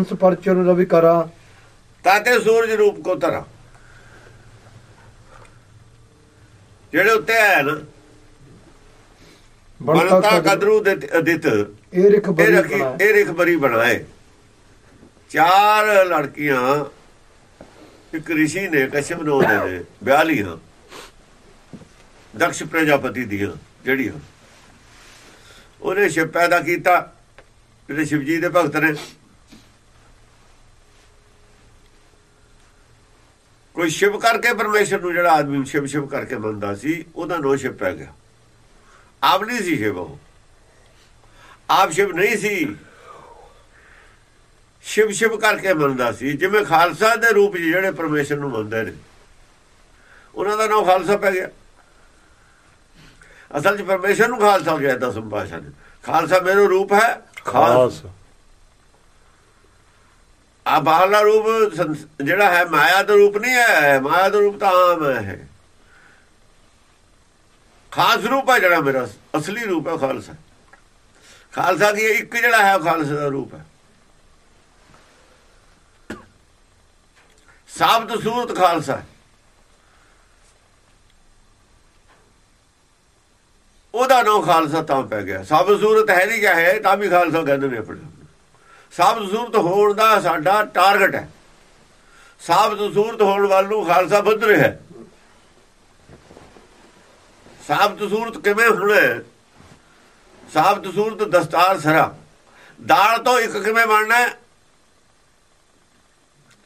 ਹੰਸ ਪਰਚਰ ਰਵੀ ਕਰਾ। ਤਾਤੇ ਸੂਰਜ ਰੂਪ ਕੋ ਤਰਾ ਜਿਹੜੇ ਉੱਤੇ ਹੈ ਨਾ ਬਣਤਾ ਕਦਰੂ ਦੇ ਅਦਿਤ। ਇਹ ਰਿਖ ਬਰੀ ਬਣਾਏ। ਇਹ ਰਿਖ ਬਰੀ ਬਣਾਏ। ਚਾਰ ਲੜਕੀਆਂ ਇੱਕ ਰਿਸ਼ੀ ਨੇ ਕਸ਼ਮ ਨੂੰ ਦੇ ਵਿਆਹ ਲੀਆਂ ਦਕਸ਼ ਪ੍ਰਜਾਪਤੀ ਦੀਆਂ ਜਿਹੜੀਆਂ। ਉਹਨੇ ਸ਼ਿਵ ਪੈਦਾ ਕੀਤਾ। ਜਿਹੜੇ ਸ਼ਿਵ ਜੀ ਦੇ ਭਗਤ ਨੇ। ਕੋਈ ਸ਼ਿਵ ਕਰਕੇ ਪਰਮੇਸ਼ਰ ਨੂੰ ਜਿਹੜਾ ਆਦਮੀ ਸ਼ਿਵ ਸ਼ਿਵ ਕਰਕੇ ਮੰਨਦਾ ਸੀ, ਉਹਦਾ ਨੋ ਸ਼ਿਵ ਪੈ ਗਿਆ। ਆਪ ਨਹੀਂ ਸੀ ਸ਼ਿਵ ਉਹ। ਆਪ ਸ਼ਿਵ ਨਹੀਂ ਸੀ। ਸ਼ਿਵ ਸ਼ਿਵ ਕਰਕੇ ਮੰਨਦਾ ਸੀ। ਜਿਵੇਂ ਖਾਲਸਾ ਦੇ ਰੂਪ 'ਚ ਜਿਹੜੇ ਪਰਮੇਸ਼ਰ ਨੂੰ ਮੰਨਦੇ ਨੇ, ਉਹਨਾਂ ਦਾ ਨਾਮ ਖਾਲਸਾ ਪੈ ਗਿਆ। ਅਸਲ 'ਚ ਪਰਮੇਸ਼ਰ ਨੂੰ ਖਾਲਸਾ ਹੋ ਗਿਆ ਨੇ ਖਾਲਸਾ ਮੇਰਾ ਰੂਪ ਹੈ ਖਾਲਸਾ। ਆ ਬਾਹਰਲਾ ਰੂਪ ਜਿਹੜਾ ਹੈ ਮਾਇਆ ਦਾ ਰੂਪ ਨਹੀਂ ਹੈ, ਮਾਇਆ ਦਾ ਰੂਪ ਤਾਂ ਆਮ ਹੈ। ਖਾਸ ਰੂਪ ਹੈ ਜਿਹੜਾ ਮੇਰਾ, ਅਸਲੀ ਰੂਪ ਹੈ ਖਾਲਸਾ। ਖਾਲਸਾ ਕੀ ਇੱਕ ਜਿਹੜਾ ਹੈ ਉਹ ਖਾਲਸਾ ਦਾ ਰੂਪ ਹੈ। ਸਾਬਤ ਸੂਰਤ ਖਾਲਸਾ ਉਹਦਾ ਨਾਮ ਖਾਲਸਾ ਤਾਂ ਪੈ ਗਿਆ। ਸਾਬਤ ਸੂਰਤ ਹੈ ਨਹੀਂ ਕਿਆ ਹੈ ਤਾਂ ਵੀ ਖਾਲਸਾ ਕਹਿੰਦੇ ਨੇ ਆਪਣੇ। ਸਾਬਤ ਸੂਰਤ ਹੋਣ ਦਾ ਸਾਡਾ ਟਾਰਗੇਟ ਹੈ। ਸਾਬਤ ਸੂਰਤ ਹੋਣ ਵੱਲ ਨੂੰ ਖਾਲਸਾ ਵੱਧ ਰਿਹਾ ਹੈ। ਸਾਬਤ ਸੂਰਤ ਕਿਵੇਂ ਹੋਣਾ ਹੈ? ਸਾਬਤ ਸੂਰਤ ਦਸਤਾਰ ਸਰਾ। ਦਾਲ ਤੋਂ ਇੱਕ ਕਿਵੇਂ ਬਣਨਾ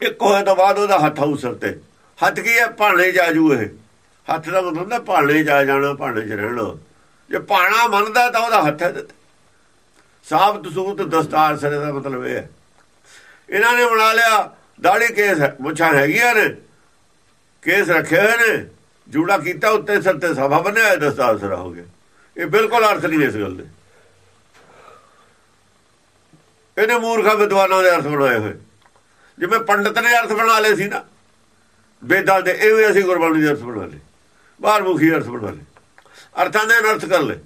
ਇੱਕ ਹੋਏ ਤੋਂ ਬਾਅਦ ਉਹਦਾ ਹੱਥ ਉਸਰ ਤੇ। ਹੱਥ ਕੀ ਹੈ? ਭਾਣੇ ਜਾਜੂ ਇਹ। ਹੱਥ ਦਾ ਮਤਲਬ ਹੁੰਦਾ ਭਾਣੇ ਜਾ ਜਾਣਾ ਭਾਣੇ 'ਚ ਰਹਿਣਾ। ਜੇ ਭਾਣਾ ਮੰਨਦਾ ਤਾਂ ਉਹਦਾ ਹੱਥ ਹੈ ਸਾਬਤ ਸੂਤ ਦਸਤਾਰ ਸਰੇ ਦਾ ਮਤਲਬ ਇਹ ਹੈ। ਇਹਨਾਂ ਨੇ ਬਣਾ ਲਿਆ ਦਾੜੀ ਕੇਸ ਮੁੱਛਾਂ ਹੈਗੀਆਂ ਨੇ। ਕੇਸ ਰੱਖੇ ਹੋਏ ਨੇ। ਜੂੜਾ ਕੀਤਾ ਉੱਤੇ ਸਿਰ ਤੇ ਸਭਾ ਬਣਿਆ ਹੋਇਆ, ਦਸਤਾਰ ਸਰਾ ਹੋ ਗਿਆ। ਇਹ ਬਿਲਕੁਲ ਅਰਥ ਨਹੀਂ ਇਸ ਗੱਲ ਦੇ। ਇਹਨੇ ਮੂਰਖਾਂ ਵਿਦਵਾਨਾਂ ਦੇ ਅਰਥ ਬਣਾਏ ਹੋਏ। ਜਿਵੇਂ ਪੰਡਤ ਨੇ ਅਰਥ ਬਣਾ ਲਏ ਸੀ ਨਾ। ਵੇਦਾਂ ਦੇ ਇਹ ਵੀ ਅਸੀਂ ਗੁਰਬਾਣੀ ਦੇ ਅਰਥ ਬਣਾ ਲਏ। ਬਾਹਰ ਮੁਖੀ ਅਰਥ ਬਣਾ ਲਏ। ਅਰਥਾਂ ਦੇ ਅਨਰਥ ਕਰ ਲਏ।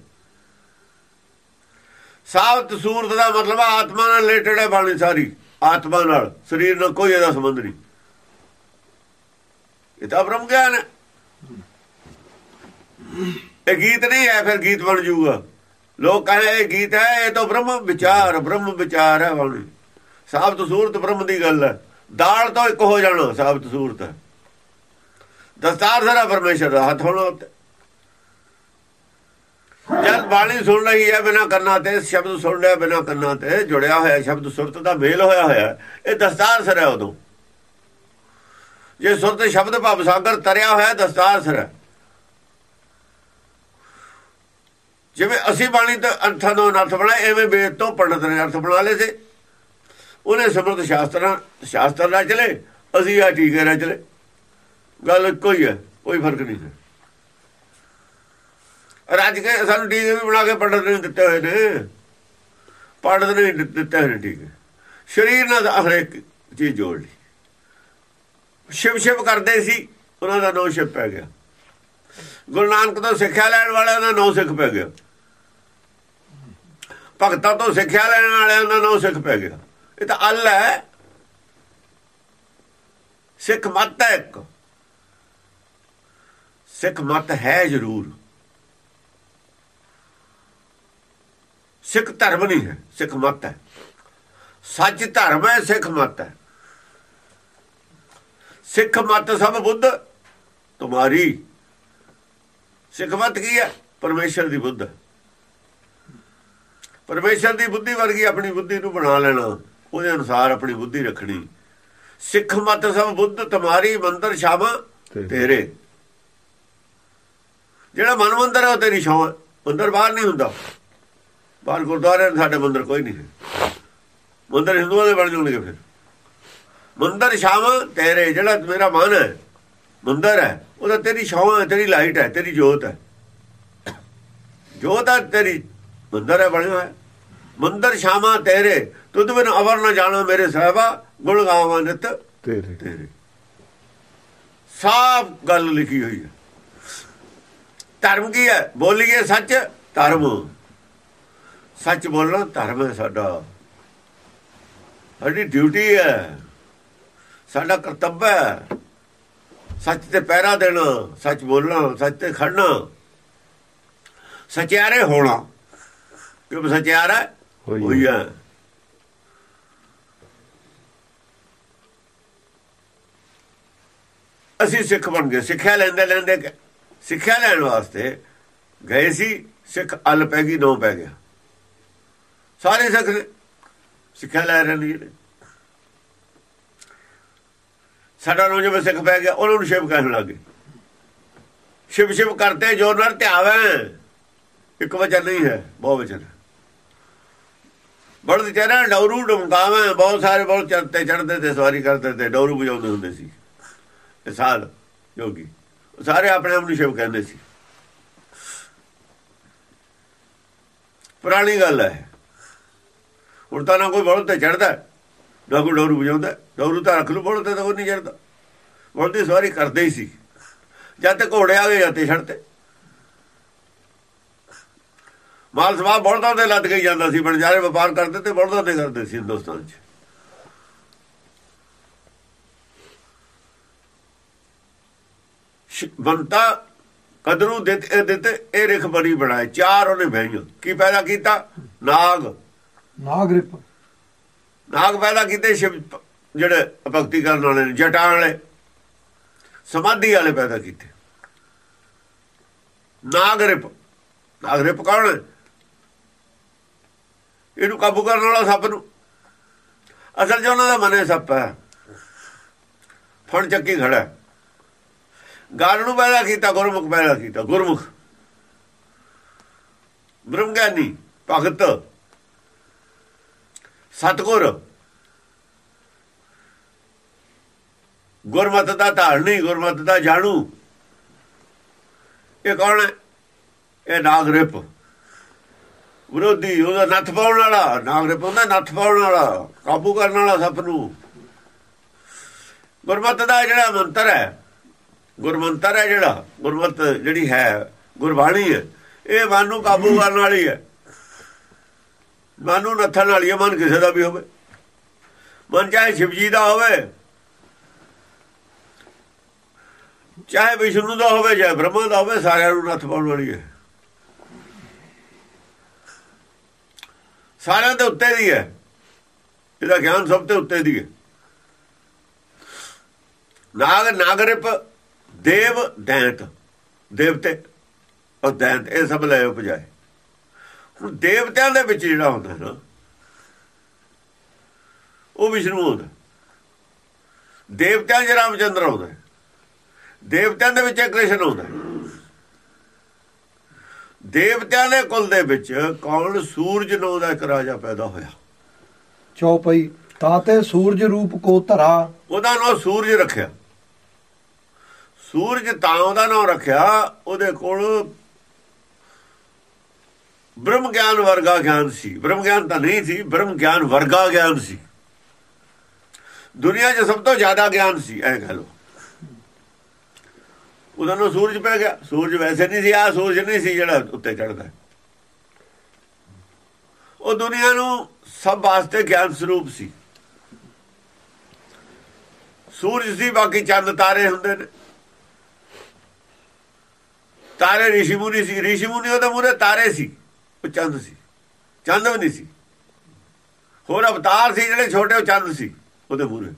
ਸਾਬਤ ਸੂਰਤ ਦਾ ਮਤਲਬ ਆਤਮਾ ਨਾਲ ਰਿਲੇਟਡ ਹੈ ਬਾਣੀ ਸਾਰੀ। ਆਤਮਾ ਨਾਲ, ਸਰੀਰ ਨਾਲ ਕੋਈ ਇਹਦਾ ਸੰਬੰਧ ਨਹੀਂ। ਇਹ ਤਾਂ ਬ੍ਰਹਮ ਗਿਆਨ ਹੈ। ਇਹ ਗੀਤ ਨਹੀਂ ਹੈ, ਫਿਰ ਗੀਤ ਬਣ ਜਾਊਗਾ। ਲੋਕ ਕਹੇ ਇਹ ਗੀਤ ਹੈ, ਇਹ ਤਾਂ ਬ੍ਰਹਮ ਵਿਚਾਰ ਬ੍ਰਹਮ ਵਿਚਾਰ ਹੈ ਬਾਣੀ। ਸਾਬਤ ਸੂਰਤ ਬ੍ਰਹਮ ਦੀ ਗੱਲ ਹੈ। ਦਾਲ ਤੋਂ ਇੱਕ ਹੋ ਜਾਣਾ, ਸਾਬਤ ਸੂਰਤ। ਹੈ ਦਸਤਾਰ ਸਾਰਾ ਪਰਮੇਸ਼ਰ ਦਾ ਹੱਥ ਹੋਣਾ ਉੱਤੇ। ਜਦ ਬਾਣੀ ਸੁਣ ਰਹੀ ਹੈ ਬਿਨਾ ਕੰਨਾਂ ਤੇ, ਸ਼ਬਦ ਸੁਣ ਰਿਹਾ ਬਿਨਾ ਕੰਨਾਂ ਤੇ, ਜੁੜਿਆ ਹੋਇਆ ਸ਼ਬਦ ਸੁਰਤ ਦਾ ਮੇਲ ਹੋਇਆ ਹੋਇਆ ਇਹ ਦਸਤਾਰ ਸਰ ਹੈ ਉਦੋਂ। ਜੇ ਸੁਰਤ ਸ਼ਬਦ ਭਵ ਸਾਗਰ ਤਰਿਆ ਹੋਇਆ, ਦਸਤਾਰ ਸਰ ਹੈ। ਜਿਵੇਂ ਅਸੀਂ ਬਾਣੀ ਤੇ ਅਰਥਾਂ ਤੋਂ ਅਰਥ ਬਣਾਏ ਐਵੇਂ ਵੇਦ ਤੋਂ ਪੰਡਤ ਨੇ ਅਰਥ ਬਣਾ ਲਏ ਸੀ। ਉਹਨੇ ਸਮਰਤ ਸ਼ਾਸਤਰਾਂ ਸ਼ਾਸਤਰ ਨਾਲ ਚਲੇ, ਅਸੀਂ ਆ ਟੀਕੇ ਨਾਲ ਚਲੇ। ਗੱਲ ਇੱਕੋ ਹੀ ਹੈ, ਕੋਈ ਫ਼ਰਕ ਨਹੀਂ ਹੈ ਰੱਜ ਕੇ ਸਾਨੂੰ ਟੀਕੇ ਵੀ ਬਣਾ ਕੇ ਪੰਡਤ ਨੇ ਦਿੱਤੇ ਹੋਏ ਨੇ। ਪੰਡਤ ਨਹੀਂ ਦਿੱਤੇ ਹੋਏ ਨੇ ਟੀਕੇ ਸਰੀਰ ਨਾਲ ਹਰੇਕ ਚੀਜ਼ ਜੋੜ ਲਈ। ਸ਼ਿਵ ਸ਼ਿਵ ਕਰਦੇ ਸੀ, ਉਹਨਾਂ ਦਾ ਨੌ ਸ਼ਿਵ ਪੈ ਗਿਆ। ਗੁਰੂ ਨਾਨਕ ਤੋਂ ਸਿੱਖਿਆ ਲੈਣ ਵਾਲਿਆਂ ਦਾ ਨੌ ਸਿੱਖ ਪੈ ਗਿਆ। ਭਗਤਾਂ ਤੋਂ ਸਿੱਖਿਆ ਲੈਣ ਵਾਲਿਆਂ ਦਾ ਨੌ ਸਿੱਖ ਪੈ ਗਿਆ। ਇਹ ਤਾਂ ਅੱਲ ਹੈ। ਸਿੱਖ ਮਤ ਹੈ ਇੱਕ। ਸਿੱਖ ਮਤ ਹੈ ਜ਼ਰੂਰ। ਸਿੱਖ ਧਰਮ ਨਹੀਂ ਹੈ ਸਿੱਖ ਮਤ ਹੈ। ਸੱਚ ਧਰਮ ਹੈ ਸਿੱਖ ਮਤ ਹੈ। ਸਿੱਖ ਮਤ ਸਭ ਬੁੱਧ ਤੁਮਾਰੀ ਸਿੱਖ ਮਤ ਕੀ ਹੈ? ਪਰਮੇਸ਼ਰ ਦੀ ਬੁੱਧ। ਪਰਮੇਸ਼ਰ ਦੀ ਬੁੱਧੀ ਵਰਗੀ ਆਪਣੀ ਬੁੱਧੀ ਨੂੰ ਬਣਾ ਲੈਣਾ ਉਹਦੇ ਅਨੁਸਾਰ ਆਪਣੀ ਬੁੱਧੀ ਰੱਖਣੀ। ਸਿੱਖ ਮਤ ਸਭ ਬੁੱਧ ਤੁਮਾਰੀ ਮੰਦਰ ਸ਼ਾਮਾ ਤੇਰੇ। ਜਿਹੜਾ ਮਨ ਮੰਦਰ ਹੈ ਉਹ ਤੇਰੀ ਹੈ। ਮੰਦਰ ਬਾਹਰ ਨਹੀਂ ਹੁੰਦਾ। ਬਾਹਰ ਗੁਰਦੁਆਰੇ ਸਾਡੇ ਮੰਦਰ ਕੋਈ ਨਹੀਂ ਹੈ ਮੰਦਰ ਹਿੰਦੂਆਂ ਦੇ ਬਣ ਜਾਣਗੇ ਫਿਰ। ਮੰਦਰ ਸ਼ਾਮ ਤੇਰੇ ਜਿਹੜਾ ਮੇਰਾ ਮਨ ਹੈ ਮੰਦਰ ਹੈ ਉਹਦਾ ਤੇਰੀ ਛਾਂ ਹੈ ਤੇਰੀ ਲਾਈਟ ਹੈ ਤੇਰੀ ਜੋਤ ਹੈ। ਜੋਤ ਹੈ ਤੇਰੀ ਮੰਦਰ ਹੈ ਬਣਿਆ ਹੈ ਮੰਦਰ ਸ਼ਾਮਾ ਤੇਰੇ ਤੁਧ ਬਿਨ ਅਵਰ ਨਾ ਜਾਣਾ ਮੇਰੇ ਸਾਹਿਬਾ ਗੁਣ ਗਾਵਾਂ ਨਿਤ ਤੇਰੇ। ਤੇਰੇ। ਸਾਫ਼ ਗੱਲ ਲਿਖੀ ਹੋਈ ਹੈ। ਧਰਮ ਕੀ ਹੈ? ਬੋਲੀਏ ਸੱਚ ਧਰਮ। ਸੱਚ ਬੋਲਣਾ ਧਰਮ ਹੈ ਸਾਡਾ। ਸਾਡੀ ਡਿਊਟੀ ਹੈ। ਸਾਡਾ ਕਰਤੱਵ ਹੈ। ਸੱਚ ਤੇ ਪਹਿਰਾ ਦੇਣਾ ਸੱਚ ਬੋਲਣਾ ਸੱਚ ਤੇ ਖੜਨਾ। ਸਚਿਆਰੇ ਹੋਣਾ। ਕਿਉਂ ਸਚਿਆਰਾ ਹੈ? ਅਸੀਂ ਸਿੱਖ ਬਣ ਗਏ। ਸਿੱਖਿਆ ਲੈਂਦੇ ਲੈਂਦੇ ਸਿੱਖਿਆ ਲੈਣ ਵਾਸਤੇ ਗਏ ਸੀ। ਸਿੱਖ ਅਲ ਪੈ ਗਈ ਨੋ ਪੈ ਗਿਆ। ਸਾਰੇ ਸਿੱਖ ਨੇ ਸਿੱਖਿਆ ਲੈ ਰਹੇ ਨੇ ਜਿਹੜੇ। ਸਾਡਾ ਨੌਜਵਾਨ ਸਿੱਖ ਪੈ ਗਿਆ, ਉਹਨਾਂ ਨੂੰ ਸ਼ਿਵ ਕਹਿਣ ਲੱਗੇ। ਸ਼ਿਵ ਸ਼ਿਵ ਕਰਤੇ ਜ਼ੋਰ ਨਰ ਧਿਆਵੇ ਇੱਕ ਵਚਨ ਨਹੀਂ ਹੈ, ਬਹੁਤ ਵਚਨ ਹੈ। ਬੜਦ ਚੜਾ ਡੌਰੂ ਡਮਕਾਵੇਂ ਬਹੁਤ ਸਾਰੇ ਬਹੁਤ ਚੜਤੇ ਚੜਦੇ ਤੇ ਸਵਾਰੀ ਕਰਦੇ ਤੇ ਡੌਰੂ ਵਜਾਉਂਦੇ ਹੁੰਦੇ ਸੀ। ਇਹ ਸਾਲ ਯੋਗੀ ਸਾਰੇ ਆਪਣੇ ਆਪ ਨੂੰ ਸ਼ਿਵ ਕਹਿੰਦੇ ਸੀ। ਪੁਰਾਣੀ ਗੱਲ ਹੈ। ਹੁਣ ਤਾਂ ਨਾ ਕੋਈ ਬੜਦ ਤੇ ਚੜਦਾ ਨਾ ਕੋਈ ਡੋਰੂ ਵਜਾਉਂਦਾ ਡੋਰੂ ਤਾਂ ਰੱਖ ਲੂ ਬੜਦ ਤੇ ਤਾਂ ਕੋਈ ਨਹੀਂ ਚੜਦਾ ਬੜਦ ਦੀ ਸਵਾਰੀ ਕਰਦੇ ਹੀ ਸੀ। ਜਦ ਤੇ ਘੋੜੇ ਆ ਗਏ, ਜਾਂਦੇ ਛੜਤੇ ਮਾਲ ਸਵਾਬ ਬੜਦਾਂ ਦੇ ਲੱਦ ਕੇ ਜਾਂਦਾ ਸੀ। ਬਣਜਾਰੇ ਵਪਾਰ ਕਰਦੇ ਤੇ ਬੜਦਾਂ ਦੇ ਕਰਦੇ ਸੀ ਹਿੰਦੁਸਤਾਨ 'ਚ। ਬੰਤਾ ਕਦਰੂ ਦਿੱਤੇ ਇਹ ਰਿਖ ਬੜੀ ਬਣਾਏ। ਚਾਰ ਉਹਨੇ ਭਈਆਂ ਕੀ ਪੈਦਾ ਕੀਤਾ? ਨਾਗ। ਨਾਗਰਿਪ ਨਾਗ ਪੈਦਾ ਕੀਤੇ ਸ਼ਿਵ ਜਿਹੜੇ ਭਗਤੀ ਕਰਨ ਵਾਲੇ ਨੇ, ਜਟਾਂ ਵਾਲੇ, ਸਮਾਧੀ ਵਾਲੇ ਪੈਦਾ ਕੀਤੇ। ਨਾਗਰਿਪ ਨਾਗਰਿਪ ਕੌਣ ਇਹਨੂੰ ਕਾਬੂ ਕਰਨ ਵਾਲਾ ਸੱਪ ਨੂੰ। ਅਸਲ 'ਚ ਉਹਨਾਂ ਦਾ ਮਨੇ ਸੱਪ ਹੈ। ਫਣ ਚੱਕੀ ਖੜਾ। ਹੈ। ਗੱਲ ਨੂੰ ਪੈਦਾ ਕੀਤਾ, ਗੁਰਮੁਖ ਪੈਦਾ ਕੀਤਾ, ਗੁਰਮੁਖ। ਬ੍ਰਹਮ ਗਿਆਨੀ ਭਗਤ। ਸਤਗੁਰ। ਗੁਰਮਤ ਦਾ ਧਾਰਨੀ ਗੁਰਮਤ ਦਾ ਜਾਣੂ। ਇਹ ਕੌਣ ਹੈ? ਇਹ ਨਾਗਰਿਪ ਵਿਰੋਧੀ, ਉਹਦਾ ਨੱਥ ਪਾਉਣ ਵਾਲਾ। ਨਾਗਰਿਪ ਉਹਦਾ ਨੱਥ ਪਾਉਣ ਵਾਲਾ, ਕਾਬੂ ਕਰਨ ਵਾਲਾ ਸਭ ਨੂੰ ਗੁਰਮਤ ਦਾ ਜਿਹੜਾ ਮੰਤਰ ਹੈ, ਗੁਰਮੰਤਰ ਹੈ ਜਿਹੜਾ, ਗੁਰਮਤ ਜਿਹੜੀ ਹੈ, ਗੁਰਬਾਣੀ ਹੈ, ਇਹ ਮਨ ਨੂੰ ਕਾਬੂ ਕਰਨ ਵਾਲੀ ਹੈ। ਮਨ ਨੂੰ ਨੱਥਣ ਵਾਲੀ ਹੈ ਮਨ ਕਿਸੇ ਦਾ ਵੀ ਹੋਵੇ। ਮਨ ਚਾਹੇ ਸ਼ਿਵਜੀ ਦਾ ਹੋਵੇ, ਚਾਹੇ ਵਿਸ਼ਨੂੰ ਦਾ ਹੋਵੇ, ਚਾਹੇ ਬ੍ਰਹਮਾ ਦਾ ਹੋਵੇ, ਸਾਰਿਆਂ ਨੂੰ ਨੱਥ ਪਾਉਣ ਵਾਲੀ ਹੈ। ਸਾਰਿਆਂ ਦੇ ਉੱਤੇ ਦੀ ਹੈ। ਇਹਦਾ ਗਿਆਨ ਸਭ ਤੋਂ ਉੱਤੇ ਦੀ ਹੈ। ਨਾਗ, ਨਾਗਰਿਪ, ਦੇਵ, ਦੈਂਤ। ਦੇਵਤੇ ਔਰ ਦੈਂਤ, ਇਹ ਸਭ ਲੈ ਉਪਜਾਏ। ਹੁਣ ਦੇਵਤਿਆਂ ਦੇ ਵਿੱਚ ਜਿਹੜਾ ਹੁੰਦਾ ਨਾ ਉਹ ਵਿਸ਼ਨੂੰ ਹੁੰਦਾ। ਦੇਵਤਿਆਂ 'ਚ ਰਾਮਚੰਦਰ ਆਉਂਦਾ ਦੇਵਤਿਆਂ ਦੇ ਵਿੱਚ ਕ੍ਰਿਸ਼ਨ ਆਉਂਦਾ ਦੇਵਤਿਆਂ ਦੇ ਕੁਲ ਦੇ ਵਿੱਚ ਕੌਣ ਸੂਰਜ ਨਾਂ ਦਾ ਇੱਕ ਰਾਜਾ ਪੈਦਾ ਹੋਇਆ? ਚੌਪਈ ਤਾਤੇ ਸੂਰਜ ਰੂਪ ਕੋ ਧਰਾ। ਉਹਦਾ ਨਾਮ ਸੂਰਜ ਰੱਖਿਆ। ਸੂਰਜ ਤਾਂ ਉਹਦਾ ਨਾਮ ਰੱਖਿਆ ਉਹਦੇ ਕੋਲ ਬ੍ਰਹਮ ਗਿਆਨ ਵਰਗਾ ਗਿਆਨ ਸੀ। ਬ੍ਰਹਮ ਗਿਆਨ ਤਾਂ ਨਹੀਂ ਸੀ, ਬ੍ਰਹਮ ਗਿਆਨ ਵਰਗਾ ਗਿਆਨ ਸੀ। ਦੁਨੀਆ 'ਚ ਸਭ ਤੋਂ ਜ਼ਿਆਦਾ ਗਿਆਨ ਸੀ ਇਹ ਕਹ ਲੋ ਉਹਦਾ ਸੂਰਜ ਪੈ ਗਿਆ। ਸੂਰਜ ਵੈਸੇ ਨਹੀਂ ਸੀ ਆ ਸੂਰਜ ਨਹੀਂ ਸੀ ਜਿਹੜਾ ਉੱਤੇ ਚੜਦਾ ਉਹ ਦੁਨੀਆ ਨੂੰ ਸਭ ਵਾਸਤੇ ਗਿਆਨ ਸਰੂਪ ਸੀ। ਸੂਰਜ ਸੀ, ਬਾਕੀ ਚੰਦ ਤਾਰੇ ਹੁੰਦੇ ਨੇ। ਤਾਰੇ ਰਿਸ਼ੀ ਮੁਨੀ ਸੀ। ਰਿਸ਼ੀ ਮੁਨੀ ਉਹਦੇ ਮੂਰੇ ਤਾਰੇ ਸੀ। ਉਹ ਚੰਦ ਸੀ। ਚੰਦ ਵੀ ਨਹੀਂ ਸੀ। ਹੋਰ ਅਵਤਾਰ ਸੀ ਜਿਹੜੇ ਛੋਟੇ, ਉਹ ਚੰਦ ਸੀ, ਉਹਦੇ ਮੂਰੇ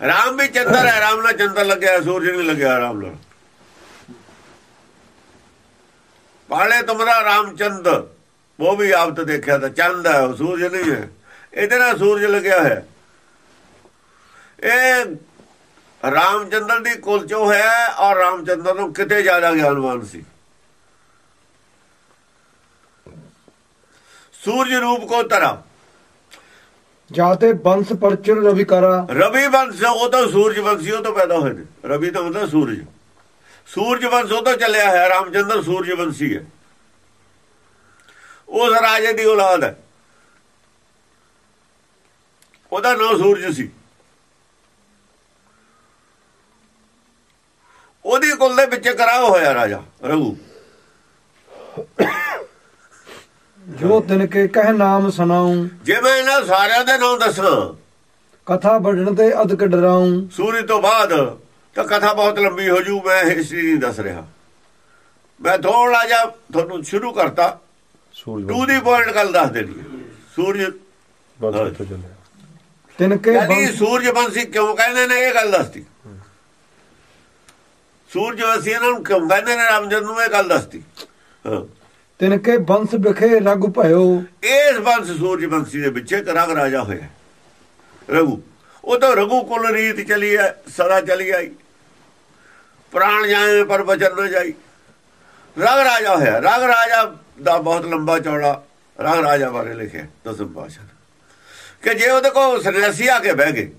ਰਾਮ ਵੀ ਚੰਦਰ ਹੈ, ਰਾਮ ਨਾਲ ਚੰਦਰ ਲੱਗਿਆ, ਸੂਰਜ ਨਹੀਂ ਲੱਗਿਆ ਰਾਮ ਨਾਲ। ਪਾਲੇ ਤੁਮਰਾ ਰਾਮਚੰਦ, ਉਹ ਵੀ ਆਪ ਤੇ ਦੇਖਿਆ ਤਾਂ ਚੰਦ ਹੈ, ਉਹ ਸੂਰਜ ਨਹੀਂ ਹੈ। ਇਹਦੇ ਨਾਲ ਸੂਰਜ ਲੱਗਿਆ ਹੈ। ਇਹ ਰਾਮਚੰਦਰ ਦੀ ਕੁਲ ਚੋਂ ਹੈ ਔਰ ਰਾਮਚੰਦਰ ਨੂੰ ਕਿਤੇ ਜ਼ਿਆਦਾ ਗਿਆਨਵਾਨ ਸੀ। ਸੂਰਜ ਰੂਪ ਕੋ ਤਰਾ ਜਾਤੇ ਬੰਸ ਪਰਚਰ ਰਵੀ ਕਰਾ। ਰਵੀ ਵੰਸ਼ ਉਹ ਤਾਂ ਸੂਰਜ ਵੰਸ਼ੀ ਉਹ ਤੋਂ ਪੈਦਾ ਹੋਏ ਨੇ। ਰਵੀ ਤਾਂ ਹੁੰਦਾ ਸੂਰਜ। ਸੂਰਜ ਵੰਸ਼ ਉਹ ਤੋਂ ਚੱਲਿਆ ਹੈ ਰਾਮਚੰਦਰ ਸੂਰਜ ਵੰਸ਼ੀ ਹੈ ਉਸ ਰਾਜੇ ਦੀ ਔਲਾਦ ਹੈ। ਉਹਦਾ ਨਾਮ ਸੂਰਜ ਸੀ। ਉਹਦੀ ਕੁਲ ਦੇ ਵਿੱਚ ਕਰਾ ਹੋਇਆ ਰਾਜਾ ਰਘੂ। ਜੋ ਤਿਨ ਕੇ ਕਹਿ ਨਾਮ ਸੁਨਾਉ ਜੇ ਮੈਂ ਇਹਨਾਂ ਸਾਰਿਆਂ ਦੇ ਨਾਮ ਦੱਸਾਂ ਕਥਾ ਵੱਢਣ ਤੇ ਅਦਕ ਡਰਾਉ। ਸੂਰਜ ਤੋਂ ਬਾਅਦ ਤਾਂ ਕਥਾ ਬਹੁਤ ਲੰਬੀ ਹੋ ਜੂ ਮੈਂ ਹਿਸਟਰੀ ਨਹੀਂ ਦੱਸ ਰਿਹਾ। ਮੈਂ ਥੋੜਾ ਜਿਹਾ ਤੁਹਾਨੂੰ ਸ਼ੁਰੂ ਕਰਤਾ। ਸੂਰਜ ਟੂ ਦੀ ਪੁਆਇੰਟ ਗੱਲ ਦੱਸ ਦੇਣੀ ਹੈ। ਸੂਰਜ ਤਿਨ ਕੇ ਯਾਨੀ ਬੰਸ- ਸੂਰਜ ਬੰਸੀ ਕਿਉਂ ਕਹਿੰਦੇ ਨੇ? ਇਹ ਗੱਲ ਦੱਸਤੀ। ਸੂਰਜ ਬੰਸੀ ਇਹਨਾਂ ਨੂੰ ਕਿਉਂ ਕਹਿੰਦੇ ਨੇ? ਰਾਮਜਨ ਨੂੰ ਇਹ ਗੱਲ ਦੱਸਤੀ। ਹਾਂ। ਤਿਨ ਕੇ ਬੰਸ ਵਿਖੇ ਰਗ ਭਇਓ। ਇਸ ਬੰਸ ਸੂਰਜ ਬੰਸੀ ਦੇ ਵਿੱਚ ਇੱਕ ਰਗ ਰਾਜਾ ਹੋਇਆ। ਰਘੂ, ਉਹ ਤਾਂ ਰਘੂ ਕੁਲ ਰੀਤ ਚਲੀ ਹੈ ਸਦਾ ਚਲੀ ਆਈ। ਪ੍ਰਾਣ ਜਾਏ ਪਰ ਬਚਨ न ਜਾਈ। ਰਗ ਰਾਜਾ ਹੋਇਆ। ਰਗ ਰਾਜਾ ਦਾ ਬਹੁਤ ਲੰਬਾ ਚੌੜਾ ਰਗ ਰਾਜਾ ਬਾਰੇ ਲਿਖਿਆ ਦਸਮ ਪਾਸ਼ਾ ਨੇ। ਕਿ ਜੇ ਉਹਦੇ ਕੋਲ ਸੰਨਿਆਸੀ ਆ ਕੇ ਬਹਿ ਗਏ,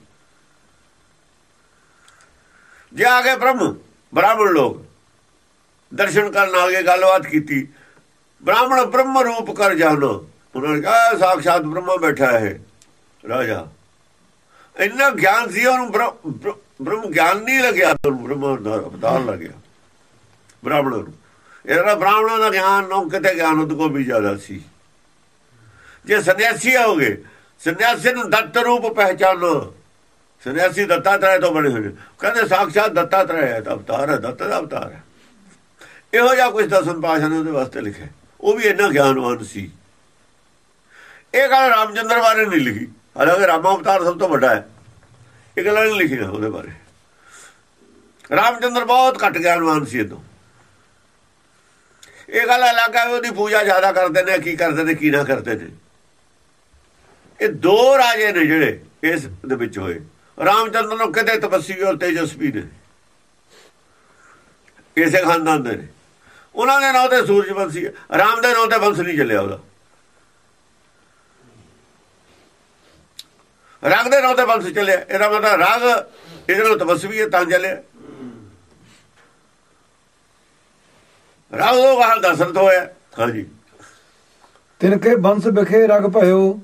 ਜੇ ਆ ਕੇ ਬ੍ਰਹਮ, ਬ੍ਰਾਹਮਣ ਲੋਕ ਦਰਸ਼ਨ ਕਰਨ ਆ ਗਏ ਗੱਲਬਾਤ ਕੀਤੀ ਬ੍ਰਾਹਮਣ ਬ੍ਰਹਮ ਰੂਪ ਕਰ ਜਾਣੋ ਉਹਨਾਂ ਨੇ ਕਿਹਾ ਸਾਖਸ਼ਾਤ ਬ੍ਰਹਮਾ ਬੈਠਾ ਹੈ ਰਾਜਾ। ਇੰਨਾ ਗਿਆਨ ਸੀ, ਉਹਨੂੰ ਬ੍ਰਹਮ ਗਿਆਨ ਨਹੀਂ ਲੱਗਿਆ, ਉਹਨੂੰ ਬ੍ਰਹਮਾ ਦਾ ਅਵਤਾਰ ਲੱਗਿਆ, ਬ੍ਰਾਹਮਣ ਨੂੰ। ਇਹਦਾ ਬ੍ਰਾਹਮਣਾਂ ਦਾ ਗਿਆਨ ਨੂੰ ਕਿਤੇ ਗਿਆਨ, ਉਹਦੇ ਕੋਲ ਵੀ ਜ਼ਿਆਦਾ ਸੀ। ਜੇ ਸੰਨਿਆਸੀ ਹੋਗੇ ਸੰਨਿਆਸੀ ਨੂੰ ਦੱਤ ਰੂਪ ਪਹਿਚਾਨੋ। ਸੰਨਿਆਸੀ ਦੱਤਾਤਰੇ ਤੋਂ ਬਣੇ ਹੋਏ ਨੇ। ਕਹਿੰਦੇ ਸਾਖਸ਼ਾਤ ਦੱਤਾਤਰੇ ਹੈ ਤਾਂ ਅਵਤਾਰ ਹੈ, ਦੱਤ ਦਾ ਅਵਤਾਰ ਹੈ। ਇਹੋ ਜਿਹਾ ਕੁਝ ਦਸਮ ਪਾਸ਼ਾ ਨੇ ਉਹਦੇ ਵਾਸਤੇ ਲਿਖਿਆ। ਉਹ ਵੀ ਇੰਨਾ ਗਿਆਨਵਾਨ ਸੀ। ਇਹ ਗੱਲ ਰਾਮਚੰਦਰ ਬਾਰੇ ਨਹੀਂ ਲਿਖੀ। ਹਾਲਾਂਕਿ ਰਾਮਾ ਅਵਤਾਰ ਸਭ ਤੋਂ ਵੱਡਾ ਹੈ। ਇਹ ਗੱਲ ਨਹੀਂ ਲਿਖੀ ਉਹਦੇ ਬਾਰੇ। ਰਾਮਚੰਦਰ ਬਹੁਤ ਘੱਟ ਗਿਆਨਵਾਨ ਸੀ ਇਹਦੋਂ ਇਹ ਗੱਲ ਅਲੱਗ ਹੈ, ਉਹਦੀ ਪੂਜਾ ਜ਼ਿਆਦਾ ਕਰਦੇ ਨੇ, ਕੀ ਕਰਦੇ ਨੇ, ਕੀ ਨਾ ਕਰਦੇ ਨੇ। ਇਹ ਦੋ ਰਾਜੇ ਨੇ ਜਿਹੜੇ ਇਸ ਦੇ ਵਿੱਚ ਹੋਏ। ਰਾਮਚੰਦਰ ਨੂੰ ਕਿਤੇ ਤਪੱਸੀ ਔਰ ਤੇਜਸਵੀ ਨੇ। ਇਸੇ ਖਾਨਦਾਨ ਦੇ ਨੇ। ਉਹਨਾਂ ਦੇ ਨਾਂ ਤੇ ਸੂਰਜ ਬੰਸੀ ਹੈ। ਰਾਮ ਦੇ ਨਾਂ ਤੇ ਬੰਸ ਨਹੀਂ ਚੱਲਿਆ ਉਹਦਾ। ਰਾਗ ਦੇ ਨਾਂ ਤੇ ਬੰਸ ਚੱਲਿਆ। ਇਹਦਾ ਮਤਲਬ ਰਾਗ ਇਹਦੇ ਨਾਲ ਤਪੱਸਵੀ ਹੈ ਤਾਂ ਚੱਲਿਆ। ਰਾਗ ਉਹ ਬਾਹਰ ਦਸਰਤ ਹੋਇਆ। ਹਾਂਜੀ। ਤਿਨ ਕੇ ਬੰਸ ਵਿਖੇ ਰਗ ਭਇਓ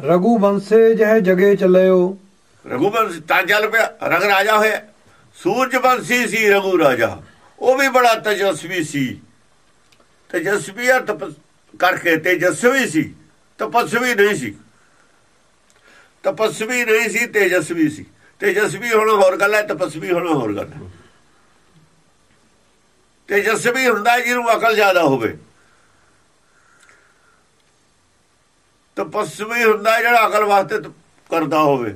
ਰਗੂ ਬੰਸੇ ਜਹ ਜਗੇ ਚੱਲਿਓ। ਰਘੁਬੰਸ ਤਾਂ ਚੱਲ ਪਿਆ ਰਗ ਰਾਜਾ ਹੋਇਆ। ਸੂਰਜ ਬੰਸੀ ਸੀ ਰਘੂ ਰਾਜਾ। ਉਹ ਵੀ ਬੜਾ ਤੇਜਸਵੀ ਸੀ। ਤੇਜਸਵੀ ਆ ਤਪ ਕਰਕੇ ਤੇਜਸਵੀ ਸੀ ਤਪਸਵੀ ਨਹੀਂ ਸੀ। ਤਪਸਵੀ ਨਹੀਂ ਸੀ ਤੇਜਸਵੀ ਸੀ। ਤੇਜਸਵੀ ਹੋਣਾ ਹੋਰ ਗੱਲ ਹੈ ਤਪਸਵੀ ਹੋਣਾ ਹੋਰ ਗੱਲ ਹੈ। ਤੇਜਸਵੀ ਹੁੰਦਾ ਜਿਹਨੂੰ ਅਕਲ ਜ਼ਿਆਦਾ ਹੋਵੇ। ਤਪਸਵੀ ਹੁੰਦਾ ਜਿਹੜਾ ਅਕਲ ਵਾਸਤੇ ਕਰਦਾ ਹੋਵੇ।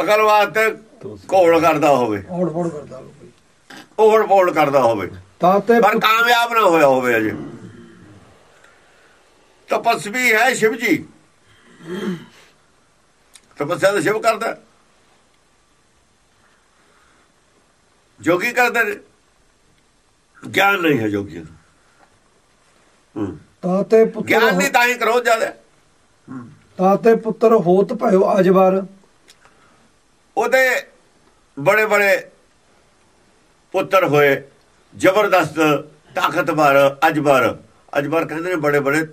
ਅਕਲ ਵਾਸਤੇ ਘੋਲ ਕਰਦਾ ਹੋਵੇ। ਔੜ ਫੋੜ ਕਰਦਾ ਕੋਈ ਓੜ ਪੋੜ ਕਰਦਾ ਹੋਵੇ। ਤਾਤੇ ਪਰ ਕਾਮਯਾਬ ਨਾ ਹੋਇਆ ਹੋਵੇ ਅਜੇ। ਤਪਸਵੀ ਹੈ ਸ਼ਿਵ ਜੀ ਤਪੱਸਿਆ ਤਾਂ ਸ਼ਿਵ ਕਰਦਾ। ਜੋਗੀ ਕਰਦੇ ਗਿਆਨ ਨਹੀਂ ਹੈ ਜੋਗੀ ਨੂੰ ਹੂੰ। ਤਾਤੇ ਗਿਆਨ ਨਹੀਂ ਪੁੱਤਰ ਤਾਂ ਹੀ ਕਰੋ ਜ਼ਿਆਦਾ। ਤਾਤੇ ਪੁੱਤਰ ਹੋਤ ਭਇਓ ਅਜਬਰ ਉਹਦੇ ਬੜੇ ਬੜੇ ਪੁੱਤਰ ਹੋਏ। ਜ਼ਬਰਦਸਤ ਤਾਕਤਵਰ ਅਜਬਰ। ਅਜਬਰ ਕਹਿੰਦੇ ਨੇ ਬੜੇ ਬੜੇ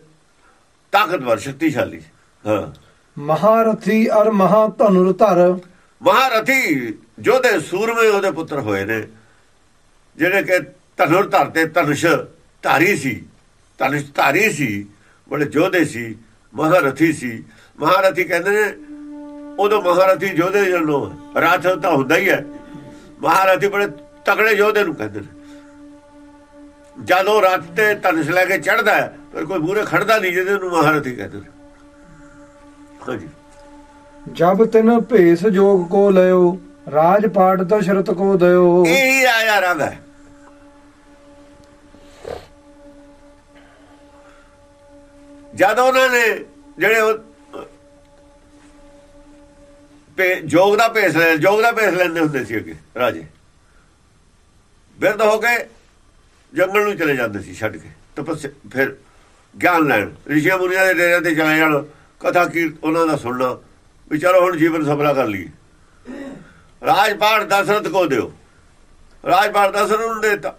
ਤਾਕਤਵਰ ਸ਼ਕਤੀਸ਼ਾਲੀ। ਹਾਂ। ਮਹਾਰਥੀ ਅਰ ਮਹਾ ਧਨੁਰ ਧਰ। ਮਹਾਰਥੀ ਜੋਧੇ ਸੂਰਮੇ ਉਹਦੇ ਪੁੱਤਰ ਹੋਏ ਨੇ ਜਿਹੜੇ ਕਿ ਧਨੁਰ ਧਰ ਤੇ ਧਨੁਸ਼ ਧਾਰੀ ਸੀ। ਧਨੁਸ਼ ਧਾਰੀ ਸੀ ਬੜੇ ਜੋਧੇ ਸੀ ਮਹਾਰਥੀ ਸੀ। ਮਹਾਰਥੀ ਕਹਿੰਦੇ ਨੇ ਉਦੋਂ ਮਹਾਰਥੀ ਜੋਧੇ ਜਨੋ ਰਾਥ ਤਾਂ ਹੁੰਦਾ ਹੀ ਹੈ। ਮਹਾਰਥੀ ਬੜੇ ਤਕੜੇ ਯੋਧੇ ਨੂੰ ਕਹਿੰਦੇ ਨੇ। ਜਦੋਂ ਰੱਥ ਤੇ ਧਨੁਸ਼ ਲੈ ਕੇ ਚੜਦਾ ਫਿਰ ਕੋਈ ਮੂਰੇ ਖੜਦਾ ਨਹੀਂ ਜਿਹਦੇ ਨੂੰ ਮਹਾਰਥੀ ਕਹਿੰਦੇ ਹਾਂਜੀ। ਜਬ ਤਿਨ ਭੇਸ ਜੋਗ ਕੋ ਲਿਓ ਰਾਜ ਪਾਟ ਦਸ਼ਰਤ ਕੋ ਦਿਓ ਇਹ ਆਇਆ ਰੰਗ ਜਦ ਉਹਨਾਂ ਨੇ ਜਿਹੜੇ ਉਹ ਪੇ ਜੋਗ ਦਾ ਭੇਸ ਲੈ ਜੋਗ ਦਾ ਭੇਸ ਲੈਂਦੇ ਹੁੰਦੇ ਸੀ ਅੱਗੇ ਰਾਜੇ। ਬਿਰਧ ਹੋ ਕੇ ਜੰਗਲ ਨੂੰ ਚਲੇ ਜਾਂਦੇ ਸੀ ਛੱਡ ਕੇ। ਤਪੱਸਿਆ ਫਿਰ ਗਿਆਨ ਲੈਣ। ਰਿਸ਼ੀਆਂ ਮੁਨੀਆਂ ਦੇ ਡੇਰਿਆਂ ਤੇ ਚਲੇ ਜਾਣ। ਕਥਾ ਕੀ ਉਹਨਾਂ ਦਾ ਸੁਣਨਾ। ਵੀ ਚਲੋ ਹੁਣ ਜੀਵਨ ਸਫਲਾ ਕਰ ਲਈਏ। ਰਾਜਪਾਟ ਦਸ਼ਰਥ ਕੋ ਦਿਓ? ਰਾਜਪਾਟ ਦਸ਼ਰਥ ਨੂੰ ਦੇਤਾ।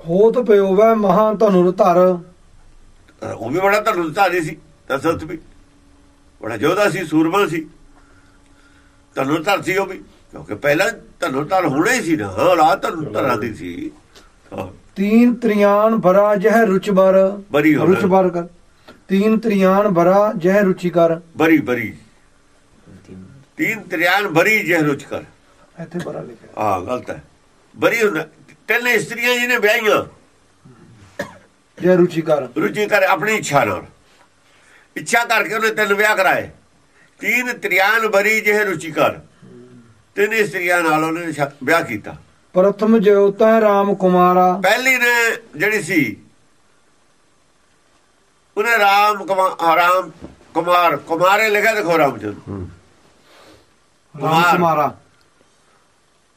ਹੋਤ ਭਇਓ ਵੈ ਮਹਾ ਧਨੁਰ ਧਰ। ਉਹ ਵੀ ਬੜਾ ਧਨੁਰਧਾਰੀ ਸੀ ਦਸ਼ਰਥ ਵੀ। ਬੜਾ ਯੋਧਾ ਸੀ ਸੂਰਮਾ ਸੀ। ਧਨੁਰਧਰ ਸੀ ਉਹ ਵੀ। ਕਿਉਂਕਿ ਪਹਿਲਾਂ ਧਨੁਰਧਰ ਹੋਣਾ ਹੀ ਸੀ ਨਾ। ਹਾਂ ਔਲਾਦ ਧਨੁਰਧਰਾਂ ਦੀ ਸੀ। ਹਾਂ, ਤੀਨ ਤ੍ਰਿਆਨ ਭਰਾ ਜਹ ਰੁਚਬਰ ਬਰੀ। ਹੋਣਾ। ਰੁਚਬਰ ਕਰ। ਤੀਨ ਤ੍ਰਿਆਨ ਬਰਾ ਜਹ ਰੁਚੀ ਕਰ। ਬਰੀ ਬਰੀ। ਤੀਨ ਤ੍ਰਿਆਨ ਬਰੀ ਜਹ ਰੁਚ ਕਰ। ਇੱਥੇ ਬਰਾ ਲਿਖਿਆ ਆ ਗਲਤ ਹੈ। ਬਰੀ ਹੁੰਦਾ। ਤਿੰਨ ਇਸਤਰੀਆਂ ਜਿਹਨੇ ਵਿਆਹੀਆਂ ਜਹ ਰੁਚੀ ਕਰ। ਰੁਚੀ ਕਰ ਆਪਣੀ ਇੱਛਾ ਨਾਲ। ਇੱਛਾ ਕਰਕੇ ਉਹਨੇ ਤਿੰਨ ਵਿਆਹ ਕਰਾਏ। ਤੀਨ ਤ੍ਰਿਆਨ ਬਰੀ ਜਿਹੇ ਰੁਚੀ ਕਰ। ਤਿੰਨ ਇਸਤਰੀਆਂ ਨਾਲ ਉਹਨੇ ਵਿਆਹ ਕੀਤਾ। ਪ੍ਰਥਮ ਜਯੋਤਾ ਰਾਮ ਕੁਮਾਰਾ। ਪਹਿਲੀ ਨੇ ਜਿਹੜੀ ਸੀ ਉਹਨੇ ਰਾਮ ਕੁਮਾਰ ਰਾਮ ਕੁਮਾਰ ਕੁਮਾਰੇ ਲਿਖਿਆ ਦੇਖੋ ਰਾਮਚੰਦਰ ਰਾਮ ਕੁਮਾਰ। ਕੁਮਾਰਾ।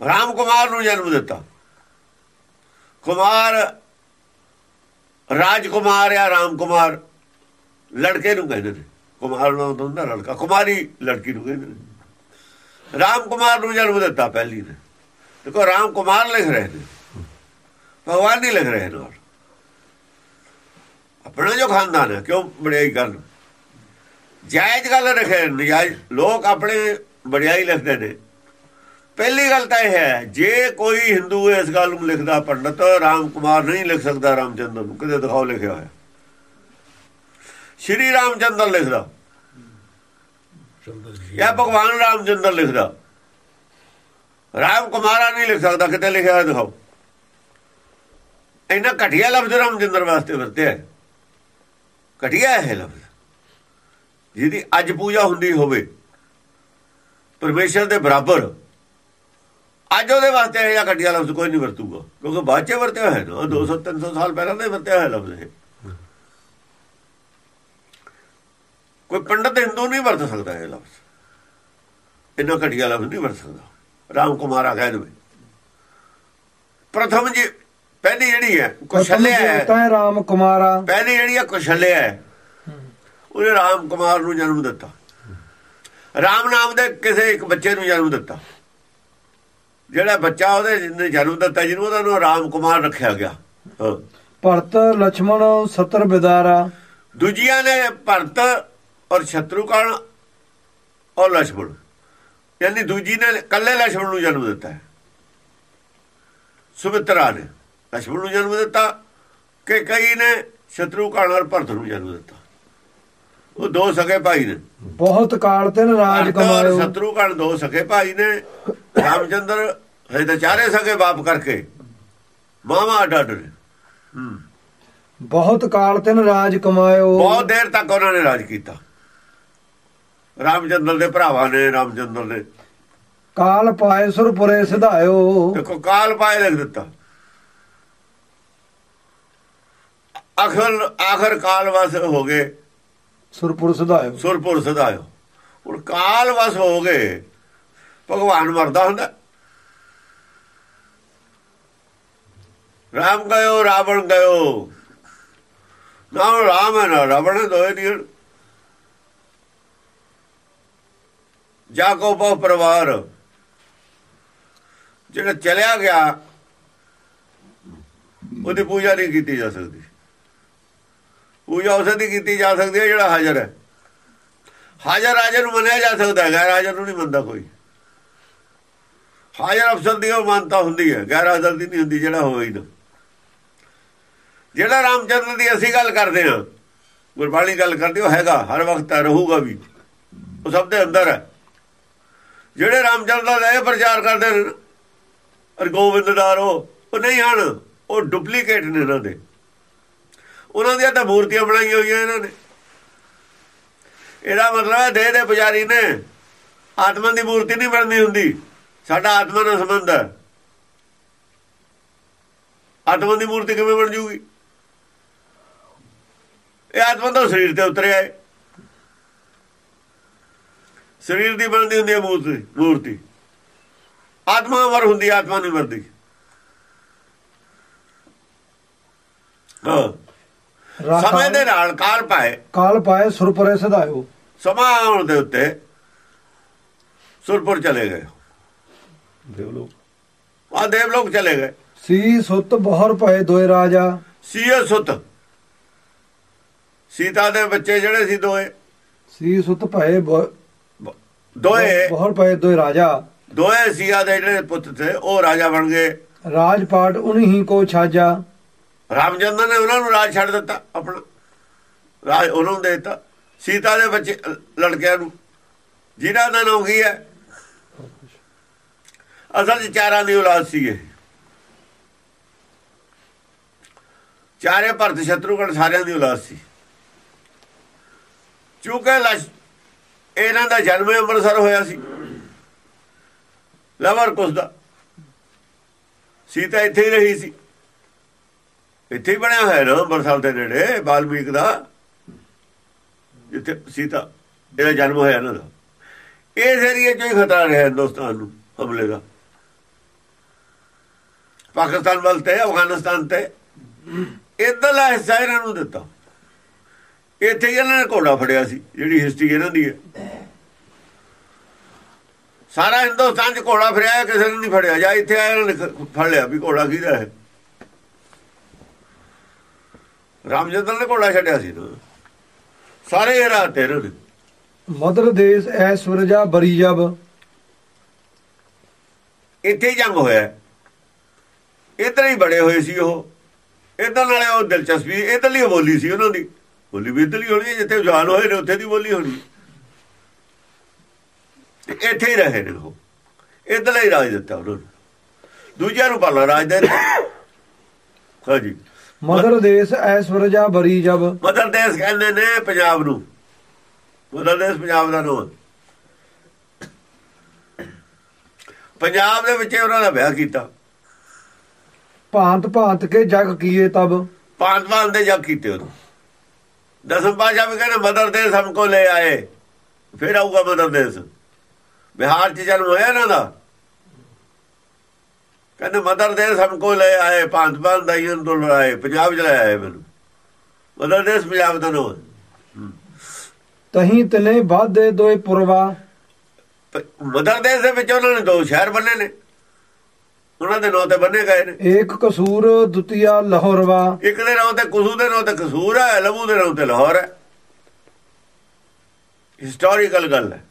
ਰਾਮ ਕੁਮਾਰ ਨੂੰ ਜਨਮ ਦਿੱਤਾ। ਕੁਮਾਰ ਰਾਜਕੁਮਾਰ ਜਾਂ ਰਾਮ ਕੁਮਾਰ ਲੜਕੇ ਨੂੰ ਕਹਿੰਦੇ ਨੇ। ਕੁਮਾਰ ਨੂੰ ਹੁੰਦਾ ਲੜਕਾ ਕੁਮਾਰੀ ਲੜਕੀ ਨੂੰ ਕਹਿੰਦੇ ਨੇ। ਰਾਮ ਕੁਮਾਰ ਨੂੰ ਜਨਮ ਦਿੱਤਾ ਪਹਿਲੀ ਨੇ। ਦੇਖੋ ਰਾਮ ਕੁਮਾਰ ਲਿਖ ਰਹੇ ਨੇ। ਭਗਵਾਨ ਨਹੀਂ ਲਿਖ ਰਹੇ ਨਾਲ। ਆਪਣਾ ਜੋ ਖਾਨਦਾਨ ਹੈ ਕਿਉਂ ਬੜਾਈ ਗੱਲ? ਜਾਇਜ਼ ਗੱਲ ਰੱਖੇ ਨਜਾਇਜ਼। ਲੋਕ ਆਪਣੇ ਬੜਾਈ ਲਿਖਦੇ ਨੇ। ਪਹਿਲੀ ਗੱਲ ਤਾਂ ਇਹ ਹੈ ਜੇ ਕੋਈ ਹਿੰਦੂ ਇਸ ਗੱਲ ਨੂੰ ਲਿਖਦਾ ਪੰਡਤ ਰਾਮ ਕੁਮਾਰ ਨਹੀਂ ਲਿਖ ਸਕਦਾ ਰਾਮਚੰਦਰ ਨੂੰ। ਕਿਤੇ ਦਿਖਾਓ ਲਿਖਿਆ ਹੋਇਆ। ਸ਼੍ਰੀ ਰਾਮਚੰਦਰ ਲਿਖਦਾ। ਜਾਂ ਭਗਵਾਨ ਰਾਮਚੰਦਰ ਲਿਖਦਾ। ਰਾਮ ਕੁਮਾਰਾ ਨਹੀਂ ਲਿਖ ਸਕਦਾ, ਕਿਤੇ ਲਿਖਿਆ ਹੋਇਆ ਦਿਖਾਓ। ਇੰਨਾ ਘਟੀਆ ਲਫ਼ਜ਼ ਰਾਮਚੰਦਰ ਵਾਸਤੇ ਵਰਤਿਆ ਹੈ। ਘਟੀਆ ਹੈ ਲਫ਼ਜ਼। ਜਿਹਦੀ ਅੱਜ ਪੂਜਾ ਹੁੰਦੀ ਹੋਵੇ, ਪਰਮੇਸ਼ਰ ਦੇ ਬਰਾਬਰ, ਅੱਜ ਉਹਦੇ ਵਾਸਤੇ ਇਹ ਜਾਂ ਘਟੀਆ ਲਫ਼ਜ਼ ਕੋਈ ਨਹੀਂ ਵਰਤੂਗਾ, ਕਿਉਂਕਿ ਬਾਅਦ ਚ ਵਰਤਿਆ ਹੈ ਨਾ 200 300 ਸਾਲ ਪਹਿਲਾਂ ਦਾ ਹੀ ਵਰਤਿਆ ਹੋਇਆ ਲਫ਼ਜ਼ ਇਹ। ਕੋਈ ਪੰਡਤ ਹਿੰਦੂ ਨਹੀਂ ਵਰਤ ਸਕਦਾ ਇਹ ਲਫ਼ਜ਼। ਇੰਨਾ ਘਟੀਆ ਲਫ਼ਜ਼ ਨਹੀਂ ਵਰਤ ਸਕਦਾ। ਰਾਮ ਕੁਮਾਰਾ ਕਹਿ ਦਵੇ ਪ੍ਰਥਮ ਜੀ ਪਹਿਲੀ ਜਿਹੜੀ ਹੈ ਕੁਸ਼ਲਿਆ ਹੈ। ਤਾਂ ਰਾਮ ਕੁਮਾਰਾ ਪਹਿਲੀ ਜਿਹੜੀ ਹੈ ਕੁਸ਼ਲਿਆ ਹੈ। ਉਹਨੇ ਰਾਮ ਕੁਮਾਰ ਨੂੰ ਜਨਮ ਦਿੱਤਾ। ਰਾਮ ਨਾਮ ਦੇ ਕਿਸੇ ਇੱਕ ਬੱਚੇ ਨੂੰ ਜਨਮ ਦਿੱਤਾ। ਜਿਹੜਾ ਬੱਚਾ ਉਹਦੇ ਜਨਮ ਦਿੱਤਾ ਜਿਹਨੂੰ ਉਹਦਾ ਨਾਮ ਰਾਮ ਕੁਮਾਰ ਰੱਖਿਆ ਗਿਆ। ਭਰਤ ਲక్ష్మణ ਸਤਰ ਬਿਦਾਰਾ। ਦੂਜੀਆਂ ਨੇ ਭਰਤ ਔਰ ਸ਼ਤਰੂਕਣ ਔਰ ਲక్ష్మణ ਕਹਿੰਦੀ ਦੂਜੀ ਨੇ ਕੱਲੇ ਲਛਮਣ ਨੂੰ ਜਨਮ ਦਿੱਤਾ ਸੁਮਿਤਰਾ ਨੇ ਲਛਮਣ ਨੂੰ ਜਨਮ ਦਿੱਤਾ ਕਿ ਕਈ ਨੇ ਸ਼ਤਰੂ ਕਾਲ ਔਰ ਭਰਤ ਨੂੰ ਜਨਮ ਦਿੱਤਾ। ਉਹ ਦੋ ਸਕੇ ਭਾਈ ਨੇ। ਬਹੁਤ ਕਾਲ ਤੇ ਰਾਜ ਕਮਾਇਓ। ਸ਼ਤਰੂ ਕਾਲ ਦੋ ਸਕੇ ਭਾਈ ਨੇ। ਰਾਮਚੰਦਰ ਹਜੇ ਤਾਂ ਚਾਰੇ ਸਕੇ ਬਾਪ ਕਰਕੇ। ਮਾਵਾ ਨੇ। ਬਹੁਤ ਕਾਲ ਤੇ ਰਾਜ ਕਮਾਇਓ। ਬਹੁਤ ਦੇਰ ਤੱਕ ਉਹਨਾਂ ਨੇ ਰਾਜ ਕੀਤਾ। ਰਾਮਚੰਦਰ ਦੇ ਭਰਾਵਾਂ ਨੇ ਰਾਮਚੰਦਰ ਨੇ ਕਾਲ ਪਾਏ ਸੁਰਪੁਰੇ ਸਿਧਾਇਓ। ਦੇਖੋ ਕਾਲ ਪਾਏ ਲਿਖ ਦਿੱਤਾ। ਆਖਰ ਆਖਰ ਕਾਲ ਵਸ ਹੋ ਗਏ। ਸੁਰਪੁਰ ਸਿਧਾਇਓ। ਸੁਰਪੁਰ ਸਦਾਇਓ ਹੁਣ ਕਾਲ ਵਸ ਹੋ ਗਏ ਭਗਵਾਨ ਮਰਦਾ ਹੁੰਦਾ। ਰਾਮ ਗਇਓ ਰਾਵਣ ਗਇਓ। ਨਾ ਰਾਮ ਹੈ ਨਾ ਰਾਵਣ ਦੋਏ ਦੀ ਜਾਗੋ ਬਹੁ ਪਰਿਵਾਰ ਜਿਹੜਾ ਚਲਿਆ ਗਿਆ ਉਹਦੀ ਪੂਜਾ ਨਹੀਂ ਕੀਤੀ ਜਾ ਸਕਦੀ। ਪੂਜਾ ਉਸੇ ਦੀ ਕੀਤੀ ਜਾ ਸਕਦੀ ਹੈ ਜਿਹੜਾ ਹਾਜ਼ਰ ਹੈ। ਹਾਜ਼ਰ ਹਾਜ਼ਰ ਨੂੰ ਮੰਨਿਆ ਜਾ ਸਕਦਾ ਹੈ ਗੈਰ ਹਾਜ਼ਰ ਨੂੰ ਨਹੀਂ ਮੰਨਦਾ ਕੋਈ। ਹਾਜ਼ਰ ਅਫਸਰ ਦੀ ਉਹ ਮਾਨਤਾ ਹੁੰਦੀ ਹੈ ਗੈਰ ਹਾਜ਼ਰ ਦੀ ਨਹੀਂ ਹੁੰਦੀ ਜਿਹੜਾ ਹੋਵੇ ਹੀ ਨਾ। ਜਿਹੜਾ ਰਾਮਚੰਦਰ ਦੀ ਅਸੀਂ ਗੱਲ ਕਰਦੇ ਹਾਂ ਗੁਰਬਾਣੀ ਗੱਲ ਕਰਦੇ ਉਹ ਹੈਗਾ ਹਰ ਵਕਤ ਹੈ, ਰਹੂਗਾ ਵੀ। ਉਹ ਸਭ ਦੇ ਅੰਦਰ ਹੈ। ਜਿਹੜੇ ਰਾਮਚੰਦਰ ਦਾ ਇਹ ਪ੍ਰਚਾਰ ਕਰਦੇ ਨੇ ਅਰ ਗੋਬਿੰਦਦਾਰ ਉਹ ਨਹੀਂ ਹਨ, ਉਹ ਡੁਪਲੀਕੇਟ ਨੇ ਇਹਨਾਂ ਦੇ। ਉਹਨਾਂ ਦੀਆਂ ਤਾਂ ਮੂਰਤੀਆਂ ਬਣਾਈਆਂ ਹੋਈਆਂ ਇਹਨਾਂ ਨੇ। ਇਹਦਾ ਮਤਲਬ ਹੈ ਦੇਹ ਦੇ ਪੁਜਾਰੀ ਨੇ ਆਤਮਾ ਦੀ ਮੂਰਤੀ ਨਹੀਂ ਬਣਨੀ ਹੁੰਦੀ। ਸਾਡਾ ਆਤਮਾ ਨਾਲ ਸੰਬੰਧ ਹੈ। ਆਤਮਾ ਦੀ ਮੂਰਤੀ ਕਿਵੇਂ ਬਣ ਜੂਗੀ? ਇਹ ਆਤਮਾ ਤਾਂ ਸਰੀਰ ਤੇ ਉਤਰਿਆ ਹੈ ਸਰੀਰ ਦੀ ਬਣਦੀ ਹੁੰਦੀ ਹੈ ਮੂਰਤੀ ਮੂਰਤੀ। ਆਤਮਾ ਅਮਰ ਹੁੰਦੀ ਆਤਮਾ ਨਹੀਂ ਮਰਦੀ ਹਾਂ। ਸਮੇਂ ਦੇ ਨਾਲ ਕਾਲ ਪਾਏ। ਕਾਲ ਪਾਏ ਸੁਰਪੁਰੇ ਸਿਧਾਇਓ। ਸਮਾਂ ਆਉਣ ਦੇ ਉੱਤੇ ਸੁਰਪੁਰ ਚਲੇ ਗਏ। ਦੇਵ ਲੋਕ ਆ ਦੇਵ ਲੋਕ ਚਲੇ ਗਏ। ਸੀ ਸੁਤ ਬਹੁਰ ਪਏ ਦੋਏ ਰਾਜਾ। ਸੀਏ ਸੁਤ। ਸੀਤਾ ਦੇ ਬੱਚੇ ਜਿਹੜੇ ਸੀ ਦੋਏ। ਸੀ ਸੁਤ ਬ- ਦੋਏ ਬਹੁਰ ਪਏ ਦੋਏ ਰਾਜਾ। ਦੋਏ ਸੀਆ ਦੇ ਜਿਹੜੇ ਪੁੱਤ ਥੇ ਉਹ ਰਾਜਾ ਬਣ ਗਏ। ਰਾਜਪਾਟ ਉਨਹੀ ਕੋ ਛਾਜਾ। ਰਾਮਚੰਦਰ ਨੇ ਉਹਨਾਂ ਨੂੰ ਰਾਜ ਛੱਡ ਦਿੱਤਾ ਆਪਣਾ ਰਾਜ ਉਹਨਾਂ ਨੂੰ ਦੇ ਦਿੱਤਾ। ਸੀਤਾ ਦੇ ਬੱਚੇ ਲੜਕਿਆਂ ਨੂੰ। ਜਿਨ੍ਹਾਂ ਦਾ ਨਾਮ ਕੀ ਹੈ? ਅਸਲ ਚ ਚਾਰਾਂ ਦੀ ਔਲਾਦ ਸੀ ਇਹ ਚਾਰੇ ਭਰਤ ਸ਼ਤਰੂਗਣ ਸਾਰਿਆਂ ਦੀ ਔਲਾਦ ਸੀ। ਚੂਕੇ ਲਸ਼ ਇਹਨਾਂ ਦਾ ਜਨਮ ਅੰਮ੍ਰਿਤਸਰ ਹੋਇਆ ਸੀ। ਲਵਰ ਕੁਸ ਦਾ। ਸੀਤਾ ਇੱਥੇ ਹੀ ਰਹੀ ਸੀ। ਇੱਥੇ ਹੀ ਬਣਿਆ ਹੋਇਆ ਨਾ ਅੰਮ੍ਰਿਤਸਰ ਦੇ ਨੇੜੇ, ਬਾਲਮੀਕ ਦਾ, ਜਿੱਥੇ ਸੀਤਾ ਇਹਦਾ ਜਨਮ ਹੋਇਆ ਨਾ ਦਾ। ਇਸ ਏਰੀਏ 'ਚ ਹੀ ਖਤਰਾ ਰਿਹਾ ਹਿੰਦੁਸਤਾਨ ਨੂੰ, ਹਮਲੇ ਦਾ। ਪਾਕਿਸਤਾਨ ਵੱਲ ਤੇ, ਅਫਗਾਨਿਸਤਾਨ ਤੇ। ਇਧਰਲਾ ਹਿੱਸਾ ਇਹਨਾਂ ਨੂੰ ਦਿੱਤਾ। ਇੱਥੇ ਹੀ ਇਹਨਾਂ ਨੇ ਘੋੜਾ ਫੜਿਆ ਸੀ ਜਿਹੜੀ ਹਿਸਟਰੀ ਇਹਨਾਂ ਦੀ ਹੈ। ਸਾਰਾ ਹਿੰਦੁਸਤਾਨ 'ਚ ਘੋੜਾ ਫੜਿਆ ਕਿਸੇ ਨੇ ਨਹੀਂ ਫੜਿਆ। ਜਾਂ ਇੱਥੇ ਆਇਆ ਨੇ ਫੜ ਲਿਆ ਵੀ ਘੋੜਾ ਕਿਹਦਾ ਹੈ। ਰਾਮਚੰਦਰ ਨੇ ਘੋੜਾ ਛੱਡਿਆ ਸੀ ਨਾ ਸਾਰੇ ਇਹ ਰਾਤ ਤੇਰੇ ਨੇ ਮਦਰ ਦੇਸ ਐਸਵਰਜਾ ਬਰੀ ਜਬ। ਇੱਥੇ ਜੰਗ ਹੋਇਆ। ਇਧਰ ਹੀ ਬੜੇ ਹੋਏ ਸੀ ਉਹ। ਇਧਰ ਨਾਲੇ ਉਹ ਦਿਲਚਸਪੀ ਇਧਰਲੀ ਬੋਲੀ ਸੀ ਉਹਨਾਂ ਦੀ। ਬੋਲੀ ਵੀ ਇਧਰਲੀ ਹੋਣੀ ਜਿੱਥੇ ਜਾਨ ਹੋਏ ਨੇ ਉੱਥੇ ਦੀ ਬੋਲੀ ਹੋਣੀ ਇੱਥੇ ਹੀ ਰਹੇ ਨੇ ਉਹ। ਇਧਰਲਾ ਹੀ ਰਾਜ ਦਿੱਤਾ ਉਹਨਾਂ ਨੂੰ। ਦੂਜਿਆਂ ਨੂੰ ਪਾਲਾ ਰਾਜ ਦੇ ਹਾਂਜੀ। ਮਦਰ ਦੇਸ ਐਸਵਰਜਾ ਬਰੀ ਜਬ। ਮਦਰ ਦੇਸ਼ ਕਹਿੰਦੇ ਨੇ ਪੰਜਾਬ ਨੂੰ। ਮਦਰ ਦੇਸ਼ ਪੰਜਾਬ ਦਾ ਨਾਮ। ਪੰਜਾਬ ਦੇ ਵਿੱਚ ਉਹਨਾਂ ਦਾ ਵਿਆਹ ਕੀਤਾ। ਭਾਂਤ ਭਾਂਤ ਕੇ ਜਗ ਕੀਏ ਤਬ। ਪਾਂਚ ਦੇ ਜਗ ਕੀਤੇ ਉਹਨੂੰ। ਦਸਮ ਪਾਸ਼ਾ ਵੀ ਕਹਿੰਦੇ ਮਦਰ ਦੇਸ਼ ਹਮਕੋ ਲੈ ਆਏ। ਫਿਰ ਆਊਗਾ ਮਦਰ ਦੇਸ਼। ਬਿਹਾਰ 'ਚ ਜਨਮ ਹੋਇਆ ਇਹਨਾਂ ਦਾ। ਕਹਿੰਦੇ ਮਦਰ ਦੇਸ਼ ਹਮਕੋ ਲੈ ਆਏ ਪਾਂਚ ਪਾਂਚ ਦਾ ਯਨ ਤੋਂ ਲੜਾਏ ਪੰਜਾਬ 'ਚ ਲੈ ਆਏ ਮੈਨੂੰ। ਮਦਰ ਦੇਸ਼ ਪੰਜਾਬ ਦਾ ਨਾਮ ਤਹੀਂ ਤਨੇ ਵਾਧੇ ਦੋਏ ਪੁਰਵਾ। ਮਦਰ ਦੇਸ਼ ਦੇ ਵਿੱਚ ਉਹਨਾਂ ਨੇ ਦੋ ਸ਼ਹਿਰ ਬੰਨੇ ਨੇ। ਉਹਨਾਂ ਦੇ ਨਾਂ ਤੇ ਬੰਨੇ ਗਏ ਨੇ। ਏਕ ਕਸੂਰ ਦੁਤੀਆ ਲਾਹੌਰਵਾ। ਇੱਕ ਦੇ ਨਾਂ ਤੇ ਕੁਸੂ ਦੇ ਨਾਂ ਤੇ ਕਸੂਰ ਹੈ ਲਬੂ ਦੇ ਨਾਂ ਤੇ ਲਾਹੌਰ ਹੈ। ਹਿਸਟੋਰੀਕਲ ਗੱਲ ਹੈ।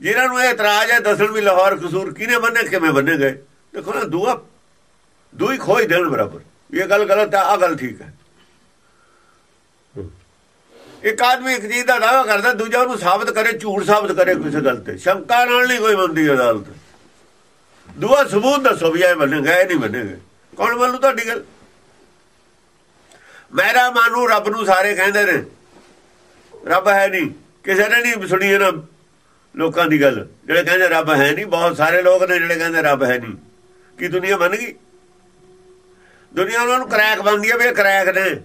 ਜਿਨ੍ਹਾਂ ਨੂੰ ਇਹ ਇਤਰਾਜ਼ ਹੈ ਦੱਸਣ ਵੀ ਲਾਹੌਰ ਕਸੂਰ ਕਿਹਨੇ ਬੰਨੇ ਕਿਵੇਂ ਬੰਨੇ ਗਏ। ਦੇਖੋ ਨਾ ਦੂਆ ਦੂਈ ਖੋਈ ਦੇਣ ਬਰਾਬਰ। ਇਹ ਗੱਲ ਗਲਤ ਹੈ ਆ ਗੱਲ ਠੀਕ ਹੈ। ਇੱਕ ਆਦਮੀ ਇੱਕ ਚੀਜ਼ ਦਾ ਦਾਅਵਾ ਕਰਦਾ ਦੂਜਾ ਉਹਨੂੰ ਸਾਬਤ ਕਰੇ ਝੂਠ ਸਾਬਤ ਕਰੇ ਕਿਸੇ ਗੱਲ ਤੇ। ਸ਼ੰਕਾ ਨਾਲ ਨਹੀਂ ਕੋਈ ਬੰਦੀ ਅਦਾਲਤ। ਦੂਆ ਸਬੂਤ ਦੱਸੋ ਵੀ ਇਹ ਮੰਨੇਗਾ ਇਹ ਨਹੀਂ ਮੰਨੇਗਾ ਗਏ ਕੌਣ ਮੰਨੂ ਤੁਹਾਡੀ ਗੱਲ? ਮੇਰਾ ਮਾਨੂ ਰੱਬ ਨੂੰ ਸਾਰੇ ਕਹਿੰਦੇ ਨੇ। ਰੱਬ ਹੈ ਨਹੀਂ। ਕਿਸੇ ਨੇ ਨਹੀਂ ਸੁਣੀ ਇਹਨਾਂ ਲੋਕਾਂ ਦੀ ਗੱਲ। ਜਿਹੜੇ ਕਹਿੰਦੇ ਰੱਬ ਹੈ ਨਹੀਂ, ਬਹੁਤ ਸਾਰੇ ਲੋਕ ਨੇ ਜਿਹੜੇ ਕਹਿੰਦੇ ਰੱਬ ਹੈ ਨਹੀਂ। ਕੀ ਦੁਨੀਆ ਮੰਨ ਗਈ? ਦੁਨੀਆ ਉਹਨਾਂ ਨੂੰ ਕਰੈਕ ਬੰਦੀ ਆ ਵੀ ਇਹ ਕਰੈਕ ਨੇ।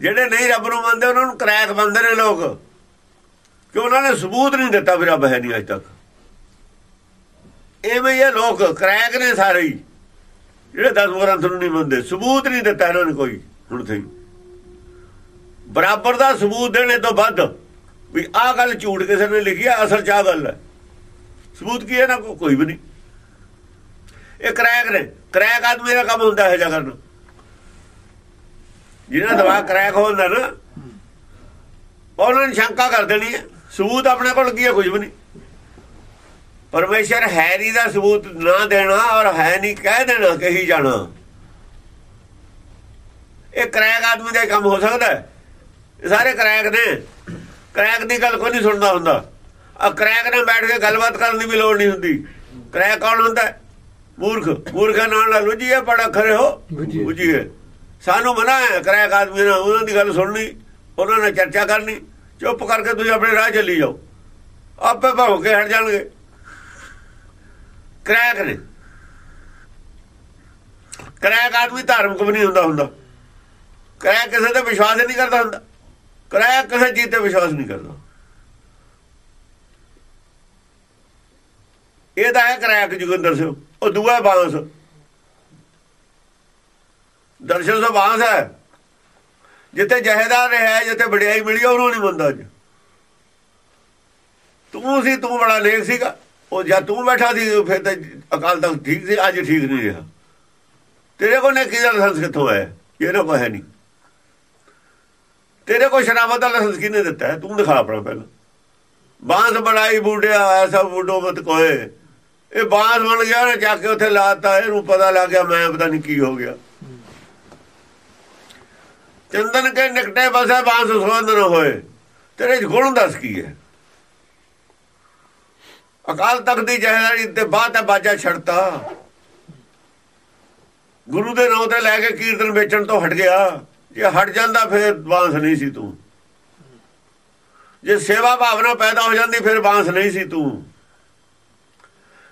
ਜਿਹੜੇ ਨਹੀਂ ਰੱਬ ਨੂੰ ਮੰਨਦੇ, ਉਹਨਾਂ ਨੂੰ ਕਰੈਕ ਬੰਦੇ ਨੇ ਲੋਕ। ਕਿ ਉਹਨਾਂ ਨੇ ਸਬੂਤ ਨਹੀਂ ਦਿੱਤਾ ਵੀ ਰੱਬ ਹੈ ਨਹੀਂ ਅਜ ਤੱਕ। ਐਵੇਂ ਇਹ ਲੋਕ ਕਰੈਕ ਨੇ ਸਾਰੇ ਹੀ। ਜਿਹੜੇ ਦਸ ਗ੍ਰੰਥ ਨੂੰ ਨਹੀਂ ਮੰਨਦੇ, ਸਬੂਤ ਨਹੀਂ ਦਿੱਤਾ ਇਹਨਾਂ ਨੇ ਕੋਈ, ਹੁਣ ਤੱਕ ਬਰਾਬਰ ਦਾ ਸਬੂਤ ਦੇਣੇ ਤੋਂ ਵੱਧ, ਵੀ ਆਹ ਗੱਲ ਝੂਠ ਕਿਸੇ ਨੇ ਲਿਖੀ ਆ, ਅਸਲ ਚਾਹ ਗੱਲ ਹੈ ਸਬੂਤ ਕੀ ਹੈ ਨਾ ਕੋਈ ਵੀ ਨਹੀਂ। ਇਹ ਕਰੈਕ ਨੇ। ਕਰੈਕ ਆਦਮੀ ਦਾ ਕੰਮ ਹੁੰਦਾ ਹੈ ਜਗਰ ਨੂੰ ਜਿਹਨਾਂ ਦਵਾ ਕਰੈਕ ਹੁੰਦਾ ਨਾ, ਉਹਨਾਂ ਨੂੰ ਸ਼ੰਕਾ ਕਰ ਦੇਣੀ ਹੈ ਸਬੂਤ ਆਪਣੇ ਕੋਲ ਕੀ ਹੈ ਕੁਝ ਵੀ ਨਹੀਂ। ਪਰਮੇਸ਼ਰ ਹੈ ਨਹੀਂ ਦਾ ਸਬੂਤ ਨਾ ਦੇਣਾ ਔਰ ਹੈ ਨਹੀਂ ਕਹਿ ਦੇਣਾ ਕਹੀ ਜਾਣਾ। ਇਹ ਕਰੈਕ ਆਦਮੀ ਦਾ ਕੰਮ ਹੋ ਸਕਦਾ ਹੈ। ਇਹ ਸਾਰੇ ਕਰੈਕ ਨੇ। ਕਰੈਕ ਦੀ ਗੱਲ ਕੋਈ ਨਹੀਂ ਸੁਣਦਾ ਹੁੰਦਾ। ਆ ਕਰੈਕ ਨਾਲ ਬੈਠ ਕੇ ਗੱਲਬਾਤ ਕਰਨ ਦੀ ਵੀ ਲੋੜ ਨਹੀਂ ਹੁੰਦੀ। ਕਰੈਕ ਕੌਣ ਹੁੰਦਾ ਮੂਰਖ। ਮੂਰਖਾ ਨਾਲ ਲਾ ਲੋ ਜੀ ਇਹ ਬੜਾ ਖਰੇ ਹੋ। ਬੁਝੀਏ ਸਾਨੂੰ ਮਨਾ ਹੈ ਕਰੈਕ ਆਦਮੀ ਨਾਲ ਉਹਨਾਂ ਦੀ ਗੱਲ ਸੁਣਨੀ ਉਹਨਾਂ ਨਾਲ ਚਰਚਾ ਕਰਨੀ। ਚੁੱਪ ਕਰਕੇ ਤੁਸੀਂ ਆਪਣੇ ਰਾਹ ਚੱਲੀ ਜਾਓ। ਆਪੇ ਭੌਂ ਕੇ ਹਟ ਜਾਣਗੇ। ਕਰੈਕ ਨੇ। ਕਰੈਕ ਆਦਮੀ ਧਾਰਮਿਕ ਵੀ ਨਹੀਂ ਹੁੰਦਾ ਹੁੰਦਾ। ਕਰੈਕ ਕਿਸੇ ਤੇ ਵਿਸ਼ਵਾਸ ਨਹੀਂ ਕਰਦਾ, ਹੁੰਦਾ। ਕਰੈਕ ਕਿਸੇ ਚੀਜ਼ ਤੇ ਵਿਸ਼ਵਾਸ ਨਹੀਂ ਕਰਦਾ। ਇਹ ਤਾਂ ਹੈ ਕਰੈਕ ਜੁਗੰਦਰ ਸਿੰਘ। ਉਹ ਦੂਆ ਬਾਂਸ। ਦਰਸ਼ਨ ਸੋ ਬਾਂਸ ਹੈ। ਜਿੱਥੇ ਜਹੇਦਾਰ ਰਿਹਾ, ਜਿੱਥੇ ਵਡਿਆਈ ਮਿਲੀ, ਉਹਨੂੰ ਨਹੀਂ ਮੰਨਦਾ ਅੱਜ। ਤੂੰ ਸੀ, ਤੂੰ ਬੜਾ ਲੇਖ ਸੀਗਾ। ਉਹ ਜਦ ਤੂੰ ਬੈਠਾ ਸੀ, ਫਿਰ ਤਾਂ ਅਕਾਲ ਤਖਤ ਠੀਕ ਸੀ, ਅੱਜ ਠੀਕ ਨਹੀਂ ਰਿਹਾ। ਤੇਰੇ ਕੋਲ ਨੇ ਕਿਹਦਾ ਲਾਇਸੈਂਸ ਕਿੱਥੋਂ ਆਇਆ ਇਹਦਾ ਕੋਈ ਹੈ ਨਹੀਂ। ਤੇਰੇ ਕੋਲ ਸ਼ਰਾਬਤ ਦਾ ਲਾਇਸੈਂਸ ਕਿਹਨੇ ਦਿੱਤਾ ਤੂੰ ਦਿਖਾ ਆਪਣਾ ਪਹਿਲਾਂ। ਬਾਂਸ ਬਣਾਈ ਬੂਡਿਆ ਐਸਾ ਬੂਡੋ ਮਤ ਕੋਏ। ਇਹ ਬਾਂਸ ਬਣ ਗਿਆ ਨਾ ਚੱਕ ਕੇ ਉੱਥੇ ਲਾਤਾ, ਇਹਨੂੰ ਪਤਾ ਲੱਗ ਗਿਆ, ਮੈਂ ਪਤਾ ਨਹੀਂ ਕੀ ਹੋ ਗਿਆ। ਚੰਦਨ ਕੇ ਨਿਕਟੇ ਬਸੇ ਬਾਂਸ ਸੁਗੰਧ ਨ ਹੋਏ। ਤੇਰੇ ਚ ਗੁਣ ਦੱਸ ਕੀ ਹੈ? ਅਕਾਲ ਤਖਤ ਦੀ ਜਹਦਾਰੀ ਤੇ ਬਾਅਦ ਹੈ ਬਾਜਾ ਛੜਤਾ ਗੁਰੂ ਦੇ ਨਾਂ ਤੇ ਲੈ ਕੇ ਕੀਰਤਨ ਵੇਚਣ ਤੋਂ ਹਟ ਗਿਆ। ਜੇ ਹਟ ਜਾਂਦਾ ਫਿਰ ਬਾਂਸ ਨਹੀਂ ਸੀ ਤੂੰ। ਜੇ ਸੇਵਾ ਭਾਵਨਾ ਪੈਦਾ ਹੋ ਜਾਂਦੀ ਫਿਰ ਬਾਂਸ ਨਹੀਂ ਸੀ ਤੂੰ।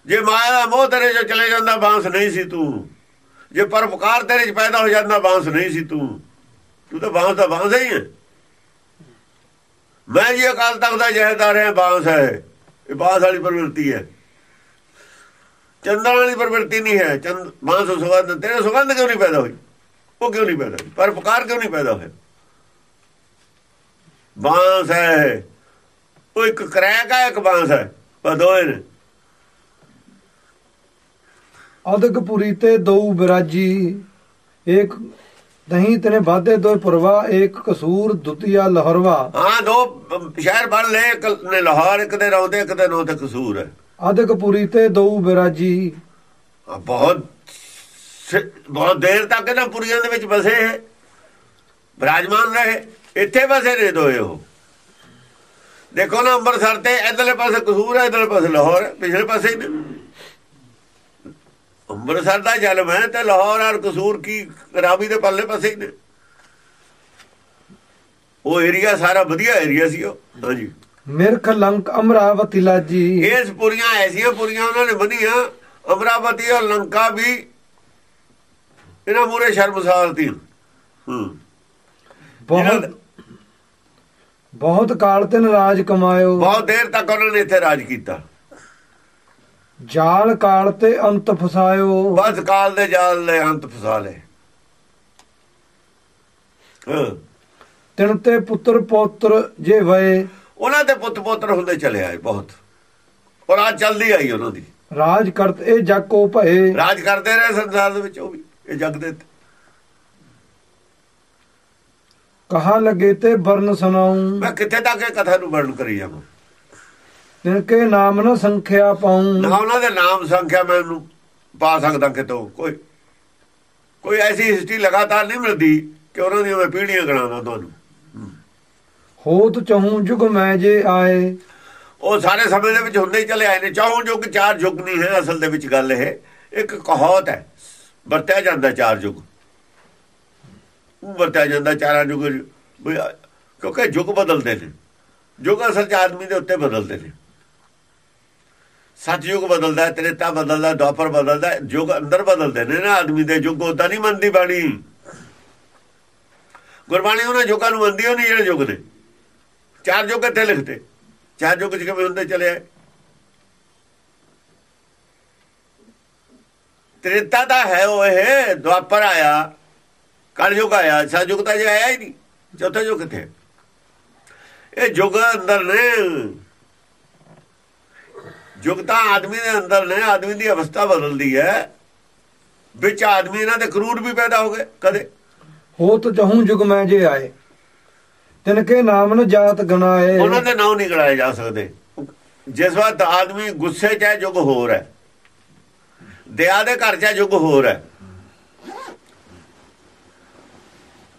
ਜੇ ਮਾਇਆ ਦਾ ਮੋਹ ਤੇਰੇ ਚ ਚਲੇ ਜਾਂਦਾ ਬਾਂਸ ਨਹੀਂ ਸੀ ਤੂੰ। ਜੇ ਪਰਪਕਾਰ ਤੇਰੇ ਚ ਪੈਦਾ ਹੋ ਜਾਂਦਾ ਬਾਂਸ ਨਹੀਂ ਸੀ ਤੂੰ। ਤੂੰ ਤਾਂ ਬਾਂਸ ਦਾ ਬਾਂਸ ਹੀ ਹੈ। ਮੈਂ ਜੀ ਅਕਾਲ ਤਖਤ ਦਾ ਜਹੇਦਾਰ ਹੈ, ਬਾਂਸ ਹੈ। ਇਹ ਬਾਂਸ ਵਾਲੀ ਪ੍ਰਵਿਰਤੀ ਹੈ। ਚੰਦਨ ਵਾਲੀ ਪ੍ਰਵਿਰਤੀ ਨਹੀਂ ਹੈ। ਚੰਦ, ਬਾਂਸ ਸੁਗੰਧ, ਤੇਰੇ ਸੁਗੰਧ ਕਿਉਂ ਨਹੀਂ ਪੈਦਾ ਹੋਈ? ਉਹ ਕਿਉਂ ਨਹੀਂ ਪੈਦਾ ਹੋਈ? ਪਰਪਕਾਰ ਕਿਉਂ ਨਹੀਂ ਪੈਦਾ ਹੋਇਆ? ਬਾਂਸ ਹੈ। ਉਹ ਇੱਕ ਕਰੈਕ ਹੈ, ਇੱਕ ਬਾਂਸ ਹੈ। ਪਰ ਦੋਏ ਨੇ। ਅਦਕ ਤੇ ਦਉ ਬਿਰਾਜੀ, ਇੱਕ ਦਹੀਂ ਤਨੇ ਬਾਦੇ ਦੋਇ ਪੁਰਵਾ ਇੱਕ ਕਸੂਰ ਦੁਤੀਆ ਲਹਰਵਾ। ਹਾਂ ਦੋ ਸ਼ਹਿਰ ਬਣ ਲੈ ਇੱਕ ਨੇ ਲਾਹੌਰ ਇੱਕ ਦੇ ਰੌਂਦੇ ਇੱਕ ਦੇ ਨੌ ਤੇ ਕਸੂਰ। ਹੈ ਅਦਕ ਪੁਰੀ ਤੇ ਦਉ ਬਿਰਾਜੀ। ਆ ਬਹੁਤ ਬਹੁਤ ਦੇਰ ਤੱਕ ਇਹਨਾਂ ਪੁਰੀਆਂ ਦੇ ਵਿੱਚ ਬਸੇ ਹੈ ਬਿਰਾਜਮਾਨ ਰਹੇ। ਇੱਥੇ ਬਸੇ ਨੇ ਦੋਏ ਉਹ। ਦੇਖੋ ਨਾ ਅੰਮ੍ਰਿਤਸਰ ਤੇ ਇਧਰਲੇ ਪਾਸੇ ਕਸੂਰ ਹੈ ਇਧਰਲੇ ਪਾਸੇ ਲਾਹੌਰ ਪਿਛਲੇ ਪਾਸੇ ਅੰਮ੍ਰਿਤਸਰ ਦਾ ਜਨਮ ਹੈ ਤੇ ਲਾਹੌਰ ਔਰ ਕਸੂਰ ਕੀ ਰਾਵੀ ਦੇ ਪੱਲੇ ਪਾਸੇ ਹੀ ਨੇ। ਉਹ ਏਰੀਆ ਸਾਰਾ ਵਧੀਆ ਏਰੀਆ ਸੀ ਉਹ। ਹਾਂਜੀ। ਮਿਰਖ ਲੰਕ ਅਮਰਾਵਤੀ ਲਾਜੀ। ਇਸ ਪੁਰੀਆਂ ਐਸੀਆਂ ਪੁਰੀਆਂ ਉਹਨਾਂ ਨੇ ਬਣੀਆਂ ਅਮਰਾਵਤੀ ਔਰ ਲੰਕਾ ਵੀ ਇਹਨਾਂ ਮੂਰੇ ਸ਼ਰਮਸਾਰ ਤੀ। ਹੂੰ। ਬਹੁਤ ਬਹੁਤ ਕਾਲ ਤਿਨ ਰਾਜ ਕਮਾਇਓ। ਬਹੁਤ ਦੇਰ ਤੱਕ ਉਹਨਾਂ ਨੇ ਇੱਥੇ ਰਾਜ ਕੀਤਾ। ਜਾਲ ਕਾਲ ਤੇ ਅੰਤ ਫਸਾਇਓ। ਬਸ ਕਾਲ ਦੇ ਜਾਲ ਦੇ ਅੰਤ ਫਸਾ ਹਾਂ। ਤਿਨ ਤੇ ਪੁੱਤਰ ਪੌਤਰ ਜੇ ਵਏ। ਉਹਨਾਂ ਦੇ ਪੁੱਤ ਪੋਤਰ ਹੁੰਦੇ ਚਲੇ ਆਏ ਬਹੁਤ। ਔਰ ਆ ਚੱਲਦੀ ਆਈ ਉਹਨਾਂ ਦੀ। ਰਾਜ ਕਰਤ ਇਹ ਜਗ ਕੋ ਭਏ। ਰਾਜ ਕਰਦੇ ਰਹੇ ਸੰਸਾਰ ਦੇ ਵਿੱਚ ਉਹ ਵੀ ਇਹ ਜਗ ਦੇ। ਕਹਾ ਲਗੇ ਤੇ ਬਰਨ ਸੁਨਾਉ ਮੈਂ ਕਿੱਥੇ ਤੱਕ ਇਹ ਕਥਾ ਨੂੰ ਵਰਣਨ ਕਰੀ ਜਾਵਾਂ? ਤਿਨ ਕੇ ਨਾਮ ਨ ਸੰਖਿਆ ਪਾਉ। ਨਾ ਉਹਨਾਂ ਦੇ ਨਾਮ ਸੰਖਿਆ ਮੈਨੂੰ ਪਾ ਸਕਦਾ ਕਿਤੋਂ। ਕੋਈ ਕੋਈ ਐਸੀ ਹਿਸਟਰੀ ਲਗਾਤਾਰ ਨਹੀਂ ਮਿਲਦੀ ਕਿ ਉਹਨਾਂ ਦੀਆਂ ਮੈਂ ਪੀੜ੍ਹੀਆਂ ਗਣਾਵਾਂ ਤੁਹਾਨੂੰ। ਹੋਤ ਚਹੂ ਜੁਗ ਮੈਂ ਜੇ ਆਏ। ਉਹ ਸਾਰੇ ਸਮੇਂ ਦੇ ਵਿੱਚ ਹੁੰਦੇ ਹੀ ਚਲੇ ਆਏ ਨੇ। ਚਾਹੋਂ ਜੋ ਕਿ ਚਾਰ ਯੁੱਗ ਨਹੀਂ ਹੈ ਅਸਲ ਦੇ ਵਿੱਚ ਗੱਲ ਇਹ। ਇੱਕ ਕਹਾਵਤ ਹੈ। ਵਰਤਿਆ ਜਾਂਦਾ ਚਾਰ ਯੁੱਗ ਉਹ ਵਰਤਿਆ ਜਾਂਦਾ ਚਾਰਾਂ ਆ- ਕਿਉਂਕਿ ਯੁੱਗ ਬਦਲਦੇ ਨੇ। ਯੁੱਗ ਅਸਲ ਚ ਆਦਮੀ ਦੇ ਉੱਤੇ ਬਦਲਦੇ ਨੇ। ਸਤਯੁਗ ਬਦਲਦਾ ਹੈ ਤ੍ਰੇਤਾ ਬਦਲਦਾ ਦੁਆਪਰ ਬਦਲਦਾ ਹੈ, ਯੁੱਗ ਅੰਦਰ ਬਦਲਦੇ ਨੇ ਨਾ ਆਦਮੀ ਦੇ ਯੁੱਗ ਉਦਾਂ ਨਹੀਂ ਮੰਨਦੀ ਬਾਣੀ। ਗੁਰਬਾਣੀ ਉਹਨਾਂ ਯੁੱਗਾਂ ਨੂੰ ਮੰਨਦੀ ਉਹ ਨਹੀਂ ਜਿਹੜੇ ਯੁੱਗ ਨੇ। ਚਾਰ ਯੁੱਗ ਇੱਥੇ ਲਿਖਦੇ ਚਾਰ ਯੁੱਗ ਚ ਹੁੰਦੇ ਚਲੇ ਆਏ ਤ੍ਰੇਤਾ ਦਾ ਹੈ ਉਹ ਇਹ ਦੁਆਪਰ ਆਇਆ ਕਲਯੁਗ ਆਇਆ ਸਤਯੁਗ ਤਾਂ ਜੇ ਆਇਆ ਹੀ ਨਹੀਂ। ਚੌਥਾ ਯੁੱਗ ਕਿੱਥੇ ਇਹ ਯੁੱਗ ਅੰਦਰ ਨੇ। ਯੁੱਗ ਤਾਂ ਆਦਮੀ ਦੇ ਅੰਦਰ ਨੇ ਆਦਮੀ ਦੀ ਅਵਸਥਾ ਬਦਲਦੀ ਹੈ। ਵਿੱਚ ਆਦਮੀ ਇਹਨਾਂ ਦੇ ਕਰੂਰ ਵੀ ਪੈਦਾ ਹੋ ਗਏ ਕਦੇ। ਹੋਤ ਚਹੂ ਜੁਗ ਮੈਂ ਜੇ ਆਏ ਤਿਨ ਕੇ ਨਾਮ ਨ ਜਾਤ ਗਨਾਏ ਉਹਨਾਂ ਦੇ ਨਾਂ ਨਹੀਂ ਗਣਾਏ ਜਾ ਸਕਦੇ। ਜਿਸ ਵਕਤ ਆਦਮੀ ਗੁੱਸੇ 'ਚ ਹੈ ਯੁੱਗ ਹੋਰ ਹੈ। ਦਇਆ ਦੇ ਘਰ 'ਚ ਹੈ ਯੁੱਗ ਹੋਰ ਹੈ।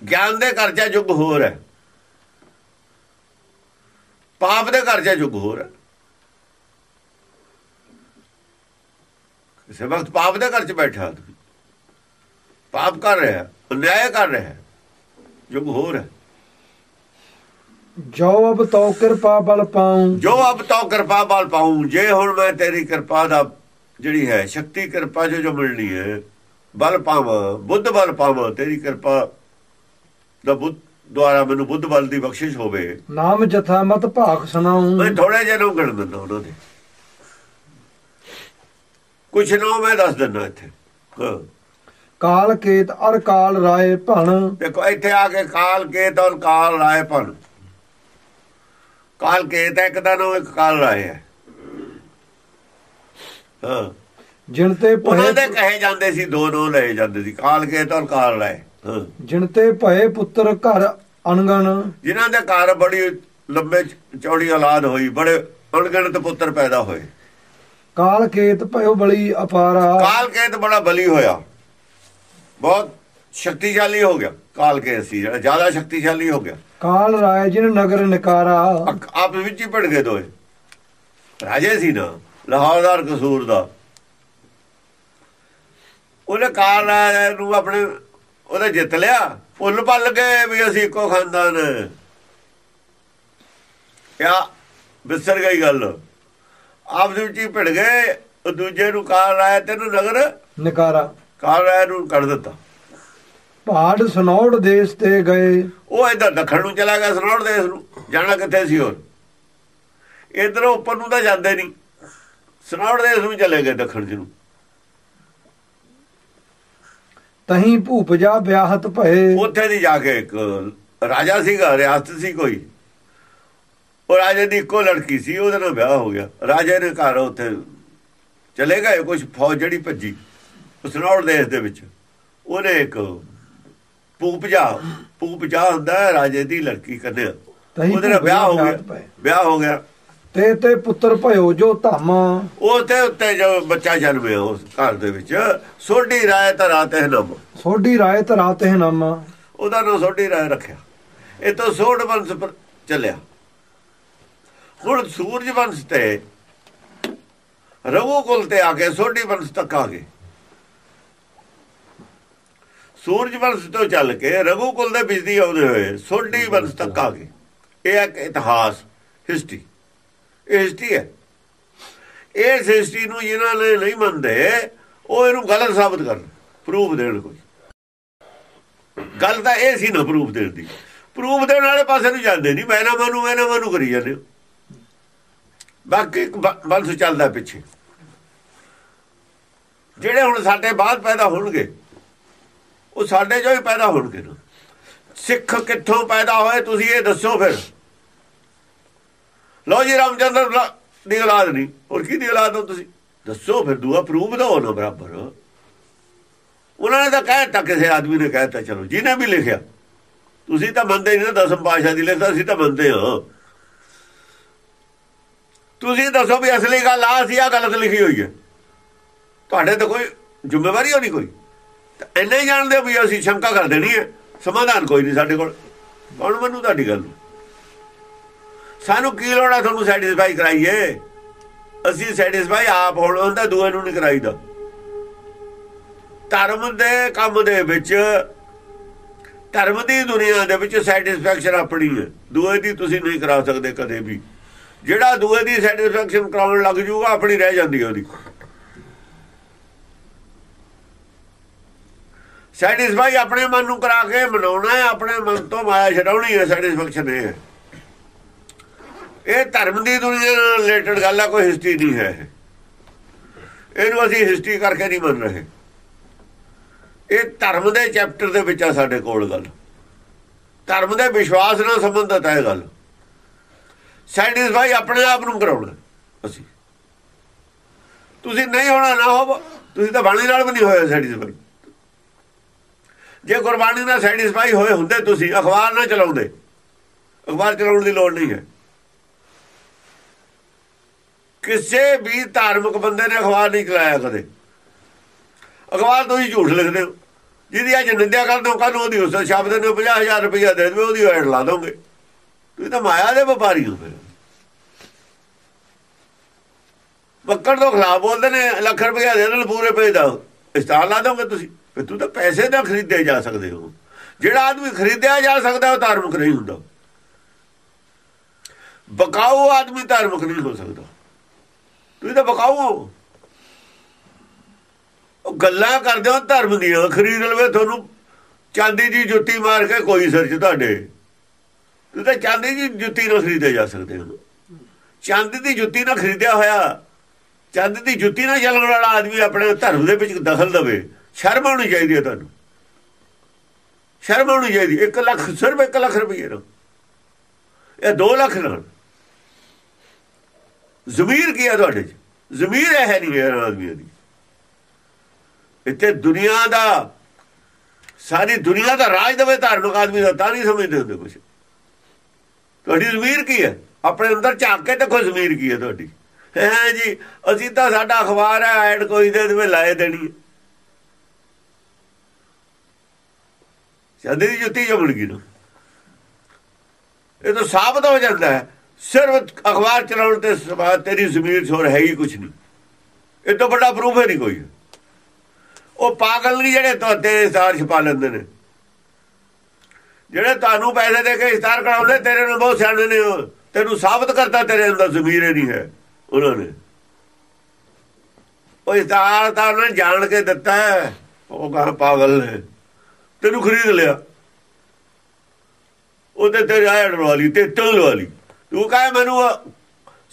ਗਿਆਨ ਦੇ ਘਰ 'ਚ ਯੁੱਗ ਹੋਰ ਹੈ। ਪਾਪ ਦੇ ਘਰ 'ਚ ਯੁੱਗ ਹੋਰ ਹੈ। ਕਿਸੇ ਵਕਤ ਪਾਪ ਦੇ ਘਰ 'ਚ ਬੈਠਾ ਆਦਮੀ ਪਾਪ ਕਰ ਰਿਹਾ ਹੈ, ਅਨਿਆਏ ਕਰ ਰਿਹਾ ਯੁੱਗ ਹੋਰ ਹੈ। ਜੋ ਅਬ ਤੋ ਕਿਰਪਾ ਬਲ ਪਾਉ। ਜੋ ਅਬ ਤੋ ਕਿਰਪਾ ਬਾਲ ਪਾਉਂ ਜੇ ਹੁਣ ਮੈਂ ਤੇਰੀ ਕਿਰਪਾ ਦਾ ਜਿਹੜੀ ਹੈ ਸ਼ਕਤੀ ਕਿਰਪਾ ਜੋ ਜੋ ਮਿਲਣੀ ਹੈ ਬਲ ਪਾਵਾਂ ਬੁੱਧ ਬਲ ਪਾਵਾਂ ਤੇਰੀ ਕਿਰਪਾ ਦਾ ਬੁੱਧ ਦੁਆਰਾ ਮੈਨੂੰ ਬੁੱਧ ਬਲ ਦੀ ਬਖਸ਼ਿਸ਼ ਹੋਵੇ। ਨਾਮ ਜਥਾ ਮਤ ਭਾਖ ਸੁਨਾਉ ਮੈਂ ਥੋੜੇ ਜਿਹੇ ਨੂੰ ਗਿਣ ਦਿੰਦਾ ਉਹਨਾਂ ਦੇ। ਕੁਛ ਨਾ ਮੈਂ ਦੱਸ ਦਿੰਦਾ ਇੱਥੇ। ਕਾਲ ਕੇਤ ਅਰ ਕਾਲ ਰਾਏ ਭਣ। ਦੇਖੋ ਇੱਥੇ ਆ ਕੇ ਕਾਲ ਕੇਤ ਔਰ ਕਾਲ ਰਾਏ ਪਨ ਕਾਲ ਕੇਤ ਹੈ ਇੱਕ ਦਾ ਨਾਮ ਇੱਕ ਕਾਲ ਰਾਏ ਹੈ। ਹਾਂ। ਜਿਣ ਤੇ ਉਹਨਾਂ ਦੇ ਕਹੇ ਜਾਂਦੇ ਸੀ ਦੋ ਨੋ ਲਏ ਜਾਂਦੇ ਸੀ ਕਾਲ ਕੇਤ ਔਰ ਕਾਲ ਰਾਏ। ਹਾਂ। ਜਿਣ ਤੇ ਭਏ ਪੁੱਤਰ ਘਰ ਅਣਗਣ। ਜਿਨ੍ਹਾਂ ਦੇ ਘਰ ਬੜੀ ਲੰਬੇ ਚੌੜੀ ਔਲਾਦ ਹੋਈ ਬੜੇ ਅਣਗਿਣਤ ਪੁੱਤਰ ਪੈਦਾ ਹੋਏ। ਕਾਲ ਕੇਤ ਭਇਓ ਬਲੀ ਅਪਾਰਾ। ਕਾਲ ਕੇਤ ਬੜਾ ਬਲੀ ਹੋਇਆ। ਬਹੁਤ ਸ਼ਕਤੀਸ਼ਾਲੀ ਹੋ ਗਿਆ ਕਾਲ ਕੇ ਅਸੀਂ ਜਿਹੜਾ ਜ਼ਿਆਦਾ ਸ਼ਕਤੀਸ਼ਾਲੀ ਹੋ ਗਿਆ। ਕਾਲ ਰਾਏ ਜਿਨ ਨਗਰ ਨਿਕਾਰਾ। ਆਪਸ ਵਿੱਚ ਹੀ ਭਿੜ ਗਏ ਦੋਏ ਰਾਜੇ ਸੀ ਨਾ ਲਾਹੌਰਦਾਰ ਕਸੂਰ ਦਾ। ਉਹਨੇ ਕਾਲ ਰਾਏ ਨੂੰ ਆਪਣੇ ਉਹਨੇ ਜਿੱਤ ਲਿਆ। ਭੁੱਲ ਭੱਲ ਗਏ ਵੀ ਅਸੀਂ ਇੱਕੋ ਖਾਨਦਾਨ। ਕਿਆ ਵਿਸਰ ਗਈ ਗੱਲ। ਆਪਸ ਵਿੱਚ ਹੀ ਭਿੜ ਗਏ ਉਹ ਦੂਜੇ ਨੂੰ ਕਾਲ ਰਾਏ ਤੈਨੂੰ ਨਗਰ ਨਿਕਾਰਾ। ਕਾਲ ਰਾਏ ਨੂੰ ਕੱਢ ਦਿੱਤਾ। ਪਹਾੜ ਸਨੌੜ ਦੇਸ਼ ਤੇ ਗਏ। ਉਹ ਇਧਰ ਦੱਖਣ ਨੂੰ ਚਲਾ ਗਿਆ ਸਨੌੜ ਦੇਸ਼ ਨੂੰ। ਜਾਣਾ ਕਿੱਥੇ ਸੀ ਹੋਰ ਇਧਰ ਉੱਪਰ ਨੂੰ ਤਾਂ ਜਾਂਦੇ ਨਹੀਂ ਸਨੌੜ ਦੇਸ਼ ਨੂੰ ਚਲੇ ਗਏ ਦੱਖਣ ਜੀ ਨੂੰ ਤਹੀਂ ਭੂਪਜਾ ਵਿਆਹਤ ਭਏ। ਉੱਥੇ ਦੀ ਜਾ ਕੇ ਇੱਕ ਰਾਜਾ ਸੀਗਾ ਰਿਆਸਤ ਸੀ ਕੋਈ। ਉਹ ਰਾਜੇ ਦੀ ਇੱਕੋ ਲੜਕੀ ਸੀ ਉਹਦੇ ਨਾਲ ਵਿਆਹ ਹੋ ਗਿਆ। ਰਾਜੇ ਨੇ ਘਰ ਉੱਥੇ ਚਲੇ ਗਏ ਕੁਝ ਫੌਜ ਜਿਹੜੀ ਭੱਜੀ ਸਨੌੜ ਦੇਸ਼ ਦੇ ਵਿੱਚ। ਉਹਨੇ ਇੱਕ ਪੂਪਜਾ ਪੂਪਜਾ ਹੁੰਦਾ ਹੈ ਰਾਜੇ ਦੀ ਲੜਕੀ ਕੰਨਿਆ ਉਹਦੇ ਨਾਲ ਵਿਆਹ ਹੋ ਗਿਆ। ਵਿਆਹ ਹੋ ਗਿਆ। ਤੇ ਤੇ ਪੁੱਤਰ ਭਇਓ ਜੋ ਧਾਮਾ। ਉੱਥੇ ਉੱਤੇ ਜੋ ਬੱਚਾ ਜਨਮਿਆ ਉਸ ਘਰ ਦੇ ਵਿੱਚ। ਸੋਢੀ ਰਾਏ ਤੇ ਨਮ। ਸੋਢੀ ਰਾਏ ਤੇ ਨਾਮਾ। ਉਹਦਾ ਨਾਂ ਸੋਢੀ ਰਾਏ ਰੱਖਿਆ। ਇਹ ਤੋਂ ਸੋਢ ਵੰਸ਼ ਪਰ ਚੱਲਿਆ। ਹੁਣ ਸੂਰਜ ਵੰਸ਼ ਤੇ ਰਘੂ ਕੁਲ ਤੇ ਆ ਕੇ ਸੋਢੀ ਵੰਸ਼ ਤੱਕ ਆ ਗਏ ਸੂਰਜ ਵੰਸ਼ ਤੋਂ ਚੱਲ ਕੇ ਰਘੂ ਕੁਲ ਦੇ ਬਿਜਦੀ ਆਉਂਦੇ ਹੋਏ ਸੋਢੀ ਵੰਸ਼ ਤੱਕ ਆ ਗਏ ਇਹ ਇੱਕ ਇਤਿਹਾਸ ਹਿਸਟਰੀ ਇਹ ਹਿਸਟਰੀ ਹੈ। ਇਸ ਹਿਸਟਰੀ ਨੂੰ ਜਿਨ੍ਹਾਂ ਨੇ ਨਹੀਂ ਮੰਨਦੇ ਉਹ ਇਹਨੂੰ ਗਲਤ ਸਾਬਤ ਕਰਨ ਪ੍ਰੂਫ ਦੇਣ ਕੋਈ। ਗੱਲ ਤਾਂ ਇਹ ਸੀ ਨਾ ਪ੍ਰੂਫ ਦੇਣ ਦੀ। ਪ੍ਰੂਫ ਦੇਣ ਵਾਲੇ ਪਾਸੇ ਨੂੰ ਜਾਂਦੇ ਨਹੀਂ ਮੈਂ ਨਾ ਮਨੂੰ ਮੈਂ ਨਾ ਮਨੂੰ ਕਰੀ ਜਾਂਦੇ ਹੋ। ਬਾਕੀ ਬੰਸ ਚੱਲਦਾ ਪਿੱਛੇ। ਜਿਹੜੇ ਹੁਣ ਸਾਡੇ ਬਾਅਦ ਪੈਦਾ ਹੋਣਗੇ, ਉਹ ਸਾਡੇ ਜੋ ਹੀ ਪੈਦਾ ਹੋਣਗੇ ਨਾ। ਸਿੱਖ ਕਿੱਥੋਂ ਪੈਦਾ ਹੋਏ, ਤੁਸੀਂ ਇਹ ਦੱਸੋ ਫਿਰ। ਲੋ ਜੀ ਰਾਮਚੰਦਰ ਲਾ- ਦੀ ਔਲਾਦ ਨਹੀਂ। ਹੋਰ ਕੀ ਦੀ ਔਲਾਦ ਹੋ ਤੁਸੀਂ? ਦੱਸੋ ਫਿਰ, ਦੂਆ ਪ੍ਰੂਫ ਦਿਓ ਨਾ ਬਰਾਬਰ। ਉਹਨਾਂ ਨੇ ਤਾਂ ਕਹਿਤਾ ਕਿਸੇ ਆਦਮੀ ਨੇ ਕਹਿਤਾ ਚਲੋ, ਜਿਹਨੇ ਵੀ ਲਿਖਿਆ। ਤੁਸੀਂ ਤਾਂ ਮੰਨਦੇ ਨਹੀਂ ਨਾ, ਦਸਮ ਪਾਸ਼ਾ ਦੀ ਲਿਖਦਾ, ਅਸੀਂ ਤਾਂ ਮੰਨਦੇ ਹਾਂ। ਤੁਸੀਂ ਦੱਸੋ ਵੀ ਅਸਲੀ ਗੱਲ ਆ ਸੀ ਆ ਗਲਤ ਲਿਖੀ ਹੋਈ ਹੈ? ਤੁਹਾਡੇ ਤਾਂ ਕੋਈ ਜ਼ਿੰਮੇਵਾਰੀ ਹੋਣੀ ਕੋਈ? ਤਾਂ ਇੰਨਾ ਹੀ ਜਾਣਦੇ ਹੋ ਵੀ ਅਸੀਂ ਸ਼ੰਕਾ ਕਰ ਦੇਣੀ ਹੈ। ਸਮਾਧਾਨ ਕੋਈ ਨਹੀਂ ਸਾਡੇ ਕੋਲ। ਕੌਣ ਮੰਨੂ ਤੁਹਾਡੀ ਗੱਲ ਸਾਨੂੰ ਕੀ ਲੋੜ ਆ ਤੁਹਾਨੂੰ ਸੈਟੀਸਫਾਈ ਕਰਾਈਏ? ਅਸੀਂ ਸੈਟੀਸਫਾਈ ਆਪ ਹੋਣ ਹੁੰਦਾ, ਦੂਏ ਨੂੰ ਨਹੀਂ ਕਰਾਈਦਾ। ਧਰਮ ਦੇ ਕੰਮ ਦੇ ਵਿੱਚ, ਧਰਮ ਦੀ ਦੁਨੀਆ ਦੇ ਵਿੱਚ ਸੈਟੀਸਫੈਕਸ਼ਨ ਆਪਣੀ ਹੈ। ਦੂਏ ਦੀ ਤੁਸੀਂ ਨਹੀਂ ਕਰਾ ਸਕਦੇ ਕਦੇ ਵੀ। ਜਿਹੜਾ ਦੂਏ ਦੀ ਸੈਟੀਸਫੈਕਸ਼ਨ ਕਰਾਉਣ ਲੱਗ ਜੂਗਾ, ਆਪਣੀ ਰਹਿ ਜਾਂਦੀ ਉਹਦੀ। ਸੈਟੀਸਫਾਈ ਆਪਣੇ ਮਨ ਨੂੰ ਕਰਾ ਕੇ ਮਨਾਉਣਾ ਹੈ, ਆਪਣੇ ਮਨ ਤੋਂ ਮਾਇਆ ਛਡਾਉਣੀ ਹੈ ਸੈਟੀਸਫੈਕਸ਼ਨ ਇਹ ਹੈ। ਇਹ ਧਰਮ ਦੀ ਦੁਨੀਆ ਨਾਲ ਰਿਲੇਟਡ ਗੱਲ ਆ, ਕੋਈ ਹਿਸਟਰੀ ਨਹੀਂ ਹੈ ਇਹਨੂੰ ਅਸੀਂ ਹਿਸਟਰੀ ਕਰਕੇ ਨਹੀਂ ਮੰਨ ਰਹੇ। ਇਹ ਧਰਮ ਦੇ ਚੈਪਟਰ ਦੇ ਵਿੱਚ ਆ ਸਾਡੇ ਕੋਲ ਗੱਲ। ਧਰਮ ਦੇ ਵਿਸ਼ਵਾਸ ਨਾਲ ਸੰਬੰਧਤ ਹੈ ਇਹ ਗੱਲ। ਸੈਟੀਸਫਾਈ ਆਪਣੇ ਆਪ ਨੂੰ ਕਰਾਉਣਾ ਅਸੀਂ। ਤੁਸੀਂ ਨਹੀਂ ਹੋਣਾ ਨਾ ਹੋ ਤੁਸੀਂ ਤਾਂ ਬਾਣੀ ਨਾਲ ਵੀ ਨਹੀਂ ਹੋਏ ਸੈਟੀਸਫਾਈ। ਜੇ ਗੁਰਬਾਣੀ ਨਾਲ ਸੈਟੀਸਫਾਈ ਹੋਏ ਹੁੰਦੇ ਤੁਸੀਂ, ਅਖਬਾਰ ਨਾ ਚਲਾਉਂਦੇ। ਅਖਬਾਰ ਚਲਾਉਣ ਦੀ ਲੋੜ ਨਹੀਂ ਹੈ। ਕਿਸੇ ਵੀ ਧਾਰਮਿਕ ਬੰਦੇ ਨੇ ਅਖਬਾਰ ਨਹੀਂ ਚਲਾਇਆ ਕਦੇ। ਅਖਬਾਰ ਤੁਸੀਂ ਝੂਠ ਲਿਖਦੇ ਹੋ। ਜਿਹਦੀ ਅੱਜ ਨਿੰਦਿਆ ਕਰਦੇ ਹੋ ਕੱਲ ਉਹਦੀ ਉਸ ਸ਼ਬਦ ਨੂੰ 50000 ਰੁਪਇਆ ਦੇ ਦੇਵੇ, ਉਹਦੀ ਐਡ ਲਾ ਦੋਗੇ। ਤੁਸੀਂ ਤਾਂ ਮਾਇਆ ਦੇ ਵਪਾਰੀ ਹੋ ਫਿਰ। ਬੱਕਰ ਤੋਂ ਖਿਲਾਫ ਬੋਲਦੇ ਨੇ, ਲੱਖ ਰੁਪਇਆ ਦੇ ਦੇਣ, ਪੂਰੇ ਪੇਜ ਦਾ। ਲਾ ਦੋਗੇ ਤੁਸੀਂ। ਫਿਰ ਤੂੰ ਤਾਂ ਪੈਸੇ ਦਾ ਖਰੀਦੇ ਜਾ ਸਕਦੇ ਹੋ। ਜਿਹੜਾ ਆਦਮੀ ਖਰੀਦਿਆ ਜਾ ਸਕਦਾ, ਉਹ ਧਾਰਮਿਕ ਨਹੀਂ ਹੁੰਦਾ। ਬਕਾਊ ਆਦਮੀ ਧਾਰਮਿਕ ਨਹੀਂ ਹੋ ਸਕਦਾ। ਤੁਸੀਂ ਤਾਂ ਬਕਾਊ ਉਹ ਗੱਲਾਂ ਕਰਦੇ ਹੋ ਧਰਮ ਦੀਆਂ। ਖਰੀਦ ਲਵੇ ਤੁਹਾਨੂੰ, ਚਾਂਦੀ ਦੀ ਜੁੱਤੀ ਮਾਰ ਕੇ ਕੋਈ ਸਿਰ 'ਚ ਤੁਹਾਡੇ। ਤੁਸੀਂ ਤਾਂ ਚਾਂਦੀ ਦੀ ਜੁੱਤੀ ਨਾਲ ਖਰੀਦੇ ਜਾ ਸਕਦੇ ਹੋ ਚਾਂਦੀ ਦੀ ਜੁੱਤੀ ਨਾਲ ਖਰੀਦਿਆ ਹੋਇਆ। ਚਾਂਦੀ ਦੀ ਜੁੱਤੀ ਨਾਲ ਚੱਲਣ ਵਾਲਾ ਆਦਮੀ ਆਪਣੇ ਧਰਮ ਦੇ ਵਿੱਚ ਦਖਲ ਦੇਵੇ। ਸ਼ਰਮ ਆਉਣੀ ਚਾਹੀਦੀ ਹੈ ਤੁਹਾਨੂੰ। ਸ਼ਰਮ ਆਉਣੀ ਚਾਹੀਦੀ 1 ਲੱਖ, ਸਿਰਫ 1 ਲੱਖ ਰੁਪਏ ਨਾਲ। ਇਹ 2 ਲੱਖ ਨਾਲ। ਜ਼ਮੀਰ ਕੀ ਹੈ ਤੁਹਾਡੇ ਚ? ਜ਼ਮੀਰ ਹੈ ਨਹੀਂ ਇਹ ਆਦਮੀਆਂ ਦੀ। ਇੱਥੇ ਦੁਨੀਆ ਦਾ, ਸਾਰੀ ਦੁਨੀਆ ਦਾ ਰਾਜ ਦੇਵੇ ਧਾਰਮਿਕ ਆਦਮੀ ਦਾ ਤਾਂ ਨਹੀਂ ਸਮਝਦੇ ਹੁੰਦੇ ਕੁਝ ਤੁਹਾਡੀ ਜ਼ਮੀਰ ਕੀ ਹੈ? ਆਪਣੇ ਅੰਦਰ ਝਾਕ ਕੇ ਦੇਖੋ ਜ਼ਮੀਰ ਕੀ ਹੈ ਤੁਹਾਡੀ। ਹੈ ਜੀ, ਅਸੀਂ ਤਾਂ ਸਾਡਾ ਅਖਬਾਰ ਹੈ, ਐਡ ਕੋਈ ਦੇ ਦੇਵੇ, ਲਾਏ ਦੇਣੀ ਹੈ। ਦੀ ਜੁੱਤੀ ਜਮਣ ਗਈ ਨਾ। ਇਹ ਤਾਂ ਸਾਬਤ ਹੋ ਜਾਂਦਾ ਹੈ। ਸਿਰਫ ਅਖਬਾਰ ਚਲਾਉਣ ਤੇ ਤੇਰੀ ਜ਼ਮੀਰ 'ਚ ਹੋਰ ਹੈਗੀ ਕੁਝ ਨਹੀਂ। ਇਹ ਤੋਂ ਵੱਡਾ ਪ੍ਰੂਫ ਹੈ ਨਹੀਂ ਕੋਈ। ਉਹ ਪਾਗਲ ਨਹੀਂ ਜਿਹੜੇ ਤੁਹਾਡੇ ਸਾਰ ਛਪਾ ਲੈਂਦੇ ਨੇ। ਜਿਹੜੇ ਤੁਹਾਨੂੰ ਪੈਸੇ ਦੇ ਕੇ ਇਸ਼ਤਾਰ ਕਰਾਉਂਦੇ, ਤੇਰੇ ਨੂੰ ਬਹੁਤ ਸਿਆਣੇ ਨੇ ਉਹ। ਤੈਨੂੰ ਸਾਬਤ ਕਰਤਾ, ਤੇਰੇ ਅੰਦਰ ਜ਼ਮੀਰ ਨਹੀਂ ਹੈ, ਉਹਨਾਂ ਨੇ। ਉਹ ਇਸ਼ਤਾਰ ਤਾਂ ਉਹਨੇ ਜਾਣ ਕੇ ਦਿੱਤਾ ਉਹ ਕਹਾਂ ਪਾਗਲ ਨੇ। ਤੈਨੂੰ ਖਰੀਦ ਲਿਆ। ਉਹਦੇ ਤੇ ਰਾਇ ਲਵਾ ਲਈ, ਤੇ ਤਲ ਲਵਾ ਲਈ। ਤੂੰ ਕਹੇ ਮੈਨੂੰ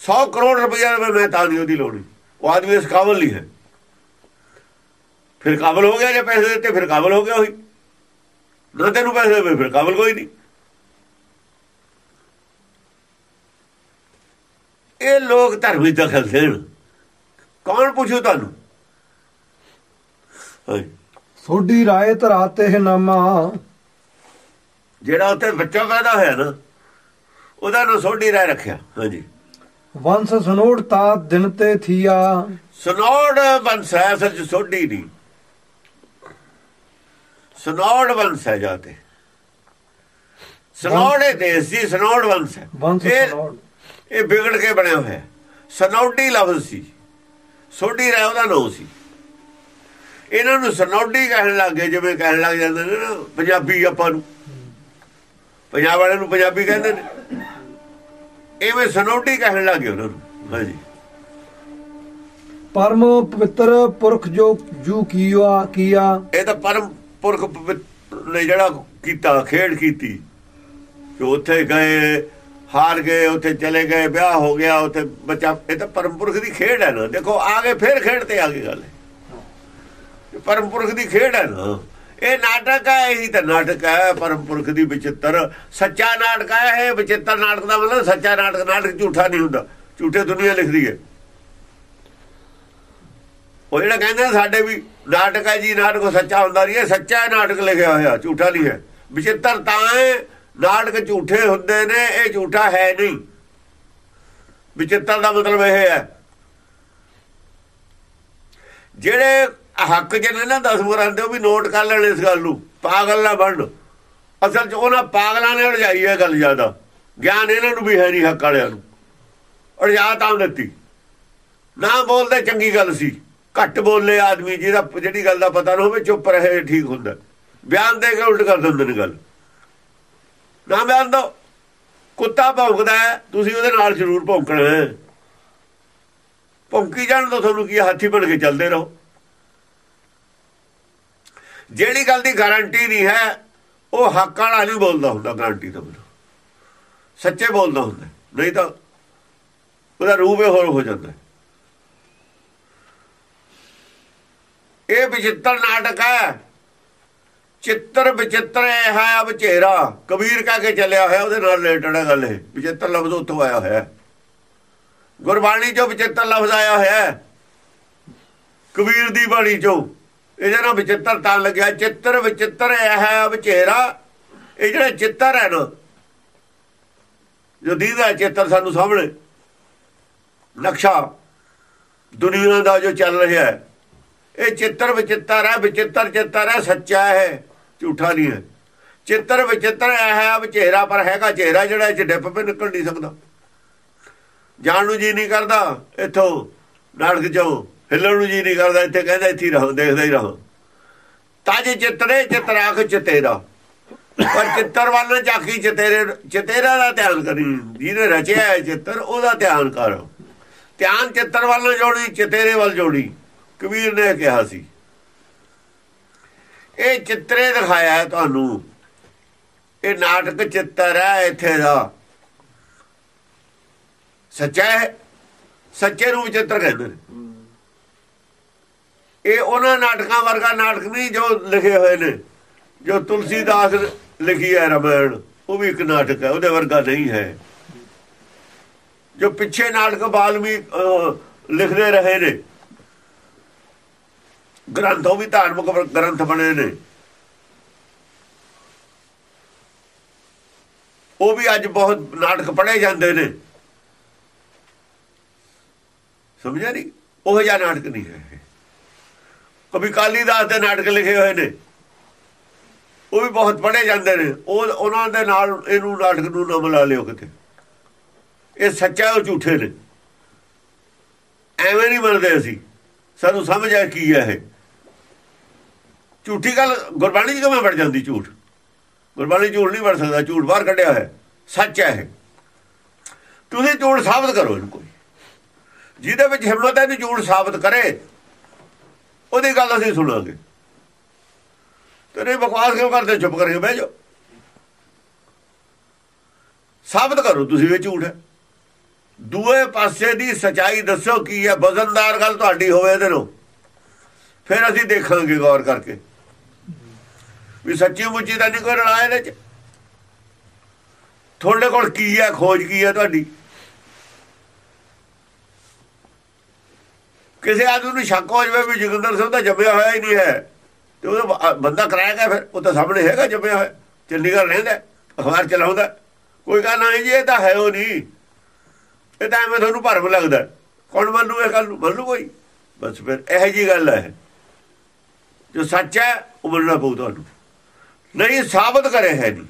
100 ਕਰੋੜ ਰੁਪਏ ਮੈਂ ਤਾਂ ਨਹੀਂ ਉਹਦੀ ਲੋੜੀ ਉਹ ਆਦਮੀ ਇਸ ਕਾਬਲ ਨਹੀਂ ਹੈ। ਫਿਰ ਕਾਬਲ ਹੋ ਗਿਆ ਜੇ ਪੈਸੇ ਦਿੱਤੇ ਫਿਰ ਕਾਬਲ ਹੋ ਗਿਆ ਹੋਈ ਨਾ ਤੈਨੂੰ ਪੈਸੇ ਦੇਵੇ ਫਿਰ ਕਾਬਲ ਕੋਈ ਨਹੀਂ। ਇਹ ਲੋਕ ਧਰਮੀ ਦਖਲ ਦੇਣ। ਕੌਣ ਪੁੱਛੂ ਤੁਹਾਨੂੰ। ਸੋਡੀ ਰਾਏ ਧਰਾਤੇ ਹੈ ਨਾਮਾ। ਜਿਹੜਾ ਉੱਥੇ ਬੱਚਾ ਪੈਦਾ ਹੋਇਆ ਨਾ ਉਹਦਾ ਨਾਂ ਸੋਢੀ ਰਾਇ ਰੱਖਿਆ। ਹਾਂਜੀ। ਵੰਸ ਸਨੋੜ ਤਾ ਦਿਨ ਤੇ ਥੀਆ। ਸਨੌੜ ਬੰਸ ਹੈ ਅਸਲ ਚ ਸੋਢੀ ਨਹੀਂ। ਸਨੌੜ ਬੰਸ ਹੈ ਜਾਤੇ ਸਨੌੜੇ ਦੇਸ ਦੀ ਸਨੌੜ ਹੈ ਵੰਸ ਇਹ- ਸਨੋੜ। ਇਹ ਵਿਗੜ ਕੇ ਬਣਿਆ ਹੋਇਆ। ਸਨੌਡੀ ਲਫ਼ਜ਼ ਸੀ। ਸੋਢੀ ਰਾਇ ਉਹਦਾ ਨਾਮ ਸੀ। ਇਹਨਾਂ ਨੂੰ ਸਨੌਡੀ ਕਹਿਣ ਲੱਗੇ ਜਿਵੇਂ ਕਹਿਣ ਲੱਗ ਜਾਂਦੇ ਨੇ ਨਾ ਪੰਜਾਬੀ ਆਪਾਂ ਨੂੰ। ਪੰਜਾਬ ਵਾਲਿਆਂ ਨੂੰ ਪੰਜਾਬੀ ਕਹਿੰਦੇ ਨੇ। ਐਵੇਂ ਸਨੌਡੀ ਕਹਿਣ ਲੱਗੇ ਉਹਨਾਂ ਨੂੰ। ਹਾਂਜੀ। ਪਰਮ ਪਵਿੱਤਰ ਪੁਰਖ ਜੋ ਜੂ ਕੀਆ ਕੀਆ। ਇਹ ਤਾਂ ਪਰਮ ਪੁਰਖ ਨੇ ਜਿਹੜਾ ਕੀਤਾ, ਖੇਡ ਕੀਤੀ। ਕਿ ਉੱਥੇ ਗਏ, ਹਾਰ ਗਏ, ਉੱਥੇ ਚਲੇ ਗਏ, ਵਿਆਹ ਹੋ ਗਿਆ, ਉੱਥੇ ਬੱਚਾ, ਇਹ ਤਾਂ ਪਰਮ ਪੁਰਖ ਦੀ ਖੇਡ ਹੈ ਨਾ। ਦੇਖੋ ਆਗੇ ਫੇਰ ਖੇਡ ਤੇ ਆਗੇ ਗੱਲ। ਹੈ ਇਹ ਪਰਮ ਪੁਰਖ ਦੀ ਖੇਡ ਹੈ ਨਾ। ਇਹ ਨਾਟਕ ਹੈ, ਇਹੀ ਤਾਂ ਨਾਟਕ ਹੈ, ਪਰਮ ਪੁਰਖ ਦੀ ਵਿਚਿੱਤਰ। ਸੱਚਾ ਨਾਟਕ ਹੈ, ਇਹ ਵਿਚਿੱਤਰ ਨਾਟਕ ਦਾ ਮਤਲਬ ਸੱਚਾ ਨਾਟਕ ਨਾਟਕ ਝੂਠਾ ਨਹੀਂ ਹੁੰਦਾ। ਝੂਠੇ ਦੁਨੀਆ ਲਿਖਦੀ ਹੈ। ਉਹ ਜਿਹੜਾ ਕਹਿੰਦੇ ਸਾਡੇ ਵੀ ਨਾਟਕ ਹੈ ਜੀ, ਨਾਟਕ ਸੱਚਾ ਹੁੰਦਾ ਨਹੀਂ ਹੈ, ਸੱਚਾ ਨਾਟਕ ਲਿਖਿਆ ਹੋਇਆ, ਝੂਠਾ ਨਹੀਂ ਹੈ। ਵਿਚਿੱਤਰ ਤਾਂ ਹੈ ਨਾਟਕ ਝੂਠੇ ਹੁੰਦੇ ਨੇ, ਇਹ ਝੂਠਾ ਹੈ ਨਹੀਂ। ਵਿਚਿੱਤਰ ਦਾ ਮਤਲਬ ਇਹ ਹੈ। ਜਿਹੜੇ ਹੱਕ ਜਿਹਨੇ ਨਾ ਦਸ ਮੁਰਾਂਦੇ ਉਹ ਵੀ ਨੋਟ ਕਰ ਲੈਣ ਇਸ ਗੱਲ ਨੂੰ, ਪਾਗਲ ਨਾ ਬਣ ਅਸਲ 'ਚ ਉਹਨਾਂ ਪਾਗਲਾਂ ਨੇ ਉਲਝਾਈ ਹੈ ਗੱਲ ਜ਼ਿਆਦਾ। ਗਿਆਨ ਇਹਨਾਂ ਨੂੰ ਵੀ ਹੈ ਨਹੀਂ ਹੱਕ ਵਾਲਿਆਂ ਨੂੰ। ਉਲਝਾ ਤਾਂ ਦਿੱਤੀ। ਨਾ ਬੋਲਦੇ ਚੰਗੀ ਗੱਲ ਸੀ। ਘੱਟ ਬੋਲੇ ਆਦਮੀ ਜਿਹਦਾ ਜਿਹੜੀ ਗੱਲ ਦਾ ਪਤਾ ਨਾ ਹੋਵੇ, ਚੁੱਪ ਰਹੇ, ਠੀਕ ਹੁੰਦਾ। ਬਿਆਨ ਦੇ ਕੇ ਉਲਟ ਕਰ ਦਿੰਦੇ ਨੇ ਗੱਲ। ਨਾ ਬਿਆਨ ਦੋ। ਕੁੱਤਾ ਭੌਂਕਦਾ ਤੁਸੀਂ ਉਹਦੇ ਨਾਲ ਜ਼ਰੂਰ ਭੌਂਕਣਾ ਭੌਂਕੀ ਜਾਣ ਤੋਂ ਤੁਹਾਨੂੰ ਕੀ ਹਾਥੀ ਬਣ ਕੇ ਚੱਲਦੇ ਰਹੋ। ਜਿਹੜੀ ਗੱਲ ਦੀ ਗਾਰੰਟੀ ਨਹੀਂ ਹੈ, ਉਹ ਹੱਕ ਵਾਲਾ ਨਹੀਂ ਬੋਲਦਾ ਹੁੰਦਾ ਗਾਰੰਟੀ ਤੋਂ ਬਿਨਾਂ। ਸੱਚੇ ਬੋਲਦਾ ਹੁੰਦਾ। ਨਹੀਂ ਤਾਂ ਉਹਦਾ ਰੂਪ ਹੀ ਹੋਰ ਹੋ ਜਾਂਦਾ। ਇਹ ਵਿਚਿੱਤਰ ਨਾਟਕ ਹੈ। ਚਿੱਤਰ ਵਿਚਿੱਤਰ ਇਹ ਹੈ ਵਿਚੇਰਾ ਕਬੀਰ ਕਹ ਕੇ ਚੱਲਿਆ ਹੋਇਆ, ਉਹਦੇ ਨਾਲ ਰਿਲੇਟਡ ਹੈ ਗੱਲ ਇਹ। ਵਿਚਿੱਤਰ ਲਫ਼ਜ਼ ਉੱਥੋਂ ਆਇਆ ਹੋਇਆ। ਗੁਰਬਾਣੀ ਚੋਂ ਵਿਚਿੱਤਰ ਲਫ਼ਜ਼ ਆਇਆ ਹੋਇਆ। ਕਬੀਰ ਦੀ ਬਾਣੀ ਚੋਂ। ਇਹਦੇ ਨਾਲ ਵਿਚਿੱਤਰ ਤਾਂ ਲੱਗਿਆ। ਚਿੱਤਰ ਵਿਚਿੱਤਰ ਇਹ ਹੈ ਵਿਚੇਰਾ ਇਹ ਜਿਹੜਾ ਚਿੱਤਰ ਹੈ ਨਾ, ਜੋ ਦੀਦਾ ਚਿੱਤਰ ਸਾਨੂੰ ਸਾਹਮਣੇ। ਨਕਸ਼ਾ। ਦੁਨੀਆ ਦਾ ਜੋ ਚੱਲ ਰਿਹਾ ਹੈ। ਇਹ ਚਿੱਤਰ ਵਿਚਿੱਤਰ ਹੈ, ਵਿਚਿੱਤਰ ਚਿੱਤਰ ਹੈ, ਸੱਚਾ ਹੈ ਝੂਠਾ ਨਹੀਂ ਹੈ। ਚਿੱਤਰ ਵਿਚਿੱਤਰ ਹੈ ਵਿਚੇਰਾ ਪਰ ਹੈਗਾ, ਚਿਹਰਾ ਜਿਹੜਾ ਇਹ ਡਿੱਪ ਪੇ ਨਿਕਲ ਨਹੀਂ ਸਕਦਾ। ਜਾਣ ਨੂੰ ਜੀ ਨਹੀਂ ਕਰਦਾ, ਇੱਥੋਂ ਨਾਟਕ ਚੋਂ ਹਿੱਲਣ ਨੂੰ ਜੀ ਨਹੀਂ ਕਰਦਾ, ਇੱਥੇ ਕਹਿੰਦਾ ਇੱਥੇ ਹੀ ਰਹੋ, ਦੇਖਦਾ ਹੀ ਰਹੋ। ਤਾਜੇ ਚਿੱਤਰੇ ਚਿਤਰਾਖ ਚਤੇਰਾ। ਪਰ ਚਿੱਤਰ ਵੱਲ ਝਾਕੀ, ਚਤੇਰੇ, ਚਤੇਰਾ ਦਾ ਧਿਆਨ ਕਰੀ। ਜਿਹਨੇ ਰਚਿਆ ਹੈ ਚਿੱਤਰ, ਉਹਦਾ ਧਿਆਨ ਕਰ। ਧਿਆਨ ਚਿੱਤਰ ਵੱਲ ਜੋੜੀ, ਚਤੇਰੇ ਵੱਲ ਜੋੜੀ। ਕਬੀਰ ਨੇ ਕਿਹਾ ਸੀ। ਇਹ ਚਿੱਤਰੇ ਦਿਖਾਇਆ ਹੈ ਤੁਹਾਨੂੰ। ਇਹ ਨਾਟਕ ਚਿੱਤਰ ਹੈ ਇੱਥੇ ਦਾ। ਸੱਚਾ ਹੈ। ਸੱਚੇ ਨੂੰ ਵਿਚਿੱਤਰ ਕਹਿੰਦੇ ਨੇ। ਇਹ ਉਹਨਾਂ ਨਾਟਕਾਂ ਵਰਗਾ ਨਾਟਕ ਨਹੀਂ ਜੋ ਲਿਖੇ ਹੋਏ ਨੇ। ਜੋ ਤੁਲਸੀਦਾਸ ਲਿਖੀ ਹੈ ਰਮਾਇਣ। ਉਹ ਵੀ ਇੱਕ ਨਾਟਕ ਹੈ, ਉਹਦੇ ਵਰਗਾ ਨਹੀਂ ਹੈ। ਜੋ ਪਿੱਛੇ ਨਾਟਕ ਬਾਲਮੀ ਲਿਖਦੇ ਰਹੇ ਨੇ। ਗ੍ਰੰਥ ਉਹ ਵੀ ਧਾਰਮਿਕ ਗ੍ਰੰਥ ਬਣੇ ਨੇ। ਉਹ ਵੀ ਅੱਜ ਬਹੁਤ ਨਾਟਕ ਪੜ੍ਹੇ ਜਾਂਦੇ ਨੇ। ਸਮਝਿਆ ਨਹੀਂ? ਉਹ ਜਿਹਾ ਨਾਟਕ ਨਹੀਂ ਹੈ ਕਵੀ ਕਾਲੀਦਾਸ ਦੇ ਨਾਟਕ ਲਿਖੇ ਹੋਏ ਨੇ। ਉਹ ਵੀ ਬਹੁਤ ਪੜੇ ਜਾਂਦੇ ਨੇ। ਉਹ, ਉਹਨਾਂ ਦੇ ਨਾਲ ਇਹਨੂੰ ਨਾਟਕ ਨੂੰ ਨਾ ਮਿਲਾ ਲਿਓ ਕਿਤੇ। ਇਹ ਸੱਚਾ ਉਹ ਝੂਠੇ ਨੇ। ਐਵੇਂ ਨਹੀਂ ਮੰਨਦੇ ਅਸੀਂ। ਸਾਨੂੰ ਸਮਝ ਆ ਕੀ ਹੈ ਇਹ। ਝੂਠੀ ਗੱਲ, ਗੁਰਬਾਣੀ ਜੀ ਕਿਵੇਂ ਵੜ ਜਾਂਦੀ ਝੂਠ? ਗੁਰਬਾਣੀ ਝੂਠ ਨਹੀਂ ਵੜ ਸਕਦਾ, ਝੂਠ ਬਾਹਰ ਕੱਢਿਆ ਹੈ ਸੱਚ ਹੈ ਇਹ। ਤੁਸੀਂ ਝੂਠ ਸਾਬਤ ਕਰੋ ਇਹਨੂੰ ਕੋਈ। ਜਿਹਦੇ ਵਿੱਚ ਹਿੰਮਤ ਹੈ ਇਹਨੂੰ ਝੂਠ ਸਾਬਤ ਕਰੇ, ਉਹਦੀ ਗੱਲ ਅਸੀਂ ਸੁਣਾਂਗੇ। ਤੇਰੇ ਬਕਵਾਸ ਕਿਉਂ ਕਰਦੇ, ਚੁੱਪ ਕਰਕੇ ਬਹਿ ਜਾਓ। ਸਾਬਤ ਕਰੋ ਤੁਸੀਂ ਇਹ ਝੂਠ ਹੈ। ਦੂਏ ਪਾਸੇ ਦੀ ਸਚਾਈ ਦੱਸੋ ਕੀ ਹੈ ਵਜ਼ਨਦਾਰ ਗੱਲ ਤੁਹਾਡੀ ਹੋਵੇ ਇਹਦੇ ਨੂੰ ਫਿਰ ਅਸੀਂ ਦੇਖਾਂਗੇ ਗੌਰ ਕਰਕੇ। ਵੀ ਸੱਚੀ ਮੁੱਚੀ ਤਾਂ ਨਹੀਂ ਕੋਈ ਰਲਾ ਇਹਦੇ ਚ। ਤੁਹਾਡੇ ਕੋਲ ਕੀ ਹੈ ਖੋਜ ਕੀ ਹੈ ਤੁਹਾਡੀ? ਕਿਸੇ ਆਦਮੀ ਨੂੰ ਸ਼ੱਕ ਹੋ ਜਾਵੇ ਵੀ ਜਗਿੰਦਰ ਸਿੰਘ ਤਾਂ ਜੰਮਿਆ ਹੋਇਆ ਹੀ ਨਹੀਂ ਹੈ। ਤੇ ਉਹ ਬੰਦਾ ਕਰਾਇਆ ਗਿਆ ਫਿਰ? ਉਹ ਤਾਂ ਸਾਹਮਣੇ ਹੈਗਾ ਜੰਮਿਆ ਹੋਇਆ। ਚੰਡੀਗੜ੍ਹ ਰਹਿੰਦਾ ਅਖਬਾਰ ਚਲਾਉਂਦਾ ਕੋਈ ਕਹਾਂ ਨਹੀਂ ਜੀ, ਇਹ ਤਾਂ ਹੈ ਉਹ ਨਹੀਂ। ਇਹ ਤਾਂ ਐਵੇਂ ਤੁਹਾਨੂੰ ਭਰਮ ਲੱਗਦਾ ਕੌਣ ਮੰਨੂ ਇਹ ਗੱਲ ਮੰਨੂ ਕੋਈ? ਬਸ ਫਿਰ ਇਹੋ ਜੀ ਗੱਲ ਹੈ। ਜੋ ਸੱਚ ਹੈ, ਉਹ ਮੰਨਣਾ ਪਊ ਤੁਹਾਨੂੰ। ਨਹੀਂ, ਸਾਬਤ ਕਰੇ ਹੈ ਨਹੀਂ।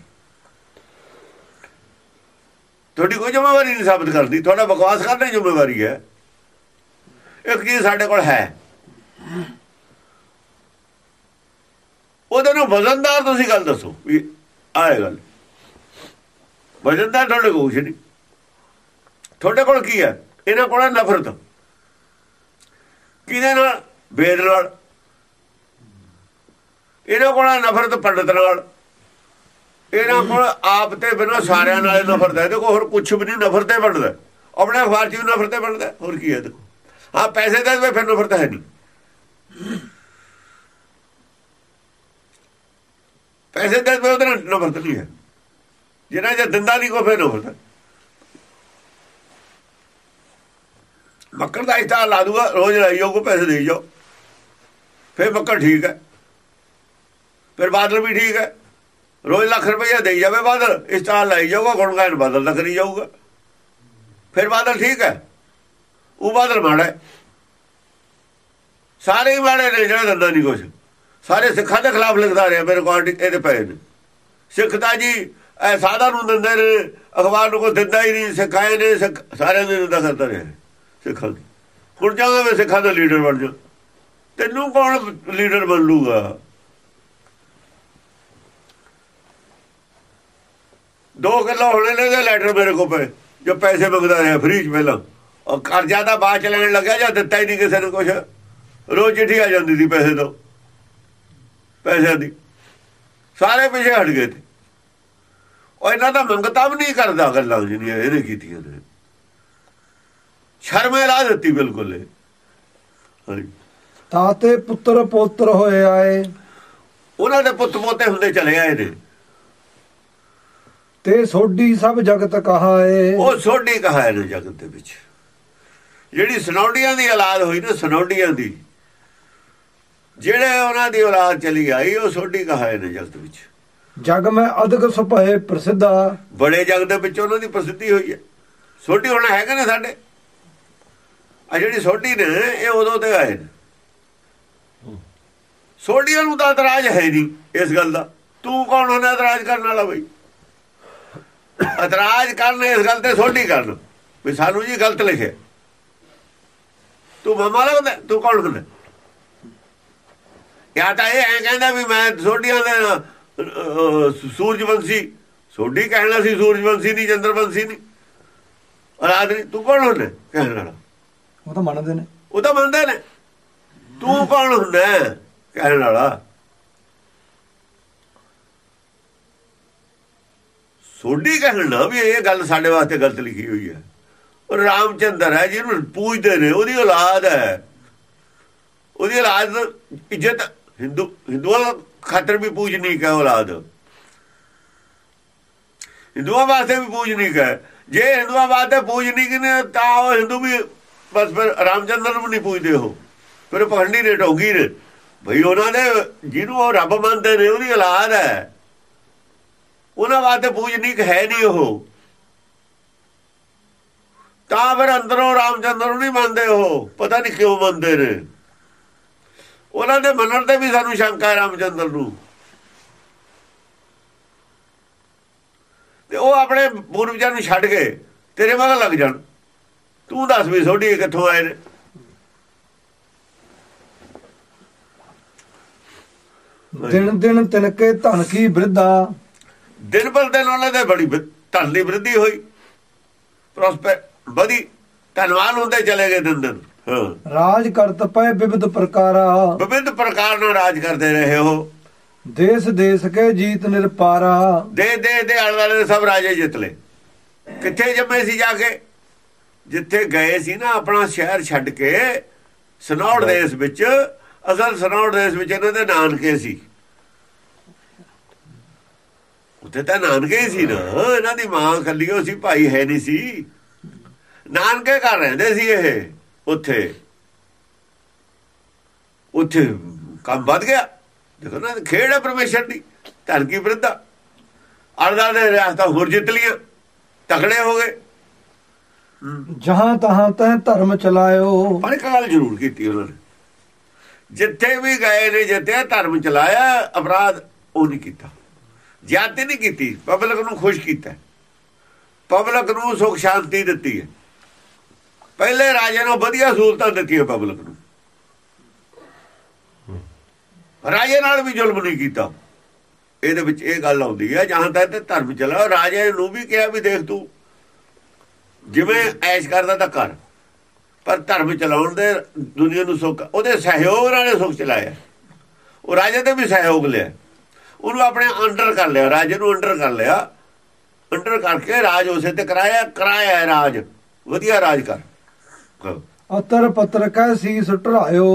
ਤੁਹਾਡੀ ਕੋਈ ਜ਼ਿੰਮੇਵਾਰੀ ਨਹੀਂ ਸਾਬਤ ਕਰਦੀ। ਤੁਹਾਡਾ ਬਕਵਾਸ ਕਰਨਾ ਹੀ ਜ਼ਿੰਮੇਵਾਰੀ ਹੈ। ਇੱਕ ਚੀਜ਼ ਸਾਡੇ ਕੋਲ ਹੈ। ਉਹਦੇ ਨੂੰ ਵਜ਼ਨਦਾਰ ਤੁਸੀਂ ਗੱਲ ਦੱਸੋ, ਵੀ ਆਏ ਗੱਲ। ਵਜ਼ਨਦਾਰ ਤੁਹਾਡੇ ਕੋਲ ਕੁਛ ਨਹੀਂ। ਤੁਹਾਡੇ ਕੋਲ ਕੀ ਹੈ? ਇਹਨਾਂ ਕੋਲ ਨਫ਼ਰਤ। ਕਿਹਦੇ ਨਾਲ? ਵੇਦ ਨਾਲ ਇਹਨਾਂ ਕੋਲ ਨਫ਼ਰਤ ਪੰਡਤ ਨਾਲ। ਇਹਨਾਂ ਕੋਲ ਆਪ ਤੇ ਬਿਨਾਂ ਸਾਰਿਆਂ ਨਾਲ ਨਫ਼ਰਤ ਹੈ। ਦੇਖੋ, ਹੋਰ ਕੁਝ ਵੀ ਨਹੀਂ, ਨਫ਼ਰਤ ਹੈ ਵੰਡਦਾ ਆਪਣੇ ਅਖਬਾਰ 'ਚ ਵੀ ਨਫ਼ਰਤ ਹੈ ਬਣਦਾ। ਹੋਰ ਕੀ ਹੈ, ਦੇਖੋ। ਹਾਂ, ਪੈਸੇ ਦੇ ਫਿਰ ਨਫ਼ਰਤ ਹੈ ਨਹੀਂ। ਪੈਸੇ ਦੇ ਉਹਦੇ ਨਾਲ ਨਫ਼ਰਤ ਨਹੀਂ ਹੈ। ਜਿਹਨਾਂ ਜੇ ਦਿੰਦਾ ਨਹੀਂ ਕੋ ਫਿਰ ਨਫ਼ਰਤ ਮੱਕੜ ਦਾ ਇਸ਼ਤਾ ਲਾ ਦੂਗਾ। ਰੋਜ਼ ਲਾਈਓ ਕੋ ਪੈਸੇ ਦੇ ਜਾਓ। ਫਿਰ ਮੱਕੜ ਠੀਕ ਹੈ। ਫਿਰ ਬਾਦਲ ਵੀ ਠੀਕ ਹੈ। ਰੋਜ਼ ਲੱਖ ਰੁਪਏ ਦੇਈ ਜਾਵੇ ਬਾਦਲ ਇਸ਼ਤਾ ਲਾਈ ਜਾਊਗਾ ਗੁਣਗਾਨ ਬਾਦਲ ਦਾ ਕਰੀ ਜਾਊਗਾ। ਫਿਰ ਬਾਦਲ ਠੀਕ ਹੈ। ਉਹ ਬਾਦਲ ਮਾੜਾ ਸਾਰੇ ਹੀ ਮਾੜੇ ਨੇ, ਜਿਹੜਾ ਦੰਦਾ ਨਹੀਂ ਕੁਛ। ਸਾਰੇ ਸਿੱਖਾਂ ਦੇ ਖਿਲਾਫ ਲਿਖਦਾ ਰਿਹਾ, ਮੇਰੇ ਕੋਲ ਇਹਦੇ ਪਏ ਨੇ। ਸਿੱਖ ਤਾਂ ਜੀ ਐ ਸਾਦਾ ਨੂੰ ਦਿੰਦੇ ਨੇ, ਅਖਬਾਰ ਨੂੰ ਕੋਈ ਦਿੰਦਾ ਹੀ ਨਹੀਂ ਸਿੱਖਾਏ ਨੇ ਸਾਰਿਆਂ ਦੇ ਦਿੰਦਾ ਕਰਦਾ ਰਿਹਾ, ਸਿੱਖਾਂ ਦੀ। ਹੁਣ ਜਾਵੇਂ ਮੈਂ ਸਿੱਖਾਂ ਦਾ ਲੀਡਰ ਬਣ ਜਾ ਤੈਨੂੰ ਕੌਣ ਲੀਡਰ ਬਣ ਲੂਗਾ ਦੋ ਕਿਲੋ ਹੋਣੇ ਨੇ ਦੇ ਲੈਟਰ ਮੇਰੇ ਕੋਲ ਪਏ ਜੋ ਪੈਸੇ ਮੰਗਦਾ ਰਿਹਾ ਫ੍ਰੀ ਚ ਪਹਿਲਾਂ। ਉਹ ਕਰਜ਼ਾ ਦਾ ਬਾਅਦ ਚ ਲੈਣ ਲੱਗਿਆ ਜਾਂ ਦਿੱਤਾ ਹੀ ਨਹੀਂ ਕਿਸੇ ਨੂੰ ਕੁਝ ਰੋਜ਼ ਚਿੱਠੀ ਆ ਜਾਂਦੀ ਸੀ ਪੈਸੇ ਤੋਂ। ਪੈਸੇ ਦੀ। ਸਾਰੇ ਪਿੱਛੇ ਹਟ ਗਏ ਤੇ। ਉਹ ਇਹਨਾਂ ਦਾ ਮੰਗਤਾ ਵੀ ਨਹੀਂ ਕਰਦਾ ਗੱਲਾਂ ਜਿਹੜੀਆਂ ਇਹਨੇ ਕੀਤੀਆਂ ਨੇ। ਸ਼ਰਮੇ ਲਾ ਦਿੱਤੀ ਬਿਲਕੁਲ ਤਾਤੇ ਪੁੱਤਰ ਪੋਤਰ ਹੋਏ ਆਏ। ਉਹਨਾਂ ਦੇ ਪੁੱਤ ਪੋਤੇ ਹੁੰਦੇ ਚਲੇ ਆਏ ਨੇ। ਤੇ ਸੋਢੀ ਸਭ ਜਗਤ ਕਹਾਏ। ਉਹ ਸੋਢੀ ਕਹਾਏ ਨੇ ਜਗਤ ਦੇ ਵਿੱਚ। ਜਿਹੜੀ ਸਨੌਡੀਆਂ ਦੀ ਔਲਾਦ ਹੋਈ ਨਾ ਸਨੌਡੀਆਂ ਦੀ ਜਿਹੜੇ ਉਹਨਾਂ ਦੀ ਔਲਾਦ ਚਲੀ ਆਈ ਉਹ ਸੋਢੀ ਕਹਾਏ ਨੇ ਜਗਤ ਵਿੱਚ। ਜਗ ਮੈਂ ਅਦਕ ਸੁਭਏ ਪ੍ਰਸਿੱਧਾ। ਬੜੇ ਜਗ ਦੇ ਵਿੱਚ ਉਹਨਾਂ ਦੀ ਪ੍ਰਸਿੱਧੀ ਹੋਈ ਹੈ। ਸੋਢੀ ਹੁਣ ਹੈਗੇ ਨੇ ਸਾਡੇ। ਆ ਜਿਹੜੀ ਸੋਢੀ ਨੇ ਇਹ ਉਦੋਂ ਤੇ ਆਏ ਨੇ। ਸੋਢੀਆਂ ਨੂੰ ਤਾਂ ਇਤਰਾਜ਼ ਹੈ ਨਹੀਂ ਇਸ ਗੱਲ ਦਾ। ਤੂੰ ਕੌਣ ਹੁੰਦਾ ਇਤਰਾਜ਼ ਕਰਨ ਵਾਲਾ ਬਈ? ਇਤਰਾਜ਼ ਕਰਨ ਇਸ ਗੱਲ ਤੇ ਸੋਢੀ ਕਰਨ ਵੀ ਸਾਨੂੰ ਜੀ ਗਲਤ ਲਿਖਿਆ ਤੂੰ ਮਮਾ ਲੱਗਦਾ ਤੂੰ ਕੌਣ ਹੁੰਦਾ ਜਾਂ ਤਾਂ ਇਹ ਐ ਕਹਿੰਦਾ ਵੀ ਮੈਂ ਸੋਢੀਆਂ ਦੇ ਸੂਰਜਵੰਸ਼ੀ। ਸੋਢੀ ਕਹਿਣਾ ਸੀ ਸੂਰਜਵੰਸ਼ੀ ਨਹੀਂ ਚੰਦਰਵੰਸ਼ੀ ਨਹੀਂ। ਨਹੀਂ ਤੂੰ ਕੌਣ ਹੁੰਦਾ ਕਹਿਣ ਵਾਲਾ? ਉਹ ਤਾਂ ਮੰਨਦੇ ਨੇ। ਉਹ ਤਾਂ ਮੰਨਦੇ ਨੇ। ਤੂੰ ਕੌਣ ਹੁੰਦਾ ਕਹਿਣ ਵਾਲਾ? ਸੋਢੀ ਕਹਿਣਾ ਵੀ ਇਹ ਗੱਲ ਸਾਡੇ ਵਾਸਤੇ ਗਲਤ ਲਿਖੀ ਹੋਈ ਹੈ। ਉਹ ਰਾਮਚੰਦਰ ਹੈ, ਜਿਹਨੂੰ ਪੂਜਦੇ ਨੇ, ਉਹਦੀ ਔਲਾਦ ਹੈ। ਉਹਦੀ ਔਲਾਦ ਇੱਜ਼ਤ, ਹਿੰਦੂ, ਹਿੰਦੂਆਂ ਖਾਤਰ ਵੀ ਪੂਜਨੀਕ ਹੈ ਔਲਾਦ। ਹਿੰਦੂਆਂ ਵਾਸਤੇ ਵੀ ਪੂਜਨੀਕ ਹੈ ਜੇ ਹਿੰਦੂਆਂ ਵਾਸਤੇ ਪੂਜਨੀਕ ਨੇ ਤਾਂ ਉਹ ਹਿੰਦੂ ਵੀ ਬਸ ਫਿਰ ਰਾਮਚੰਦਰ ਨੂੰ ਨਹੀਂ ਪੂਜਦੇ ਹੋ ਫਿਰ ਪਖੰਡੀ ਨੇ ਢੋਗੀ ਨੇ ਭਈ ਉਹਨਾਂ ਦੇ ਜਿਹਨੂੰ ਉਹ ਰੱਬ ਮੰਨਦੇ ਨੇ, ਉਹਦੀ ਔਲਾਦ ਹੈ। ਉਹਨਾਂ ਵਾਸਤੇ ਪੂਜਨੀਕ ਹੈ ਨਹੀਂ ਉਹ। ਤਾਂ ਫਿਰ ਅੰਦਰੋਂ ਰਾਮਚੰਦਰ ਨੂੰ ਨਹੀਂ ਮੰਨਦੇ ਉਹ। ਪਤਾ ਨਹੀਂ ਕਿਉਂ ਮੰਨਦੇ ਨੇ। ਉਹਨਾਂ ਦੇ ਮੰਨਣ ਤੇ ਵੀ ਸਾਨੂੰ ਸ਼ੰਕਾ ਹੈ ਰਾਮਚੰਦਰ ਨੂੰ। ਤੇ ਉਹ ਆਪਣੇ ਪੂਰਵਜਾਂ ਨੂੰ ਛੱਡ ਕੇ ਤੇਰੇ ਮਗਰ ਲੱਗ ਜਾਣ। ਤੂੰ ਦੱਸ ਵੀ ਸੋਢੀ ਕਿੱਥੋਂ ਆਏ ਨੇ। ਦਿਨ ਦਿਨ ਤਿਨਕੇ ਧਨ ਕੀ ਬ੍ਰਿਧਾ। ਦਿਨ ਪਰ ਦਿਨ ਉਹਨਾਂ ਦੇ ਬੜੀ ਧਨ ਦੀ ਵ੍ਰਿੱਧੀ ਹੋਈ। ਪ੍ਰੋਸਪਰ ਵਧੀ। ਧਨਵਾਨ ਹੁੰਦੇ ਚਲੇ ਗਏ ਦਿਨ ਦਿਨ। ਰਾਜ ਕਰਤ ਪਏ ਵਿਵਿਧ ਪ੍ਰਕਾਰਾ। ਵਿਭਿੰਨ ਪ੍ਰਕਾਰ ਨਾਲ ਰਾਜ ਕਰਦੇ ਰਹੇ ਹੋ ਦੇਸ ਦੇਸ ਕੇ ਜੀਤ ਨਿਰਪਾਰਾ। ਦੇ ਦੇ ਦੇ ਆਲੇ ਸਭ ਰਾਜੇ ਜਿੱਤ ਲਏ। ਕਿੱਥੇ ਜੰਮੇ ਸੀ ਜਾ ਕੇ? ਜਿੱਥੇ ਗਏ ਸੀ ਨਾ ਆਪਣਾ ਸ਼ਹਿਰ ਛੱਡ ਕੇ ਸਨੌੜ ਦੇਸ਼ ਵਿੱਚ। ਅਸਲ ਸਨੌੜ ਦੇਸ਼ ਵਿੱਚ ਇਹਨਾਂ ਦੇ ਨਾਨਕੇ ਸੀ। ਉੱਥੇ ਤਾਂ ਨਾਨਕੇ ਹੀ ਸੀ ਨਾ ਇਹਨਾਂ ਦੀ ਮਾਂ ਖੱਲੀਓ ਸੀ ਭਾਈ ਹੈ ਨਹੀਂ ਸੀ। ਨਾਨਕੇ ਘਰ ਰਹਿੰਦੇ ਸੀ ਇਹ ਉੱਥੇ। ਉੱਥੇ ਕੰਮ ਵੱਧ ਗਿਆ। ਦੇਖੋ ਨਾ ਖੇਡ ਹੈ ਪਰਮੇਸ਼ਰ ਦੀ ਧਨ ਕੀ ਵਿਰਧਾ ਅਰਦਾ ਦੇ ਰਿਆਸਤਾਂ ਹੋਰ ਜਿੱਤ ਲੀਆਂ ਤਕੜੇ ਹੋ ਗਏ। ਜਹਾਂ ਤਹਾਂ ਤਹ ਧਰਮ ਚਲਾਇਓ। ਪਰ ਇੱਕ ਗੱਲ ਜ਼ਰੂਰ ਕੀਤੀ ਉਹਨਾਂ ਨੇ। ਜਿੱਥੇ ਵੀ ਗਏ ਨੇ ਜਿੱਤੇ ਧਰਮ ਚਲਾਇਆ ਅਪਰਾਧ ਉਹ ਨਹੀਂ ਕੀਤਾ। ਜਾਤੀ ਨਹੀਂ ਕੀਤੀ, ਪਬਲਿਕ ਨੂੰ ਖੁਸ਼ ਕੀਤਾ। ਪਬਲਿਕ ਨੂੰ ਸੁਖ ਸ਼ਾਂਤੀ ਦਿੱਤੀ ਹੈ। ਪਹਿਲੇ ਰਾਜੇ ਨੂੰ ਵਧੀਆ ਸਹੂਲਤਾਂ ਦਿੱਤੀਆਂ ਪਬਲਿਕ ਨੂੰ। ਰਾਜੇ ਨਾਲ ਵੀ ਜ਼ੁਲਮ ਨਹੀਂ ਕੀਤਾ। ਇਹਦੇ ਵਿੱਚ ਇਹ ਗੱਲ ਆਉਂਦੀ ਹੈ ਜਹਾਂ ਤੱਕ ਤੇ ਧਰਮ ਚਲਾ ਰਾਜੇ ਨੂੰ ਵੀ ਕਿਹਾ ਵੀ ਦੇਖ ਤੂੰ, ਜਿਵੇਂ ਐਸ਼ ਕਰਦਾ ਤਾਂ ਕਰ, ਪਰ ਧਰਮ ਚਲਾਉਣ ਦੇ ਦੁਨੀਆ ਨੂੰ ਸੁੱਖ, ਉਹਦੇ ਸਹਿਯੋਗ ਨਾਲ ਸੁੱਖ ਚਲਾਇਆ। ਉਹ ਰਾਜੇ ਤੇ ਵੀ ਸਹਿਯੋਗ ਲਿਆ। ਉਹਨੂੰ ਆਪਣੇ ਅੰਡਰ ਕਰ ਲਿਆ ਰਾਜੇ ਨੂੰ ਅੰਡਰ ਕਰ ਲਿਆ। ਅੰਡਰ ਕਰਕੇ ਰਾਜ ਉਸੇ ਤੇ ਕਰਾਇਆ ਕਰਾਇਆ ਹੈ ਰਾਜ। ਵਧੀਆ ਰਾਜ ਕਰ। ਅਤਰ ਪਤਰ ਕੈ ਸੀਸ ਢਰਾਇਓ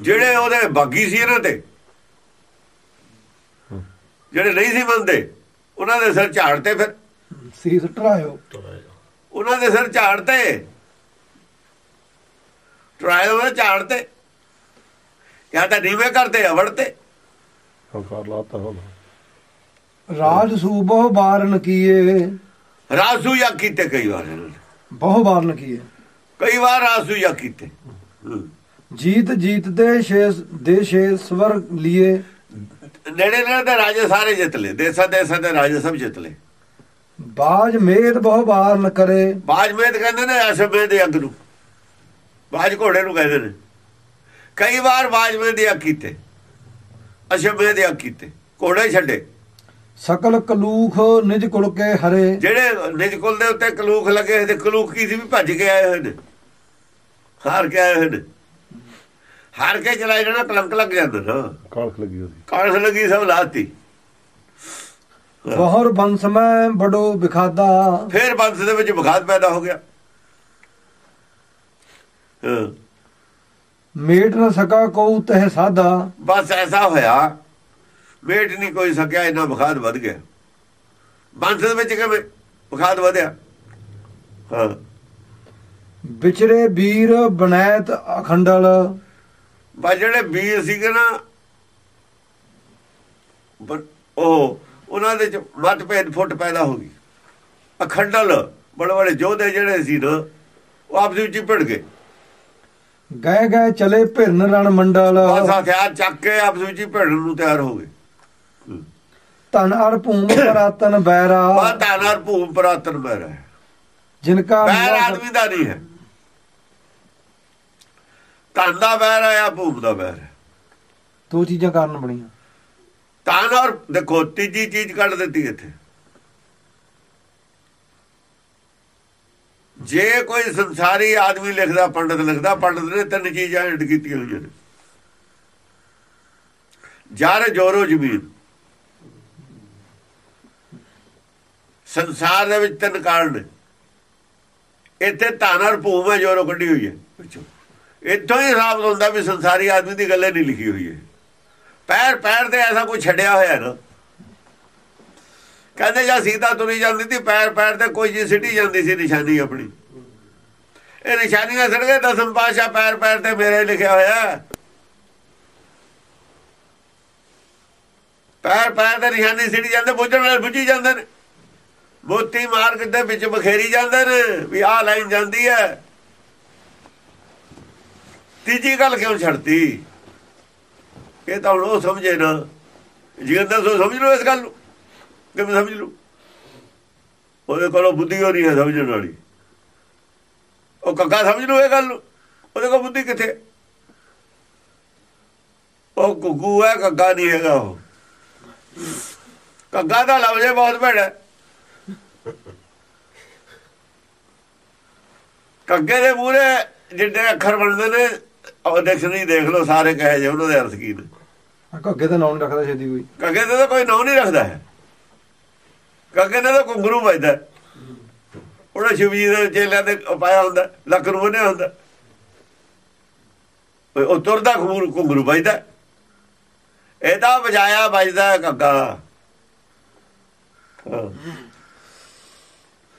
ਜਿਹੜੇ ਉਹਦੇ ਬਾਗੀ ਸੀ ਇਹਨਾਂ ਤੇ ਜਿਹੜੇ ਨਹੀਂ ਸੀ ਮੰਨਦੇ ਉਹਨਾਂ ਦੇ ਸਿਰ ਝਾੜਤੇ ਫਿਰ। ਸੀਸ ਢਰਾਇਓ ਉਹਨਾਂ ਦੇ ਸਿਰ ਝਾੜਤੇ ਟਰਾਇਲ ਉਹਦੇ ਝਾੜਤੇ ਜਾਂ ਤਾਂ ਨੀਵੇਂ ਕਰਦੇ ਅਵੜਤੇ ਹੰਕਾਰ ਲਾਤਾ ਹੁਣ। ਰਾਜ ਸੂਬੋ ਬਾਰਨ ਕੀਏ। ਰਾਸੂ ਜਾਂ ਕੀਤੇ ਕਈ ਵਾਰ। ਬਹੁ ਬਾਰਨ ਕੀਏ। ਕਈ ਵਾਰ ਰਾਸੂ ਜਾਂ ਕੀਤੇ। ਜੀਤ ਜੀਤ ਦੇ ਸ਼ੇਸ ਦੇਸ਼ੇ ਸਵਰ ਲਿਏ। ਨੇੜੇ ਨੇੜੇ ਦੇ ਰਾਜੇ ਸਾਰੇ ਜਿੱਤ ਲਏ। ਦੇਸਾਂ ਦੇਸਾਂ ਦੇ ਰਾਜੇ ਸਭ ਜਿੱਤ ਲਏ। ਬਾਜ ਮੇਦ ਬਹੁ ਬਾਰਨ ਕਰੇ। ਬਾਜਮੇਦ ਕਹਿੰਦੇ ਨੇ ਅਸ਼ਮੇਦ ਦੇ ਅੱਗ ਨੂੰ। ਬਾਜ ਘੋੜੇ ਨੂੰ ਕਹਿੰਦੇ ਨੇ। ਕਈ ਵਾਰ ਬਾਜਮੇਦ ਦੇ ਅੱਗ ਕੀਤੇ। ਅਸ਼ਮੇਦ ਦੇ ਅੱਗ ਕੀਤੇ ਘੋੜੇ ਛੱਡੇ। ਸਕਲ ਕਲੂਖ ਨਿਜ ਕੁਲ ਕੇ ਹਰੇ। ਜਿਹੜੇ ਨਿਜ ਕੁਲ ਦੇ ਉੱਤੇ ਕਲੂਖ ਲੱਗੇ ਹੋਏ ਤੇ ਕਲੂਖ ਕੀ ਸੀ ਵੀ ਭੱਜ ਕੇ ਆਏ ਹੋਏ ਨੇ? ਹਾਰ ਕੇ ਆਏ ਹੋਏ ਨੇ। ਹਾਰ ਕੇ ਚਲਾਏ ਜਾਣਾ ਕਲੰਕ ਲੱਗ ਜਾਂਦਾ ਨਾ। ਕਾਲਖ ਲੱਗੀ ਉਹਦੀ ਕਾਲਖ ਲੱਗੀ ਸਭ ਲਾਤੀ। ਬਹੁਰ ਬੰਸ ਮੈਂ ਬੜੋ ਵਿਖਾਦਾ। ਫੇਰ ਬੰਸ ਦੇ ਵਿੱਚ ਬਖਾਦ ਪੈਦਾ ਹੋ ਗਿਆ। ਹਾਂ, ਮੇਟ ਨ ਸਕਾ ਕਉ ਤਹ ਸਾਦਾ ਬਸ ਐਸਾ ਹੋਇਆ ਵੇਟ ਨਹੀਂ ਕੋਈ ਸਕਿਆ ਇੰਨਾ ਬਖਾਦ ਵੱਧ ਗਿਆ। ਬੰਸ ਦੇ ਵਿੱਚ ਕਿਵੇਂ ਬਖਾਦ ਵਧਿਆ? ਹਾਂ। ਵਿਚਰੇ ਵੀਰ ਬਨੈਤ ਅਖੰਡਲ। ਬਸ ਜਿਹੜੇ ਵੀਰ ਸੀਗੇ ਨਾ ਬ- ਉਹ ਉਹਨਾਂ ਦੇ ਚ ਮਤਭੇਦ ਫੁੱਟ ਪੈਦਾ ਹੋ ਗਈ। ਅਖੰਡਲ ਬੜੇ ਬੜੇ ਯੋਧੇ ਜਿਹੜੇ ਸੀ ਨਾ ਉਹ ਆਪਸ ਵਿੱਚ ਭਿੜ ਗਏ। ਗਏ ਗਏ ਚਲੇ ਭਿਰਨ ਰਣ ਮੰਡਲ। ਬਸ ਹਥਿਆਰ ਚੱਕ ਕੇ ਆਪਸ ਵਿੱਚ ਹੀ ਭਿੜਨ ਨੂੰ ਤਿਆਰ ਹੋ ਗਏ। ਧਨ ਅਰ ਭੂਮ ਪਰਾਤਨ ਬੈਰਾ। ਬਾ ਤਾਨਾਰ ਭੂਮ ਪ੍ਰਾਤਨ ਬੈਰ ਹੈ। ਜਿਨਕਾ ਬੈਰ ਆਦਮੀ ਦਾ ਨਹੀਂ ਹੈ। ਧਨ ਦਾ ਬੈਰ ਜਾਂ ਭੂਮ ਦਾ ਬੈਰ ਦੋ ਚੀਜ਼ਾਂ ਕਾਰਨ ਬਣੀਆਂ। ਧਨ ਔਰ ਦੇਖੋ ਤੀਜੀ ਚੀਜ਼ ਕੱਢ ਦਿੱਤੀ ਇੱਥੇ। ਜੇ ਕੋਈ ਸੰਸਾਰੀ ਆਦਮੀ ਲਿਖਦਾ ਪੰਡਤ ਲਿਖਦਾ ਪੰਡਤ ਨੇ ਤਿੰਨ ਚੀਜ਼ਾਂ ਐਡ ਕੀਤੀਆਂ ਹੋਈਆਂ ਨੇ। ਜਰ ਜੋਰੋ ਜ਼ਮੀਨ। ਸੰਸਾਰ ਦੇ ਵਿੱਚ ਤਿੰਨ ਕਾਰਨ ਨੇ। ਇੱਥੇ ਧਨ ਔਰ ਭੂਮ ਹੈ ਜੋਰੋ ਕੱਢੀ ਹੋਈ ਹੈ। ਇੱਥੋਂ ਹੀ ਸਾਬਤ ਹੁੰਦਾ ਵੀ ਸੰਸਾਰੀ ਆਦਮੀ ਦੀ ਗੱਲੇ ਨਹੀਂ ਲਿਖੀ ਹੋਈ ਹੈ। ਪੈਰ ਪੈਰ ਤੇ ਐਸਾ ਕੋਈ ਛੱਡਿਆ ਹੋਇਆ ਨਾ। ਕਹਿੰਦੇ ਜਾਂ ਸੀਤਾ ਤੁਰੀ ਜਾਂਦੀ ਸੀ, ਪੈਰ ਪੈਰ ਤੇ ਕੋਈ ਜੀ ਸਿੱਟੀ ਜਾਂਦੀ ਸੀ ਨਿਸ਼ਾਨੀ ਆਪਣੀ। ਇਹ ਨਿਸ਼ਾਨੀਆਂ ਸੜ ਗਏ ਦਸਮ ਪਾਸ਼ਾ ਪੈਰ ਪੈਰ ਤੇ ਮੇਰੇ ਲਿਖਿਆ ਹੋਇਆ। ਪੈਰ ਪੈਰ ਤੇ ਨਿਸ਼ਾਨੀ ਸਿੱਟੀ ਜਾਂਦੇ, ਬੁੱਝਣ ਨਾਲ ਬੁੱਝੀ ਜਾਂਦੇ ਨੇ। ਮੋਤੀ ਮਾਰਗ ਦੇ ਵਿੱਚ ਬਖੇਰੀ ਜਾਂਦੇ ਨੇ, ਵੀ ਆਹ ਲਾਈਨ ਜਾਂਦੀ ਹੈ। ਤੀਜੀ ਗੱਲ ਕਿਉਂ ਛੱਡਤੀ? ਇਹ ਤਾਂ ਹੁਣ ਉਹ ਸਮਝੇ ਨਾ। ਜੀਵਨ ਸੋ ਸਮਝ ਲਓ ਇਸ ਗੱਲ ਨੂੰ। ਕਿਵੇਂ ਸਮਝ ਲਓ ਉਹਦੇ ਕੋਲੋਂ ਬੁੱਧੀ ਹੋ ਰਹੀ ਹੈ ਸਮਝਣ ਵਾਲੀ। ਉਹ ਕੱਗਾ ਸਮਝ ਲੂ ਇਹ ਗੱਲ। ਉਹਦੇ ਕੋਲ ਬੁੱਧੀ ਕਿੱਥੇ? ਉਹ ਗੁੱਗੂ ਹੈ ਕੱਗਾ ਨਹੀਂ ਹੈਗਾ ਉਹ। ਕੱਗਾ ਦਾ ਲਫ਼ਜ਼ੇ ਬਹੁਤ ਭੈੜਾ। ਕੱਗੇ ਦੇ ਮੂਹਰੇ ਜਿੱਡੇ ਅੱਖਰ ਬਣਦੇ ਨੇ ਉਹ ਡਿਕਸ਼ਨਰੀ ਦੇਖ ਲਓ ਸਾਰੇ ਕਹੇ ਜੇ ਉਹਨਾਂ ਦੇ ਅਰਥ ਕੀ ਨੇ। ਘੱਗੇ ਦਾ ਨਾਮ ਨੀ ਰੱਖਦਾ ਛੇਦੀ ਕੋਈ। ਕੱਗੇ ਤੇ ਤਾਂ ਕੋਈ ਨਾਂ ਨਹੀਂ ਰੱਖਦਾ ਹੈ। ਕੱਗੇ ਨੇ ਤਾਂ ਘੁੰਗਰੂ ਵੱਜਦਾ। ਉਹਨੇ ਸ਼ਿਵ ਜੀ ਦੇ ਚੇਲਿਆਂ ਦੇ ਪਾਇਆ ਹੁੰਦਾ ਲੱਕ ਨੂੰ ਬੰਨਿਆ ਹੁੰਦਾ ਉਹ- ਤੁਰਦਾ ਘੁੰਗਰੂ ਘੁੰਗਰੂ ਵੱਜਦਾ। ਇਹਦਾ ਵਜਾਇਆ ਵੱਜਦਾ ਹਾਂ।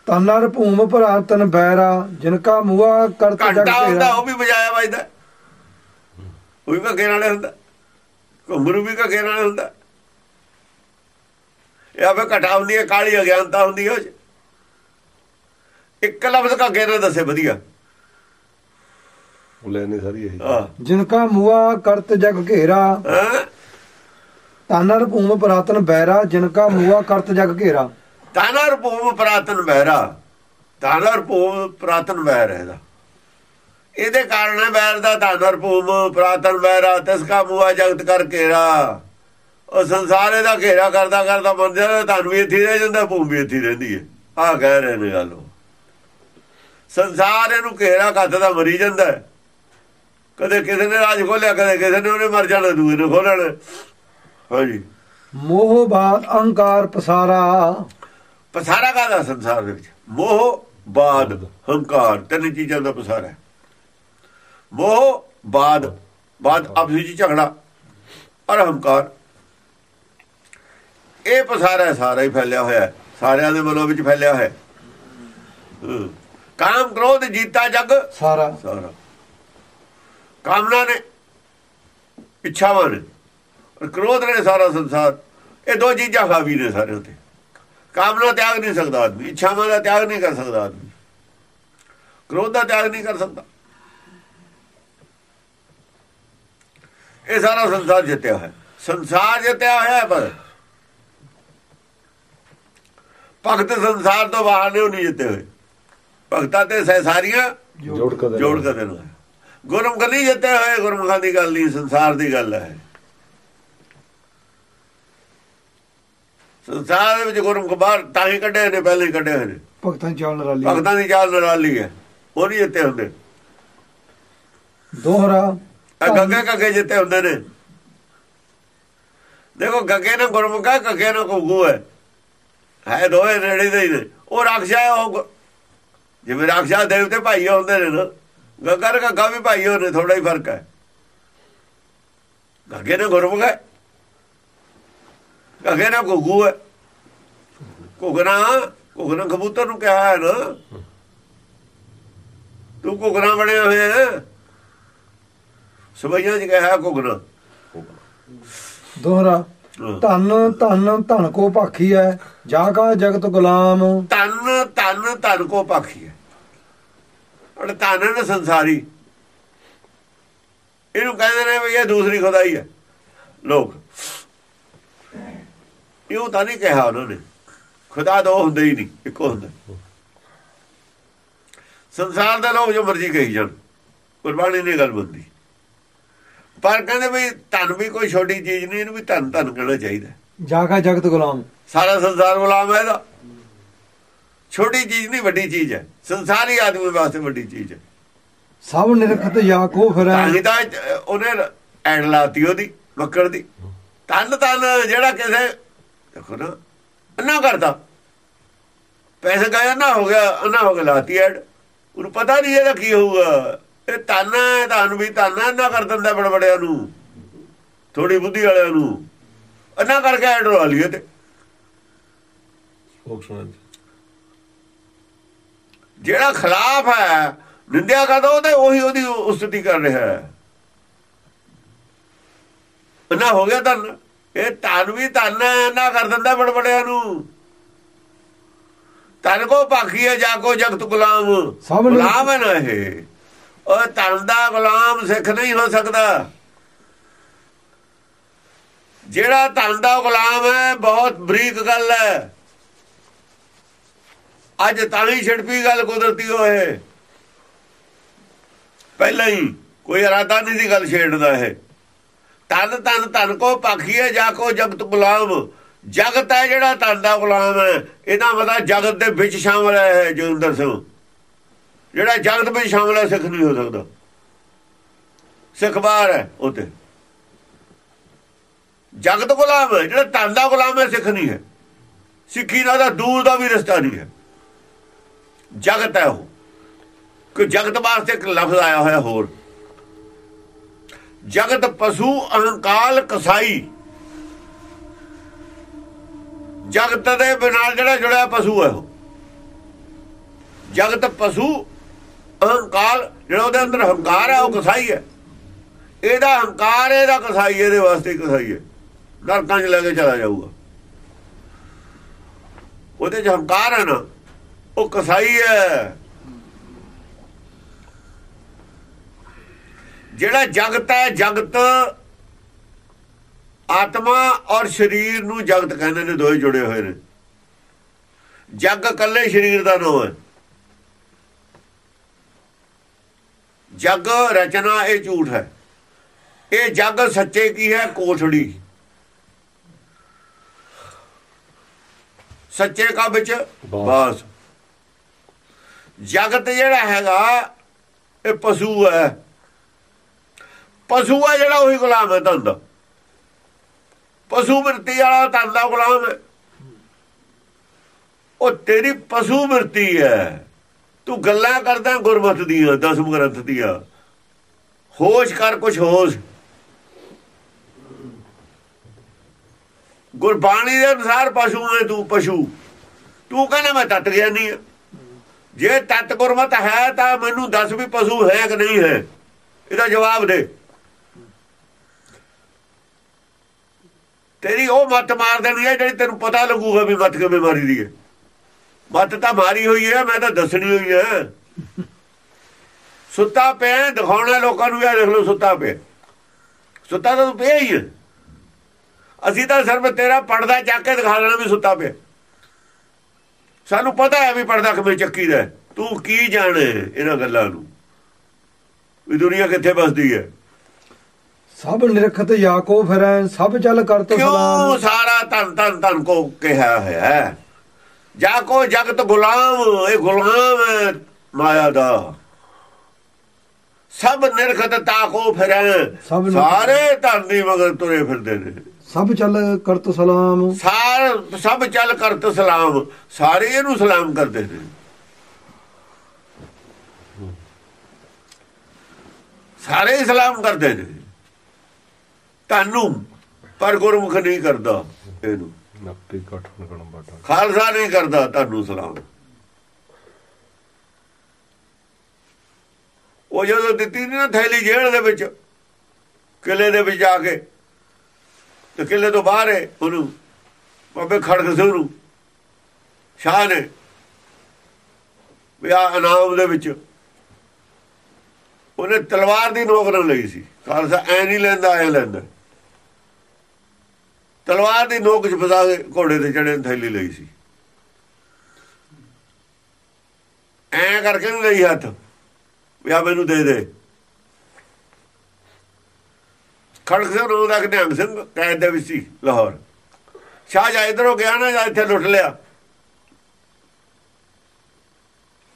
ਤਨਰ ਭੂਮ ਭਰਾਤਨ ਬੈਰਾ ਜਿਨ ਕਾ ਮੂਆ ਕਰਤ ਜਗ ਘੰਟਾ ਹੁੰਦਾ ਤੇਰਾ ਉਹ ਵੀ ਵਜਾਇਆ ਵੱਜਦਾ। ਉਹ ਵੀ ਘੱਗੇ ਨਾਲੇ ਹੁੰਦਾ ਘੁੰਗਰੂ ਵੀ ਘੱਗੇ ਨਾਲੇ ਹੁੰਦਾ ਇਹ ਆਪੇ ਘਟਾ ਹੁੰਦੀ ਹੈ ਕਾਲੀ ਅਗਿਆਨਤਾ ਹੁੰਦੀ ਹੈ। ਇੱਕ ਲਫ਼ਜ਼ ਘੱਗੇ ਨਾਲ ਦੱਸੇ ਵਧੀਆ। ਉਹ ਲੈਣੇ ਸਾਰੀ ਇਹ। ਹਾਂ। ਜਿਨ ਕਾ ਮੂਆ ਕਰਤ ਜਗ ਘੇਰਾ? ਤਨਰ ਭੂਮ ਭਰਾਤਨ ਬੈਰਾ ਜਿਨ ਕਾ ਮੂਆ ਕਰਤ ਜਗ ਘੇਰਾ। ਤਾਨਰ ਭੂਮ ਪ੍ਰਾਤਨ ਬਹਿਰਾ ਤਾਨਰ ਭੂਮ ਪ੍ਰਾਤਨ ਬਹਿਰ ਇਹਦਾ। ਇਹਦੇ ਕਾਰਨ ਹੈ ਬਹਿਰ ਦਾ ਤਾਨਰ ਭੂਮ ਪ੍ਰਾਤਨ ਬਹਿਰਾ ਤਿਸ ਕਾ ਮੂਆ ਜਗਤ ਕਰ ਘੇਰਾ। ਉਹ ਸੰਸਾਰ ਇਹਦਾ ਘੇਰਾ ਕਰਦਾ ਕਰਦਾ ਬਣ ਜਾਂਦਾ ਧਨ ਵੀ ਇੱਥੇ ਰਹਿ ਜਾਂਦਾ ਭੂਮ ਇੱਥੇ ਰਹਿੰਦੀ ਹੈ। ਆਹ ਕਹਿ ਰਹੇ ਨੇ ਗੱਲ ਸੰਸਾਰ ਇਹਨੂੰ ਘੇਰਾ ਕੱਟਦਾ ਮਰੀ ਜਾਂਦਾ। ਕਦੇ ਕਿਸੇ ਨੇ ਰਾਜ ਖੋਲਿਆ ਕਦੇ ਕਿਸੇ ਨੇ ਉਹਨੇ ਮਰ ਜਾਣਾ ਦੂਏ ਨੇ ਖੋਲਣਾ ਹਾਂਜੀ। ਮੋਹ ਬਾਦ ਅਹੰਕਾਰ ਪਸਾਰਾ। ਪਸਾਰਾ ਕਾਹਦਾ ਸੰਸਾਰ ਦੇ ਵਿੱਚ? ਮੋਹ ਬਾਦ ਹੰਕਾਰ ਤਿੰਨ ਚੀਜ਼ਾਂ ਦਾ ਪਸਾਰਾ ਹੈ। ਮੋਹ ਬਾਦ ਬਾਦ ਆਪਸ ਝਗੜਾ ਔਰ ਹੰਕਾਰ ਇਹ ਪਸਾਰਾ ਸਾਰਾ ਹੀ ਫੈਲਿਆ ਹੋਇਆ ਸਾਰਿਆਂ ਦੇ ਮਨੋਂ ਵਿੱਚ ਫੈਲਿਆ ਹੋਇਆ। ਕਾਮ ਕ੍ਰੋਧ ਜੀਤਾ ਜਗ। ਸਾਰਾ। ਸਾਰਾ। ਕਾਮਨਾ ਨੇ ਇੱਛਾਵਾਂ ਨੇ ਔਰ ਕ੍ਰੋਧ ਨੇ ਸਾਰਾ ਸੰਸਾਰ। ਇਹ ਦੋ ਚੀਜ਼ਾਂ ਹਾਵੀ ਨੇ ਸਾਰੇ ਉਤੇ। ਕਾਮਨਾ ਤਿਆਗ ਨਹੀਂ ਸਕਦਾ ਆਦਮੀ। ਇੱਛਾਵਾਂ ਦਾ ਤਿਆਗ ਨਹੀਂ ਕਰ ਸਕਦਾ ਆਦਮੀ। ਕ੍ਰੋਧ ਦਾ ਤਿਆਗ ਨਹੀਂ ਕਰ ਸਕਦਾ। ਇਹ ਸਾਰਾ ਸੰਸਾਰ ਜਿੱਤਿਆ ਹੈ। ਸੰਸਾਰ ਜਿੱਤਿਆ ਹੋਇਆ ਹੈ ਪਰ ਭਗਤ ਸੰਸਾਰ ਤੋਂ ਬਾਹਰ ਨੇ ਉਹ ਨਹੀਂ ਜਿੱਤੇ ਹੋਏ। ਭਗਤਾਂ ਤੇ ਸਹਿਸਾਰੀਆਂ ਜੋੜ ਕੇ ਜੋੜ ਕੇ ਦੇਣਾ ਗੁਰਮੁਖ ਨਹੀਂ ਜਿੱਤੇ ਹੋਏ ਗੁਰਮੁਖਾਂ ਦੀ ਗੱਲ ਨਹੀਂ ਸੰਸਾਰ ਦੀ ਗੱਲ ਹੈ। ਸੰਸਾਰ ਦੇ ਵਿੱਚ ਗੁਰਮੁਖ ਬਾਹਰ ਤਾਂ ਹੀ ਕੱਢੇ ਨੇ ਪਹਿਲੇ ਹੀ ਕੱਢੇ ਹੋਏ ਨੇ। ਭਗਤਾਂ ਦੀ ਚਾਲ ਨਰਾਲੀ ਭਗਤਾਂ ਦੀ ਚਾਲ ਨਰਾਲੀ ਹੈ। ਉਹ ਨਹੀਂ ਜਿੱਤੇ ਹੁੰਦੇ। ਦੋਹਰਾ ਗੱਗੇ ਕੱਗੇ ਜਿੱਤੇ ਹੁੰਦੇ ਨੇ। ਦੇਖੋ ਗੱਗੇ ਨਾਲ ਗੁਰਮੁਖ ਗੱਗੇ ਨਾਲ ਘੁੱਗੂ ਹੈ। ਹੈ ਦੋਏ ਨੇੜੇ ਦੇ ਹੀ ਨੇ। ਉਹ ਰਾਖਸ਼ਾ ਉਹ ਜਿਵੇਂ ਰਾਖਸ਼ਾ ਦੇਵਤੇ ਭਾਈ ਹੁੰਦੇ ਨੇ ਨਾ, ਗੱਗਾ ਗੱਗਾ ਵੀ ਭਾਈ ਹੁੰਦੇ ਥੋੜਾ ਹੀ ਫ਼ਰਕ ਹੈ। ਗੱਗੇ ਨਾਲ ਗੁਰਮੁਖ ਹੈ। ਗੱਗੇ ਨਾਲ ਘੁੱਗੂ ਹੈ। ਘੁਗਨਾ ਘੁਗਨਾ ਕਬੂਤਰ ਨੂੰ ਕਿਹਾ ਹੈ ਨਾ। ਤੂੰ ਘੁਗਨਾ ਬਣਿਆ ਹੋਇਆ ਹੈ। ਸਭਈਆਂ ਚ ਕਿਹਾ ਘੁਗਨਾ ਦੋਹਰਾ। ਧਨ ਧਨ ਧਨ ਕੋ ਭਾਖੀ ਹੈ ਜਾ ਜਗਤ ਗੁਲਾਮ। ਤਨ ਤਨ ਤਨ ਕੋ ਪਾਖੀ ਹੈ ਔਰ ਤਨ ਨੇ ਸੰਸਾਰੀ। ਇਹਨੂੰ ਕਹਿੰਦੇ ਨੇ ਵੀ ਇਹ ਦੂਸਰੀ ਖੁਦਾਈ ਹੈ ਲੋਕ। ਇਹੋ ਤਾਂ ਨਹੀਂ ਕਿਹਾ ਉਹਨਾਂ ਨੇ। ਖੁਦਾ ਦੋ ਹੁੰਦੇ ਹੀ ਨਹੀਂ, ਇੱਕੋ ਹੁੰਦਾ। ਸੰਸਾਰ ਦੇ ਲੋਕ ਜੋ ਮਰਜ਼ੀ ਕਹੀ ਜਾਣ। ਕੁਰਬਾਨੀ ਨਹੀਂ ਗੱਲ ਬੰਦੀ ਪਰ ਕਹਿੰਦੇ ਵੀ ਧਨ ਵੀ ਕੋਈ ਛੋਟੀ ਚੀਜ਼ ਨਹੀਂ ਇਹਨੂੰ ਵੀ ਧਨ ਧਨ ਕਹਿਣਾ ਚਾਹੀਦਾ। ਜਾ ਕਾ ਜਗਤ ਗੁਲਾਮ। ਸਾਰਾ ਸੰਸਾਰ ਗੁਲਾਮ ਹੈ ਇਹਦਾ। ਛੋਟੀ ਚੀਜ਼ ਨਹੀਂ ਵੱਡੀ ਚੀਜ਼ ਹੈ। ਸੰਸਾਰੀ ਆਦਮੀ ਵਾਸਤੇ ਵੱਡੀ ਚੀਜ਼ ਹੈ। ਸਭ ਨਿਰਖਤ ਜਾ ਕੋ ਫਿਰੈ। ਤਾਂ ਉਹਨੇ ਐਡ ਲਾਤੀ ਉਹਦੀ ਮੱਕੜ ਦੀ। ਤਨ ਤਨ ਜਿਹੜਾ ਕਿਸੇ ਦੇਖੋ ਨਾ ਅੰਨਾ ਕਰਦਾ। ਪੈਸੇ ਗਾਇਆ ਨਾ ਹੋ ਗਿਆ ਅੰਨਾ ਹੋ ਗਿਆ ਲਾਤੀ ਐਡ। ਉਹਨੂੰ ਪਤਾ ਨਹੀਂ ਇਹਦਾ ਕੀ ਹੋਊਗਾ। ਇਹ ਤਨ ਹੈ ਧਨ ਵੀ ਤਨ ਅੰਨਾ ਕਰ ਦਿੰਦਾ ਬੜ ਬੜਿਆਂ ਨੂੰ। ਥੋੜੀ ਬੁੱਧੀ ਵਾਲਿਆਂ ਨੂੰ। ਅੰਨਾ ਕਰਕੇ ਐਡ ਲਾ ਲਈਏ ਤੇ। ਜਿਹੜਾ ਖਿਲਾਫ ਹੈ ਨਿੰਦਿਆ ਕਰਦਾ ਉਹਦੇ ਉਹੀ ਉਹਦੀ ਉਸਤਤੀ ਕਰ ਰਿਹਾ ਹੈ। ਨਾ ਹੋ ਗਿਆ ਤਾਂ ਇਹ ਧਨ ਵੀ ਧਨ ਨਾ ਕਰ ਦਿੰਦਾ ਬੜਬੜਿਆਂ ਨੂੰ। ਧਨ ਕੋ ਭਾਖੀ ਹੈ ਜਾ ਕੋ ਜਗਤ ਗੁਲਾਮ। ਨੂੰ- ਗੁਲਾਮ ਹੈ ਨਾ ਇਹ। ਉਹ ਧਨ ਦਾ ਗੁਲਾਮ ਸਿੱਖ ਨਹੀਂ ਹੋ ਸਕਦਾ। ਜਿਹੜਾ ਧਨ ਦਾ ਗੁਲਾਮ ਹੈ, ਬਹੁਤ ਬਰੀਕ ਗੱਲ ਹੈ। ਅੱਜ ਤਾਂ ਹੀ ਛਿੜਪੀ ਗੱਲ ਕੁਦਰਤੀ ਹੋਏ। ਪਹਿਲਾਂ ਹੀ ਕੋਈ ਇਰਾਦਾ ਨਹੀਂ ਦੀ ਗੱਲ ਛੇੜਦਾ ਇਹ। ਤਨ ਤਨ ਤਨ ਕੋ ਪਾਖੀਏ ਜਾ ਕੋ ਜਗਤ ਗੁਲਾਮ। ਜਗਤ ਹੈ ਜਿਹੜਾ ਤਨ ਦਾ ਗੁਲਾਮ ਹੈ। ਇਹਦਾ ਮਤਲਬ ਜਗਤ ਦੇ ਵਿੱਚ ਸ਼ਾਮਲ ਹੈ ਜੋਗਿੰਦਰ ਸਿੰਘ। ਜਿਹੜਾ ਜਗਤ ਵਿੱਚ ਸ਼ਾਮਲ ਹੈ, ਸਿੱਖ ਨਹੀਂ ਹੋ ਸਕਦਾ। ਸਿੱਖ ਬਾਹਰ ਹੈ ਉਹ ਜਗਤ ਗੁਲਾਮ ਹੈ, ਜਿਹੜਾ ਤਨ ਦਾ ਗੁਲਾਮ ਹੈ, ਸਿੱਖ ਨਹੀਂ ਹੈ। ਸਿੱਖੀ ਦਾ ਦੂਰ ਦਾ ਵੀ ਰਸਤਾ ਨਹੀਂ ਹੈ। ਜਗਤ ਹੈ ਉਹ। ਕਿ ਜਗਤ ਵਾਸਤੇ ਇੱਕ ਲਫ਼ਜ਼ ਆਇਆ ਹੋਇਆ ਹੋਰ। ਜਗਤ ਪਸ਼ੂ, ਅਹੰਕਾਲ, ਕਸਾਈ। ਜਗਤ ਦੇ ਬਿਨਾਂ ਜਿਹੜਾ ਜੁੜਿਆ ਪਸ਼ੂ ਹੈ ਉਹ। ਜਗਤ ਪਸ਼ੂ ਅਹੰਕਾਰ, ਜਿਹੜਾ ਉਹਦੇ ਅੰਦਰ ਹੰਕਾਰ ਹੈ ਉਹ ਕਸਾਈ ਹੈ। ਇਹਦਾ ਹੰਕਾਰ, ਇਹਦਾ ਕਸਾਈ, ਇਹਦੇ ਵਾਸਤੇ ਕਸਾਈ ਹੈ। ਨਰਕਾਂ 'ਚ ਲੈ ਕੇ ਚਲਾ ਜਾਊਗਾ। ਉਹਦੇ 'ਚ ਹੰਕਾਰ ਹੈ ਨਾ, ਉਹ ਕਸਾਈ ਹੈ। ਜਿਹੜਾ ਜਗਤ ਹੈ, ਜਗਤ ਆਤਮਾ ਔਰ ਸਰੀਰ ਨੂੰ ਜਗਤ ਕਹਿੰਦੇ ਨੇ ਦੋਏ ਜੁੜੇ ਹੋਏ ਨੇ। ਜਗ ਇਕੱਲੇ ਸਰੀਰ ਦਾ ਨਾਮ ਹੈ। ਜਗ ਰਚਨਾ ਇਹ ਝੂਠ ਹੈ। ਇਹ ਜਗ ਸੱਚੇ ਕੀ ਹੈ? ਕੋਠੜੀ। ਸੱਚੇ ਕਾ ਵਿੱਚ ਬਾਸ। ਜਗਤ ਜਿਹੜਾ ਹੈਗਾ ਇਹ ਪਸ਼ੂ ਹੈ। ਪਸ਼ੂ ਹੈ ਜਿਹੜਾ ਉਹੀ ਗੁਲਾਮ ਹੈ ਤਨ ਦਾ ਪਸ਼ੂ ਮਿਰਤੀ ਵਾਲਾ ਤਨ ਦਾ ਗੁਲਾਮ ਹੈ। ਉਹ ਤੇਰੀ ਪਸ਼ੂ ਮਿਰਤੀ ਹੈ। ਤੂੰ ਗੱਲਾਂ ਕਰਦਾ, ਗੁਰਮਤ ਦੀਆਂ ਦਸਮ ਗ੍ਰੰਥ ਦੀਆਂ। ਹੋਸ਼ ਕਰ ਕੁਛ ਹੋਸ਼। ਗੁਰਬਾਣੀ ਦੇ ਅਨੁਸਾਰ ਪਸ਼ੂ ਹੈ ਤੂੰ ਪਸ਼ੂ। ਤੂੰ ਕਹਿੰਦਾ, ਮੈਂ ਤਤ ਗਿਆਨੀ ਆ। ਜੇ ਤਤ ਗੁਰਮਤ ਹੈ, ਤਾਂ ਮੈਨੂੰ ਦੱਸ ਵੀ ਪਸ਼ੂ ਹੈ ਕਿ ਨਹੀਂ ਹੈ। ਇਹਦਾ ਜਵਾਬ ਦੇ। ਤੇਰੀ ਉਹ ਮੱਤ ਮਾਰ ਦੇਣੀ ਹੈ ਜਿਹੜੀ ਤੈਨੂੰ ਪਤਾ ਲੱਗੂਗਾ ਵੀ ਮੱਤ ਕਿਵੇਂ ਮਾਰੀ ਦੀ ਹੈ। ਮੱਤ ਤਾਂ ਮਾਰੀ ਹੋਈ ਹੈ ਮੈਂ ਤਾਂ ਦੱਸਣੀ ਹੋਈ ਹੈ। ਸੁੱਤਾ ਪਿਆ ਦਿਖਾਉਣਾ ਲੋਕਾਂ ਨੂੰ ਇਹ ਦੇਖ ਲਓ ਸੁੱਤਾ ਪਿਆ। ਸੁੱਤਾ ਤਾਂ ਪਿਆ ਹੀ ਹੈ। ਅਸੀਂ ਤਾਂ ਸਿਰਫ ਤੇਰਾ ਪਰਦਾ ਚੱਕ ਕੇ ਦਿਖਾ ਦੇਣਾ ਵੀ ਸੁੱਤਾ ਪਿਆ। ਸਾਨੂੰ ਪਤਾ ਹੈ ਵੀ ਪਰਦਾ ਕਿਵੇਂ ਚੱਕੀ ਦਾ ਤੂੰ ਕੀ ਜਾਣੇ ਇਹਨਾਂ ਗੱਲਾਂ ਨੂੰ? ਵੀ ਦੁਨੀਆ ਕਿੱਥੇ ਬਸਦੀ ਹੈ? ਸਭ ਨਿਰਖਤ ਯਾਕੋ ਫਿਰੈ ਸਭ ਚੱਲ ਕਰ ਤੋ ਕਿਉਂ ਸਲਾਮ। ਸਾਰਾ ਤਨ ਤਨ ਤਨ ਕੋ ਕਿਹਾ ਹੈ? ਜਾ ਕੋ ਜਗਤ ਗੁਲਾਮ ਇਹ ਗੁਲਾਮ ਹੈ ਮਾਇਆ ਦਾ। ਸਭ ਨਿਰਖਤ ਤਾਕੋ ਫਿਰੈ। ਸਾਰੇ ਧਨ ਦੀ ਮਗਰ ਤੁਰੇ ਫਿਰਦੇ ਨੇ। ਸਭ ਚੱਲ ਕਰ ਤੋ ਸਲਾਮ। ਸਾਰ ਸਭ ਚੱਲ ਕਰਤ ਸਲਾਮ। ਸਾਰੇ ਇਹਨੂੰ ਸਲਾਮ ਕਰਦੇ ਨੇ। ਸਾਰੇ ਸਲਾਮ ਕਰਦੇ ਨੇ। ਤੁਹਾਨੂੰ ਪਰ ਗੁਰਮੁਖ ਨਹੀਂ ਕਰਦਾ ਇਹਨੂੰ। ਨਕਤੀ ਗਠਨ ਗਣ ਬਾਟਾ। ਖਾਲਸਾ ਨਹੀਂ ਕਰਦਾ, ਤੁਹਾਨੂੰ ਸਲਾਮ। ਉਹ ਜਦੋਂ ਦਿੱਤੀ ਨੀ ਨਾ ਥੈਲੀ ਜੇਲ੍ਹ ਦੇ ਵਿੱਚ ਕਿਲੇ ਦੇ ਵਿੱਚ ਜਾ ਕੇ, ਤੇ ਕਿਲੇ ਤੋਂ ਬਾਹਰ ਹੈ ਉਹਨੂੰ, ਬਾਬੇ ਖੜਕ ਸਿੰਘ ਨੂੰ, ਸ਼ਾਹ ਨੇ ਵਿਆਹ ਆ ਇਨਾਮ ਦੇ ਵਿੱਚ, ਉਹਨੇ ਤਲਵਾਰ ਦੀ ਨੋਕ ਨਾਲ ਲਈ ਸੀ। ਖਾਲਸਾ ਐ ਨਹੀਂ ਲੈਂਦਾ, ਐ ਲੈਂਦਾ। ਤਲਵਾਰ ਦੀ ਨੋਕ 'ਚ ਫਸਾ ਕੇ ਘੋੜੇ ਤੇ ਚੜੇ ਥੈਲੀ ਲਈ ਸੀ। ਐ ਕਰਕੇ ਨਹੀਂ ਲਈ ਹੱਥ। ਵੀ ਆ ਮੈਨੂੰ ਦੇ ਦੇ। ਖੜਕ ਸਿੰਘ ਨੂੰ ਦਾ ਨਿਹੰਗ ਸਿੰਘ ਕੈਦ ਦੇ ਵਿੱਚ ਸੀ, ਲਾਹੌਰ। ਸ਼ਾਹ ਜਾ ਇਧਰੋਂ ਗਿਆ ਨਾ ਜਾਂ ਇੱਥੇ ਲੁੱਟ ਲਿਆ।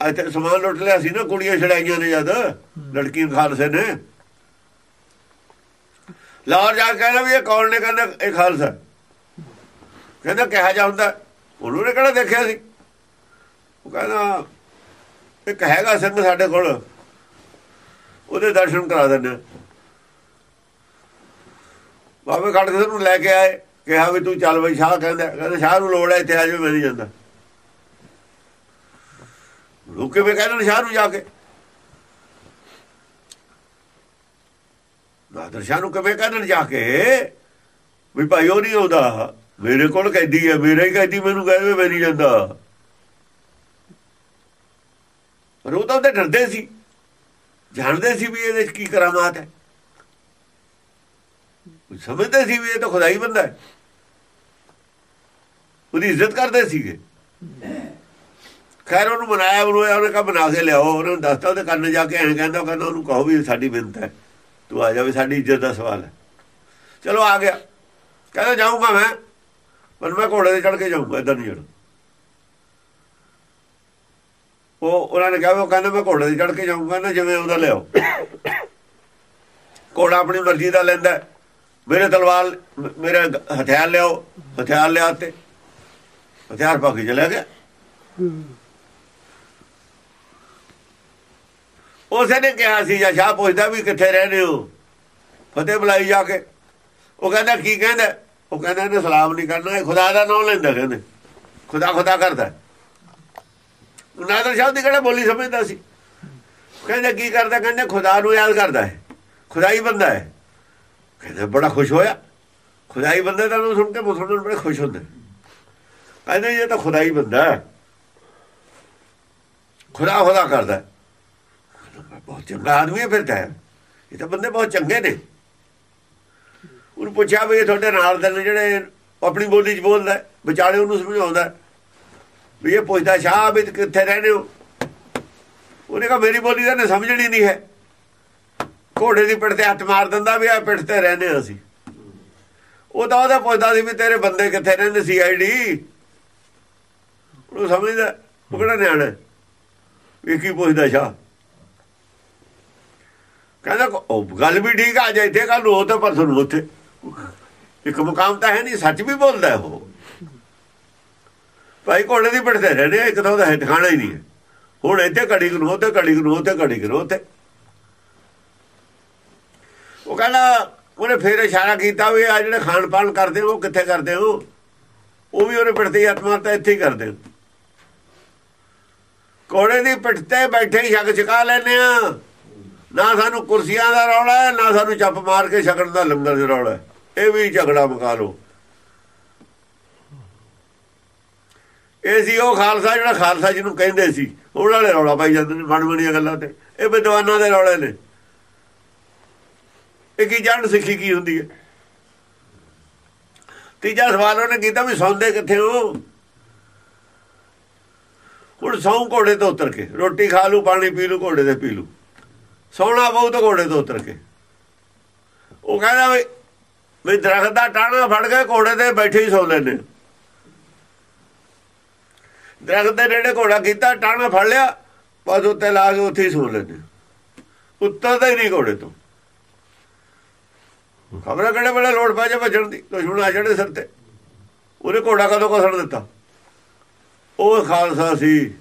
ਇੱਥੇ ਸਮਾਨ ਲੁੱਟ ਲਿਆ ਸੀ ਨਾ, ਕੁੜੀਆਂ ਛੜਾਈਆਂ ਨੇ ਜਦ ਲੜਕੀ ਖਾਲਸੇ ਨੇ। ਲਾਹੌਰ ਜਾ ਕੇ ਕਹਿੰਦਾ ਵੀ ਇਹ ਕੌਣ ਨੇ? ਕਹਿੰਦਾ ਇਹ ਖਾਲਸਾ। ਕਹਿੰਦਾ ਕਿਹਾ ਜਾ ਹੁੰਦਾ, ਉਹਨੂੰ ਨੇ ਕਿਹੜਾ ਦੇਖਿਆ ਸੀ? ਉਹ ਕਹਿੰਦਾ ਇੱਕ ਹੈਗਾ ਸਿੰਘ ਸਾਡੇ ਕੋਲ। ਉਹਦੇ ਦਰਸ਼ਨ ਕਰਾ ਦਿੰਦੇ ਬਾਬੇ ਖੜਕ ਸਿੰਘ ਨੂੰ ਲੈ ਕੇ ਆਏ, ਕਿਹਾ ਵੀ ਤੂੰ ਚੱਲ ਬਈ, ਸ਼ਾਹ ਕਹਿੰਦਾ ਕਹਿੰਦਾ ਸ਼ਾਹ ਨੂੰ ਲੋੜ ਹੈ, ਇੱਥੇ ਆ ਜਾਵੇ ਮੈਂ ਨਹੀਂ ਜਾਂਦਾ। ਰੁਕੇ ਵੀ ਕਹਿੰਦਾ ਸ਼ਾਹ ਨੂੰ ਜਾ ਕੇ। ਬਹਾਦਰ ਸ਼ਾਹ ਨੂੰ ਕਿਵੇਂ ਕਹਿੰਦੇ ਜਾ ਕੇ? ਵੀ ਭਾਈ ਉਹ ਨਹੀਂ ਆਉਂਦਾ। ਮੇਰੇ ਕੋਲ ਕੈਦੀ ਹੈ, ਮੇਰਾ ਹੀ ਕੈਦੀ ਮੈਨੂੰ ਕਹਿੰਦੇ ਮੈਂ ਨਹੀਂ ਜਾਂਦਾ। ਪਰ ਉਹ ਤਾਂ ਉਹਦੇ ਡਰਦੇ ਸੀ। ਜਾਣਦੇ ਸੀ ਵੀ ਇਹਦੇ 'ਚ ਕੀ ਕਰਾਮਾਤ ਹੈ। ਸਮਝਦੇ ਸੀ ਵੀ ਇਹ ਤਾਂ ਖੁਦਾਈ ਬੰਦਾ ਹੈ। ਉਹਦੀ ਇੱਜ਼ਤ ਕਰਦੇ ਸੀਗੇ। ਖੈਰ, ਉਹਨੂੰ ਬਣਾਇਆ ਉਹਨੂੰ ਉਹਨੇ ਕਹਾ ਬਣਾ ਕੇ ਲਿਆਓ। ਉਹਨੇ ਦੱਸਤਾ ਉਹਦੇ ਕੰਨ ਜਾ ਕੇ, ਐਂ ਕਹਿੰਦਾ ਕਹਿੰਦਾ, ਉਹਨੂੰ ਕਹੋ ਵੀ ਸਾਡੀ ਬਿੰਤ ਹੈ। ਤੂੰ ਆ ਜਾ ਵੀ ਸਾਡੀ ਇੱਜ਼ਤ ਦਾ ਸਵਾਲ ਹੈ। ਚਲੋ ਆ ਗਿਆ। ਕਹਿੰਦਾ ਜਾਊਂਗਾ ਮੈਂ। ਪਰ ਮੈਂ ਘੋੜੇ ਤੇ ਚੜ ਕੇ ਜਾਊਂਗਾ ਇਦਾਂ ਨਹੀਂ ਜਾਣਾ ਉਹ, ਉਹਨਾਂ ਨੇ ਕਿਹਾ ਉਹ ਕਹਿੰਦਾ ਮੈਂ ਘੋੜੇ ਤੇ ਚੜ ਕੇ ਜਾਊਂਗਾ ਨਾ ਜਿਵੇਂ ਉਹਦਾ ਲਿਆਓ। ਘੋੜਾ ਆਪਣੀ ਮਰਜ਼ੀ ਦਾ ਲੈਂਦਾ ਮੇਰੇ ਤਲਵਾਰ, ਮੇਰੇ ਹਥਿਆਰ ਲਿਆਓ। ਹਥਿਆਰ ਲਿਆ ਤੇ ਹਥਿਆਰ ਪਾ ਕੇ ਚਲਾ ਗਿਆ। ਉਸੇ ਨੇ ਕਿਹਾ ਸੀ, ਜਾਂ ਸ਼ਾਹ ਪੁੱਛਦਾ ਵੀ ਕਿੱਥੇ ਰਹਿੰਦੇ ਹੋ? ਫਤਿਹ ਬੁਲਾਈ ਜਾ ਕੇ। ਉਹ ਕਹਿੰਦਾ, ਕੀ ਕਹਿੰਦਾ? ਉਹ ਕਹਿੰਦਾ, ਇਹਨੇ ਸਲਾਮ ਨਹੀਂ ਕਰਨਾ, ਇਹ ਖੁਦਾ ਦਾ ਨਾਮ ਲੈਂਦਾ ਕਹਿੰਦੇ ਖੁਦਾ ਖੁਦਾ ਕਰਦਾ। ਨਾਦਰ ਸ਼ਾਹ ਦੀ ਕਿਹੜਾ ਬੋਲੀ ਸਮਝਦਾ ਸੀ? ਕਹਿੰਦਾ, ਕੀ ਕਰਦਾ? ਕਹਿੰਦੇ, ਖੁਦਾ ਨੂੰ ਯਾਦ ਕਰਦਾ ਹੈ। ਖੁਦਾਈ ਬੰਦਾ ਹੈ। ਕਹਿੰਦਾ, ਬੜਾ ਖੁਸ਼ ਹੋਇਆ। ਖੁਦਾਈ ਬੰਦੇ ਦਾ ਨਾਮ ਸੁਣ ਕੇ ਮੁਸਲਮਾਨ ਬੜੇ ਖੁਸ਼ ਹੁੰਦੇ। ਕਹਿੰਦੇ, ਇਹ ਤਾਂ ਖੁਦਾਈ ਬੰਦਾ ਹੈ। ਖੁਦਾ ਖੁਦਾ ਕਰਦਾ ਬਹੁਤ ਚੰਗਾ ਆਦਮੀ ਹੈ ਫਿਰ ਤਾਂ ਇਹ ਤਾਂ ਬੰਦੇ ਬਹੁਤ ਚੰਗੇ ਨੇ। ਉਹਨੂੰ ਪੁੱਛਿਆ ਵੀ ਤੁਹਾਡੇ ਨਾਲ ਦੇ ਜਿਹੜੇ ਆਪਣੀ ਬੋਲੀ 'ਚ ਬੋਲਦਾ ਵਿਚਾਲੇ ਉਹਨੂੰ ਸਮਝਾਉਂਦਾ ਵੀ ਇਹ ਪੁੱਛਦਾ, ਸ਼ਾਹ, ਵੀ ਕਿੱਥੇ ਰਹਿੰਦੇ ਹੋ? ਉਹਨੇ ਕਿਹਾ, ਮੇਰੀ ਬੋਲੀ ਤਾਂ ਨੇ ਸਮਝਣੀ ਨਹੀਂ ਹੈ। ਘੋੜੇ ਦੀ ਪਿੱਠ ਤੇ ਹੱਥ ਮਾਰ ਦਿੰਦਾ ਵੀ ਆ ਪਿੱਠ ਤੇ ਰਹਿੰਦੇ ਅਸੀਂ। ਉਹ ਤਾਂ ਉਹਦਾ ਪੁੱਛਦਾ ਸੀ ਵੀ ਤੇਰੇ ਬੰਦੇ ਕਿੱਥੇ ਰਹਿੰਦੇ ਸੀ ਆਈਡੀ ਉਹ ਸਮਝਦਾ, ਉਹ ਕਿਹੜਾ ਨਿਆਣਾ ਵੀ ਕੀ ਪੁੱਛਦਾ, ਸ਼ਾਹ? ਕਹਿੰਦਾ ਗੱਲ ਵੀ ਠੀਕ ਆ ਜਾਏ ਇੱਥੇ ਕੱਲ ਨੂੰ ਤੇ ਪਰਸੋਂ ਨੂੰ ਉੱਥੇ। ਇੱਕ ਮੁਕਾਮ ਤਾਂ ਹੈ ਨਹੀਂ, ਸੱਚ ਵੀ ਬੋਲਦਾ ਉਹ। ਭਾਈ ਘੋੜੇ ਦੀ ਪਿੱਠ ਤੇ ਰਹਿੰਦੇ ਇੱਕ ਤਾਂ ਉਹਦਾ ਹੈ ਠਿਕਾਣਾ ਹੀ ਨਹੀਂ ਹੈ। ਹੁਣ ਇੱਥੇ ਘੜੀ ਨੂੰ ਉੱਥੇ ਘੜੀ ਨੂੰ ਉੱਥੇ ਘੜੀ ਨੂੰ ਉੱਥੇ ਉਹ ਕਹਿੰਦਾ, ਉਹਨੇ ਫੇਰ ਇਸ਼ਾਰਾ ਕੀਤਾ ਵੀ ਆ ਜਿਹੜੇ ਖਾਣ ਪਾਣ ਕਰਦੇ ਉਹ ਕਿੱਥੇ ਕਰਦੇ ਹੋ? ਉਹ ਵੀ ਉਹਨੇ ਪਿੱਠ ਤੇ ਆਤਮਾ ਤਾਂ ਇੱਥੇ ਹੀ ਕਰਦੇ ਕੋੜੇ ਦੀ ਪਿੱਠ ਤੇ ਬੈਠੇ ਹੀ ਛਕ ਚਕਾ ਲੈਨੇ ਆ। ਨਾ ਸਾਨੂੰ ਕੁਰਸੀਆਂ ਦਾ ਰੌਲਾ ਹੈ, ਨਾ ਸਾਨੂੰ ਚੱਪ ਮਾਰ ਕੇ ਛਕਣ ਦਾ ਲੰਗਰ ਦਾ ਰੌਲਾ ਇਹ ਵੀ ਝਗੜਾ ਮੁਕਾ ਲਓ। ਇਹ ਸੀ ਉਹ ਖਾਲਸਾ ਜਿਹੜਾ ਖਾਲਸਾ ਜਿਹਨੂੰ ਕਹਿੰਦੇ ਸੀ। ਉਹਨਾਂ ਵਾਲੇ ਰੌਲਾ ਪਾਈ ਜਾਂਦੇ ਨੇ ਬਣਵਣੀਆਂ ਗੱਲਾਂ ਤੇ। ਇਹ ਵਿਦਵਾਨਾਂ ਦੇ ਰੌਲੇ ਨੇ। ਇਹ ਕੀ ਜਾਣ ਸਿੱਖੀ ਕੀ ਹੁੰਦੀ ਹੈ? ਤੀਜਾ ਸਵਾਲ ਉਹਨੇ ਕੀਤਾ ਵੀ ਸੌਂਦੇ ਕਿੱਥੇ ਹੋ? ਹੁਣ ਸੌਂ ਘੋੜੇ ਤੋਂ ਉਤਰ ਕੇ। ਰੋਟੀ ਖਾ ਲੂ ਪਾਣੀ ਪੀ ਲੂ ਘੋੜੇ ਤੇ ਪੀ ਲੂ ਸੌਣਾ ਬਹੁਤ ਘੋੜੇ ਤੋਂ ਉਤਰ ਕੇ। ਉਹ ਕਹਿੰਦਾ ਵੀ ਵੀ ਦਰਖਤ ਦਾ ਟਾਣਾ ਫੜ ਕੇ ਘੋੜੇ ਤੇ ਬੈਠੇ ਹੀ ਸੌ ਲੈਂਦੇ ਦਰਖਤ ਦੇ ਨੇੜੇ ਘੋੜਾ ਕੀਤਾ ਟਾਣਾ ਫੜ ਲਿਆ, ਬਸ ਉੱਤੇ ਲਾ ਕੇ ਉੱਥੇ ਹੀ ਸੌ ਲੈਂਦੇ ਉੱਤਰਦਾ ਹੀ ਨਹੀਂ ਘੋੜੇ ਤੋਂ। ਖਬਰਾਂ ਕਿਹੜੇ ਵੇਲੇ ਲੋੜ ਪੈ ਜਾ ਭੱਜਣ ਦੀ ਦੁਸ਼ਮਣ ਆ ਜਿਹੜੇ ਸਿਰ ਤੇ। ਉਹਨੇ ਘੋੜਾ ਕਦੋਂ ਕਸਣ ਦਿੱਤਾ? ਉਹ ਖਾਲਸਾ ਸੀ।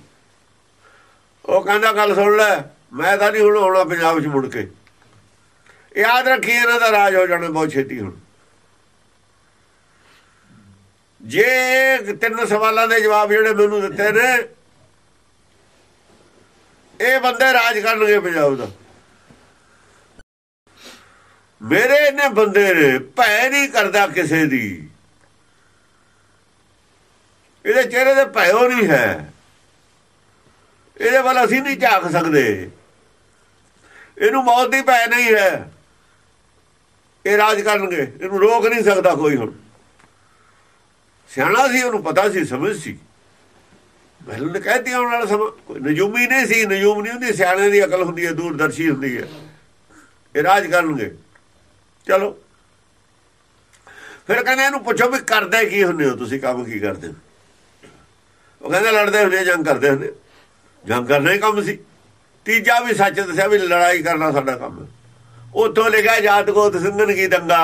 ਉਹ ਕਹਿੰਦਾ, ਗੱਲ ਸੁਣ ਲੈ। ਮੈਂ ਤਾਂ ਨਹੀਂ ਹੁਣ ਆਉਣਾ ਪੰਜਾਬ 'ਚ ਮੁੜ ਕੇ। ਯਾਦ ਰੱਖੀ ਇਹਨਾਂ ਦਾ ਰਾਜ ਹੋ ਜਾਣਾ ਬਹੁਤ ਛੇਤੀ ਹੁਣ। ਜੇ ਤਿੰਨ ਸਵਾਲਾਂ ਦੇ ਜਵਾਬ ਜਿਹੜੇ ਮੈਨੂੰ ਦਿੱਤੇ ਨੇ, ਇਹ ਬੰਦੇ ਰਾਜ ਕਰਨਗੇ ਪੰਜਾਬ ਦਾ। ਮੇਰੇ ਨੇ ਬੰਦੇ ਨੇ ਭੈ ਨਹੀਂ ਕਰਦਾ ਕਿਸੇ ਦੀ। ਇਹਦੇ ਚਿਹਰੇ ਤੇ ਭੈਓ ਨਹੀਂ ਹੈ। ਇਹਦੇ ਵੱਲ ਅਸੀਂ ਨਹੀਂ ਝਾਕ ਸਕਦੇ। ਇਹਨੂੰ ਮੌਤ ਦੀ ਭੈ ਨਹੀਂ ਹੈ। ਇਹ ਰਾਜ ਕਰਨਗੇ। ਇਹਨੂੰ ਰੋਕ ਨਹੀਂ ਸਕਦਾ ਕੋਈ ਹੁਣ। ਸਿਆਣਾ ਸੀ, ਉਹਨੂੰ ਪਤਾ ਸੀ, ਸਮਝ ਸੀ। ਮੈਨੂੰ ਨੇ ਕਹਿਤੀ ਆਉਣ ਵਾਲਾ ਸਮਾਂ। ਕੋਈ ਨਜੂਮੀ ਨਹੀਂ ਸੀ, ਨਜੂਮ ਨਹੀਂ ਹੁੰਦੀ। ਸਿਆਣੇ ਦੀ ਅਕਲ ਹੁੰਦੀ ਹੈ, ਦੂਰਦਰਸ਼ੀ ਹੁੰਦੀ ਹੈ। ਇਹ ਰਾਜ ਕਰਨਗੇ। ਚਲੋ। ਫਿਰ ਕਹਿੰਦੇ ਇਹਨੂੰ ਪੁੱਛੋ ਵੀ ਕਰਦੇ ਕੀ ਹੁੰਦੇ ਹੋ? ਤੁਸੀਂ ਕੰਮ ਕੀ ਕਰਦੇ ਹੋ? ਉਹ ਕਹਿੰਦੇ ਲੜਦੇ ਹੁੰਦੇ ਜੰਗ ਕਰਦੇ ਹੁੰਦੇ ਜੰਗ ਕਰਨਾ ਹੀ ਕੰਮ ਸੀ। ਤੀਜਾ ਵੀ ਸੱਚ ਦੱਸਿਆ ਵੀ ਲੜਾਈ ਕਰਨਾ ਸਾਡਾ ਕੰਮ। ਉੱਥੋਂ ਲਿਖਿਆ ਜਾਤ ਗੋਤ ਸਿੰਘਨ ਕੀ ਦੰਗਾ।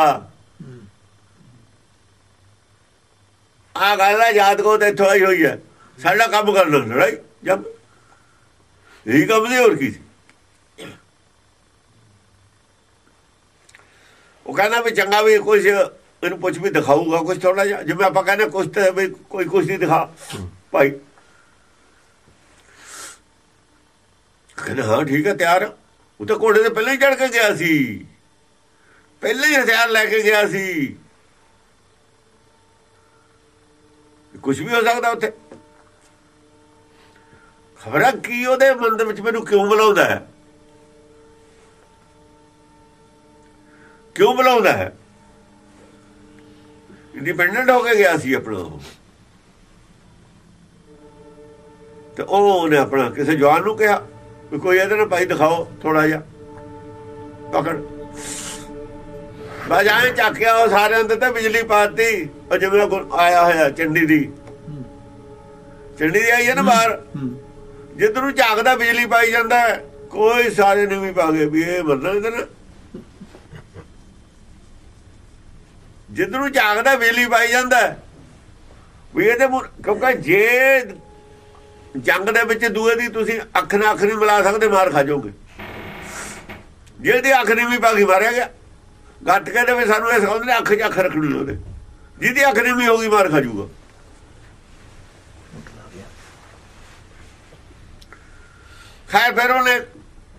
ਆ ਗੱਲ ਹੈ ਜਾਤ ਗੋਤ ਇੱਥੋਂ ਆਈ ਹੋਈ ਹੈ। ਸਾਡਾ ਕੰਮ ਕਰਨਾ ਲੜਾਈ, ਜੰਗ। ਇਹੀ ਕੰਮ ਸੀ, ਹੋਰ ਕੀ ਸੀ? ਉਹ ਕਹਿੰਦਾ ਵੀ ਚੰਗਾ ਵੀ ਕੁਝ ਇਹਨੂੰ ਪੁੱਛ ਵੀ ਦਿਖਾਊਗਾ ਕੁਝ ਥੋੜਾ ਜਿਹਾ। ਜਿਵੇਂ ਆਪਾਂ ਕਹਿੰਦੇ ਕੁਝ ਤੇ ਵੀ ਕੋਈ ਕੁਝ ਨਹੀਂ ਦਿਖਾ। ਭਾਈ ਕਹਿੰਦਾ, ਹਾਂ, ਠੀਕ ਹੈ ਤਿਆਰ ਉਹ ਤਾਂ ਘੋੜੇ ਤੇ ਪਹਿਲਾਂ ਹੀ ਚੜ ਕੇ ਗਿਆ ਸੀ। ਪਹਿਲਾਂ ਹੀ ਹਥਿਆਰ ਲੈ ਕੇ ਗਿਆ ਸੀ। ਕੁਝ ਵੀ ਹੋ ਸਕਦਾ ਉੱਥੇ। ਖਬਰਾਂ ਕੀ ਉਹਦੇ ਮਨ ਦੇ ਵਿੱਚ ਮੈਨੂੰ ਕਿਉਂ ਬੁਲਾਉਂਦਾ ਹੈ? ਕਿਉਂ ਬੁਲਾਉਂਦਾ ਹੈ? ਇੰਡੀਪੈਂਡੈਂਟ ਹੋ ਕੇ ਗਿਆ ਸੀ ਆਪਣਾ ਤੇ ਉਹ ਉਹਨੇ ਆਪਣਾ ਕਿਸੇ ਜਵਾਨ ਨੂੰ ਕਿਹਾ ਵੀ ਕੋਈ ਇਹਦੇ ਨਾਲ ਭਾਈ ਦਿਖਾਓ ਥੋੜਾ ਜਿਹਾ। ਪਕੜ। ਬਾਜਾਏ ਚੱਕਿਆ ਉਹ ਸਾਰਿਆਂ ਦੇ ਤੇ ਬਿਜਲੀ ਪਾਤੀ। ਉਹ ਜਿਵੇਂ ਆਇਆ ਹੋਇਆ ਚੰਡੀ ਦੀ। ਚੰਡੀ ਦੀ ਆਈ ਹੈ ਨਾ ਬਾਹਰ? ਜਿੱਧਰ ਨੂੰ ਝਾਕਦਾ ਬਿਜਲੀ ਪਾਈ ਜਾਂਦਾ ਕੋਈ ਸਾਰੇ ਨਹੀਂ ਵੀ ਪਾਗੇ ਵੀ ਇਹ ਮਰਨਾ ਇਹਦੇ ਨਾਲ। ਜਿੱਧਰ ਨੂੰ ਝਾਕਦਾ ਬਿਜਲੀ ਪਾਈ ਜਾਂਦਾ ਵੀ ਇਹਦੇ ਕਿਉਂਕਿ ਜੇ ਜੰਗ ਦੇ ਵਿੱਚ ਦੂਏ ਦੀ ਤੁਸੀਂ ਅੱਖ ਨਾਲ ਅੱਖ ਨਹੀਂ ਮਿਲਾ ਸਕਦੇ, ਮਾਰ ਖਾ ਜਾਓਗੇ। ਜਿਹਦੀ ਅੱਖ ਨਹੀਂ ਵੀ ਪਾਗੀ ਮਾਰਿਆ ਗਿਆ। ਗੱਟ ਕੇ ਦੇ ਵੀ ਸਾਨੂੰ ਇਹ ਸਿਖਾਉਂਦੇ ਨੇ, ਅੱਖ 'ਚ ਅੱਖ ਰੱਖਣੀ ਉਹਦੇ। ਜਿਹਦੀ ਅੱਖ ਨਹੀਂ ਵੀ ਹੋਗੀ ਮਾਰ ਖਾ ਜਾਊਗਾ। ਖੈਰ, ਫਿਰ ਉਹਨੇ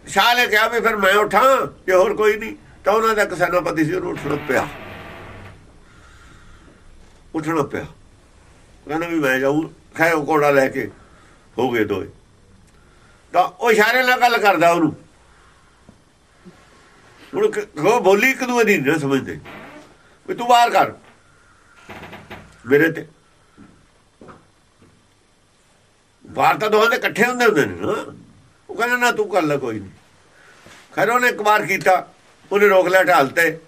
ਸ਼ਾਹ ਨੇ ਕਿਹਾ ਵੀ ਫਿਰ ਮੈਂ ਉਠਾਂ, ਜੇ ਹੋਰ ਕੋਈ ਨਹੀਂ, ਤਾਂ ਉਹਨਾਂ ਦਾ ਕਿਸਾਨਪਤੀ ਸੀ, ਉਹਨੂੰ ਉੱਠਣਾ ਪਿਆ। ਉੱਠਣਾ ਪਿਆ। ਕਹਿੰਦਾ ਵੀ ਮੈਂ ਜਾਊਂ, ਖੈਰ, ਉਹ ਕੋੜਾ ਲੈ ਕੇ ਹੋ ਗਏ ਦੋਏ। ਤਾਂ ਉਹ ਇਸ਼ਾਰੇ ਨਾਲ ਗੱਲ ਕਰਦਾ ਉਹਨੂੰ। ਹੁਣ ਉਹ ਬੋਲੀ ਇੱਕ ਦੂਏ ਦੀ ਨਹੀਂ ਸਮਝਦੇ। ਵੀ ਤੂੰ ਬਾਹਰ ਕਰ। ਮੇਰੇ ਤੇ ਬਾਹਰ ਤਾਂ ਦੋਹਾਂ ਦੇ ਇਕੱਠੇ ਹੁੰਦੇ ਹੁੰਦੇ ਨੇ ਨਾ। ਉਹ ਕਹਿੰਦਾ, ਨਾ ਤੂੰ ਕਰ ਲੈ, ਕੋਈ ਨਹੀਂ ਖੈਰ ਉਹਨੇ ਇੱਕ ਵਾਰ ਕੀਤਾ। ਉਹਨੇ ਰੋਕ ਲਿਆ ਢਾਲ ਤੇ।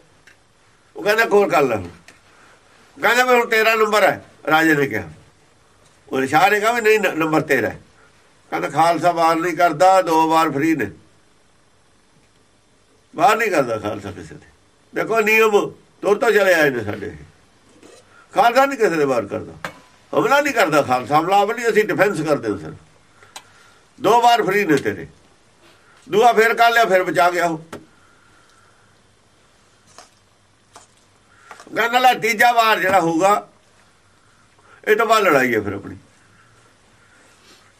ਉਹ ਕਹਿੰਦਾ ਕੋਲ ਕਰ ਲੈ ਕਹਿੰਦਾ, ਵੀ ਹੁਣ ਤੇਰਾ ਨੰਬਰ ਹੈ। ਰਾਜੇ ਨੇ ਕਿਹਾ। ਉਹ ਇਸ਼ਾਰੇ ਨੇ ਕਿਹਾ ਵੀ ਨਹੀਂ ਨੰਬਰ ਤੇਰਾ ਹੈ। ਕਹਿੰਦਾ ਖਾਲਸਾ ਬਾਹਰ ਨਹੀਂ ਕਰਦਾ, ਦੋ ਵਾਰ ਫਰੀ ਨੇ। ਬਾਹਰ ਨਹੀਂ ਕਰਦਾ ਖਾਲਸਾ ਕਿਸੇ ਦੇ। ਦੇਖੋ ਨਿਯਮ, ਤੁਰ ਤੋਂ ਚਲੇ ਆਏ ਨੇ ਸਾਡੇ। ਖਾਲਸਾ ਨਹੀਂ ਕਿਸੇ ਦੇ ਬਾਹਰ ਕਰਦਾ। ਹਮਲਾ ਨਹੀਂ ਕਰਦਾ ਖਾਲਸਾ, ਹਮਲਾ ਵੀ ਅਸੀਂ ਡਿਫੈਂਸ ਕਰਦੇ ਹਾਂ ਸਰ ਦੋ ਵਾਰ ਫਰੀ ਨੇ ਤੇਰੇ। ਦੂਆ ਫੇਰ ਕਰ ਲਿਆ, ਫਿਰ ਬਚਾ ਗਿਆ ਉਹ। ਕਹਿੰਦਾ ਲੈ ਤੀਜਾ ਵਾਰ ਜਿਹੜਾ ਹੋਊਗਾ ਇਹ ਤੋਂ ਬਾਅਦ ਲੜਾਈ ਹੈ ਫਿਰ ਆਪਣੀ।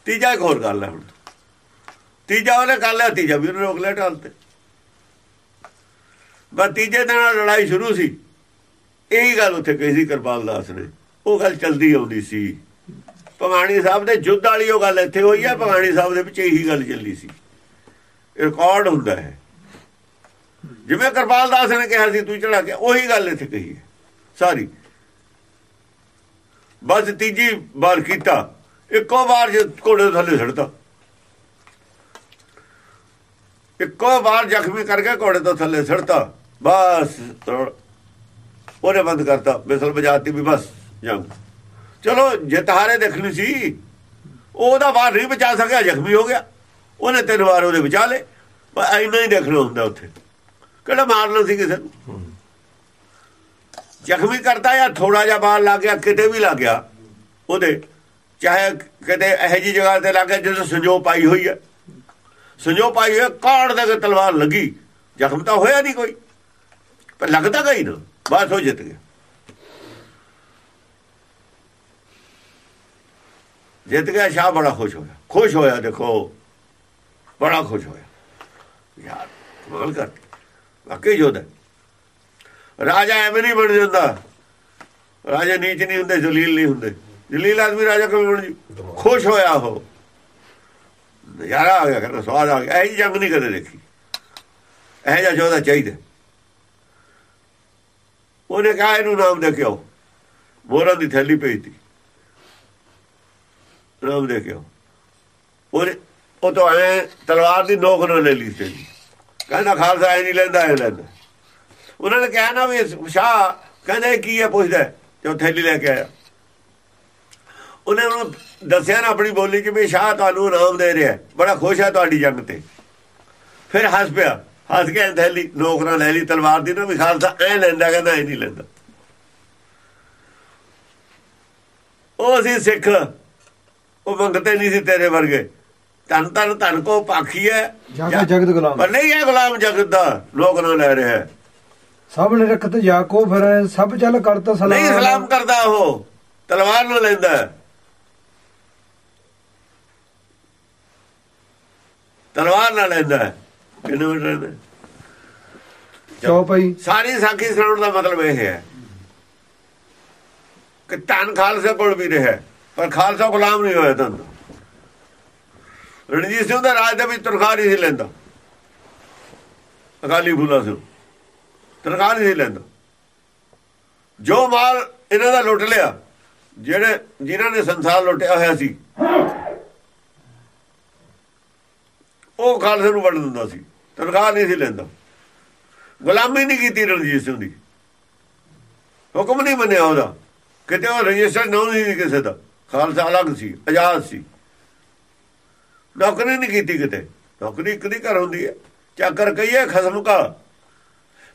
ਤੀਜਾ ਇੱਕ ਹੋਰ ਗੱਲ ਹੈ ਹੁਣ। ਤੀਜਾ ਉਹਨੇ ਕਰ ਲਿਆ, ਤੀਜਾ ਵੀ ਉਹਨੇ ਰੋਕ ਲਿਆ ਢਾਲ ਤੇ। ਬਸ ਤੀਜੇ ਦਿਨ ਲੜਾਈ ਸ਼ੁਰੂ ਸੀ। ਇਹੀ ਗੱਲ ਉੱਥੇ ਕਹੀ ਸੀ ਕਿਰਪਾਲ ਦਾਸ ਨੇ। ਉਹ ਗੱਲ ਚਲਦੀ ਆਉਂਦੀ ਸੀ। ਭਵਾਨੀ ਸਾਹਿਬ ਦੇ ਜੁੱਧ ਵਾਲੀ ਉਹ ਗੱਲ ਇੱਥੇ ਹੋਈ ਹੈ, ਭਵਾਨੀ ਸਾਹਿਬ ਦੇ ਵਿੱਚ ਇਹੀ ਗੱਲ ਚੱਲੀ ਸੀ। ਰਿਕਾਰਡ ਹੁੰਦਾ ਹੈ। ਜਿਵੇਂ ਕਿਰਪਾਲ ਦਾਸ ਨੇ ਕਿਹਾ ਸੀ, ਤੂੰ ਚੜਾ ਕੇ, ਉਹੀ ਗੱਲ ਇੱਥੇ ਕਹੀ ਹੈ। ਸਾਰੀ ਬਸ ਤੀਜੀ ਵਾਰ ਕੀਤਾ। ਇੱਕੋ ਵਾਰ ਜੇ ਘੋੜੇ ਦੇ ਥੱਲੇ ਛੱਡਤਾ ਇੱਕੋ ਵਾਰ ਜ਼ਖਮੀ ਕਰਕੇ ਘੋੜੇ ਤੋਂ ਥੱਲੇ ਛੱਡਤਾ ਬਸ ਉਹਨੇ ਬੰਦ ਕਰਤਾ। ਮਿਸਲ ਬਜਾਤੀ ਵੀ ਬਸ ਜੰਗ ਚਲੋ ਜਿੱਤ ਹਾਰੇ ਦੇਖਣੀ ਸੀ, ਉਹਦਾ ਵਾਰ ਨਹੀਂ ਬਚਾ ਸਕਿਆ, ਜ਼ਖਮੀ ਹੋ ਗਿਆ। ਉਹਨੇ ਤਿੰਨ ਵਾਰ ਉਹਦੇ ਬਚਾ ਲੇ ਪਰ ਇੰਨਾ ਹੀ ਦੇਖਣਾ ਹੁੰਦਾ ਉੱਥੇ। ਕਿਹੜਾ ਮਾਰਨਾ ਸੀ ਕਿਸੇ ਨੂੰ? ਜ਼ਖਮੀ ਕਰਦਾ ਜਾਂ ਥੋੜਾ ਜਿਹਾ ਬਾਹਰ ਲੱਗ ਗਿਆ, ਕਿਤੇ ਵੀ ਲੱਗ ਗਿਆ, ਉਹਦੇ, ਚਾਹੇ ਕਿਤੇ ਇਹੋ ਜੀ ਜਗ੍ਹਾ ਤੇ ਲੱਗ ਗਿਆ ਜਿੱਥੇ ਸੰਜੋ ਪਾਈ ਹੋਈ ਹੈ। ਸੰਜੋ ਪਾਈ ਹੋਈ ਕਾੜ ਦੇ ਤਲਵਾਰ ਲੱਗੀ, ਜ਼ਖਮ ਤਾਂ ਹੋਇਆ ਨਹੀਂ ਕੋਈ, ਪਰ ਲੱਗਦਾ ਕਈ ਨਾ, ਬਸ ਉਹ ਜਿੱਤ ਗਿਆ। ਜਿੱਤ ਗਿਆ, ਸ਼ਾਹ ਬੜਾ ਖੁਸ਼ ਹੋਇਆ। ਖੁਸ਼ ਹੋਇਆ, ਦੇਖੋ, ਬੜਾ ਖੁਸ਼ ਹੋਇਆ। ਯਾਰ, ਕਮਾਲ ਕਰ, ਵਾਕਈ ਜੋਦਾ ਰਾਜਾ ਐਵੇਂ ਨਹੀਂ ਬਣ ਜਾਂਦਾ। ਰਾਜਾ ਨੀਚ ਨਹੀਂ ਹੁੰਦੇ, ਜਲੀਲ ਨਹੀਂ ਹੁੰਦੇ। ਜਲੀਲ ਆਦਮੀ ਰਾਜਾ ਕਿਵੇਂ ਬਣ ਜੀ? ਖੁਸ਼ ਹੋਇਆ ਉਹ। ਨਜ਼ਾਰਾ ਆ ਗਿਆ, ਕਹਿੰਦਾ ਸਵਾਦ ਆ ਗਿਆ। ਇਹ ਜੰਗ ਨਹੀਂ ਕਦੇ ਦੇਖੀ। ਇਹ ਜਿਹਾ ਜੋਦਾ ਚਾਹੀਦਾ। ਉਹਨੇ ਕਹਾ, ਇਹਨੂੰ ਨਾਮ ਦੇ ਕੇ ਆਓ। ਮੋਹਰਾਂ ਦੀ ਥੈਲੀ ਭੇਜਤੀ। ਨਾਮ ਦੇ ਕੇ ਉਹਨੇ ਉਹ ਤੋਂ ਐ ਤਲਵਾਰ ਦੀ ਨੋਕ ਨਾਲ ਲੈ ਲਈ ਸੀ। ਕਹਿੰਦਾ, ਖਾਲਸਾ ਐ ਨਹੀਂ ਲੈਂਦਾ ਐ ਲੈਂਦਾ। ਉਹਨਾਂ ਨੇ ਕਿਹਾ ਨਾ ਵੀ ਸ਼ਾਹ ਕਹਿੰਦਾ ਇਹ ਕੀ ਹੈ ਪੁੱਛਦਾ ਤੇ ਉਹ ਥੈਲੀ ਲੈ ਕੇ ਆਇਆ। ਉਹਨੇ ਉਹਨੂੰ ਦੱਸਿਆ ਨਾ ਆਪਣੀ ਬੋਲੀ ਕਿ ਵੀ ਸ਼ਾਹ ਤੁਹਾਨੂੰ ਨਾਮ ਦੇ ਰਿਹਾ ਬੜਾ ਖੁਸ਼ ਹੈ ਤੁਹਾਡੀ ਜੰਗ ਤੇ। ਫਿਰ ਹੱਸ ਪਿਆ ਹੱਸ ਕੇ ਥੈਲੀ ਨੋਕਰਾਂ ਲੈ ਲਈ ਤਲਵਾਰ ਦੀ ਨਾ ਵੀ ਖਾਲਸਾ ਐ ਲੈਂਦਾ ਕਹਿੰਦਾ ਐ ਨਹੀਂ ਲੈਂਦਾ। ਉਹ ਸੀ ਸਿੱਖ ਉਹ ਮੰਗਤੇ ਨਹੀਂ ਸੀ ਤੇਰੇ ਵਰਗੇ। ਤਨ ਤਨ ਤਨ ਕੋ ਪਾਖੀ ਹੈ ਜਾਗਾ ਜਗਤ ਗੁਲਾਮ। ਪਰ ਨਹੀਂ ਹੈ ਗੁਲਾਮ ਜਗਤ ਦਾ ਲੋਕ ਨਾ ਲੈ ਰਿਹਾ ਹੈ। ਸਭ ਨੇ ਰਖਤ ਜਾਕੋ ਫਿਰ ਸਭ ਚੱਲ ਕਰਤਾ ਸਲਾਮ। ਨਹੀਂ ਸਲਾਮ ਕਰਦਾ ਉਹ ਤਲਵਾਰ ਨੂੰ ਲੈਂਦਾ। ਤਲਵਾਰ ਨਾਲ ਲੈਂਦਾ। ਕਿੰਨੇ ਰਹਿੰਦੇ ਚੌਪਈ ਸਾਰੀ ਸਾਖੀ ਸੁਣਾਉਣ ਦਾ ਮਤਲਬ ਇਹ ਹੈ ਕਿ ਤਨ ਖਾਲਸਾ ਕੋਲ ਵੀ ਰਿਹਾ ਪਰ ਖਾਲਸਾ ਗੁਲਾਮ ਨਹੀਂ ਹੋਇਆ ਤਾਂ ਰਣਜੀਤ ਸਿੰਘ ਦਾ ਰਾਜ ਦੇ ਵਿੱਚ ਨਹੀਂ ਸੀ ਲੈਂਦਾ। ਅਕਾਲੀ ਫੂਲਾ ਸਿੰਘ। ਤਨਖਾਹ ਨਹੀਂ ਸੀ ਲੈਂਦਾ। ਜੋ ਮਾਲ ਇਹਨਾਂ ਦਾ ਲੁੱਟ ਲਿਆ, ਜਿਹੜੇ ਜਿਨ੍ਹਾਂ ਨੇ ਸੰਸਾਰ ਲੁੱਟਿਆ ਹੋਇਆ ਸੀ, ਉਹ ਖਾਲਸੇ ਨੂੰ ਵੰਡ ਦਿੰਦਾ ਸੀ। ਤਨਖਾਹ ਨਹੀਂ ਸੀ ਲੈਂਦਾ। ਗੁਲਾਮੀ ਨਹੀਂ ਕੀਤੀ ਰਣਜੀਤ ਸਿੰਘ ਦੀ। ਹੁਕਮ ਨਹੀਂ ਮੰਨਿਆ ਉਹਦਾ। ਕਿਤੇ ਉਹ ਰਜਿਸਟਰ ਨਾ ਨਹੀਂ ਕਿਸੇ ਦਾ। ਖਾਲਸਾ ਅਲੱਗ ਸੀ, ਆਜ਼ਾਦ ਸੀ। ਨੌਕਰੀ ਨਹੀਂ ਕੀਤੀ ਕਿਤੇ। ਨੌਕਰੀ ਇੱਕ ਦੀ ਘਰ ਹੁੰਦੀ ਹੈ। ਚਾਕਰ ਕਹੀਏ ਖਸਮ ਕਾ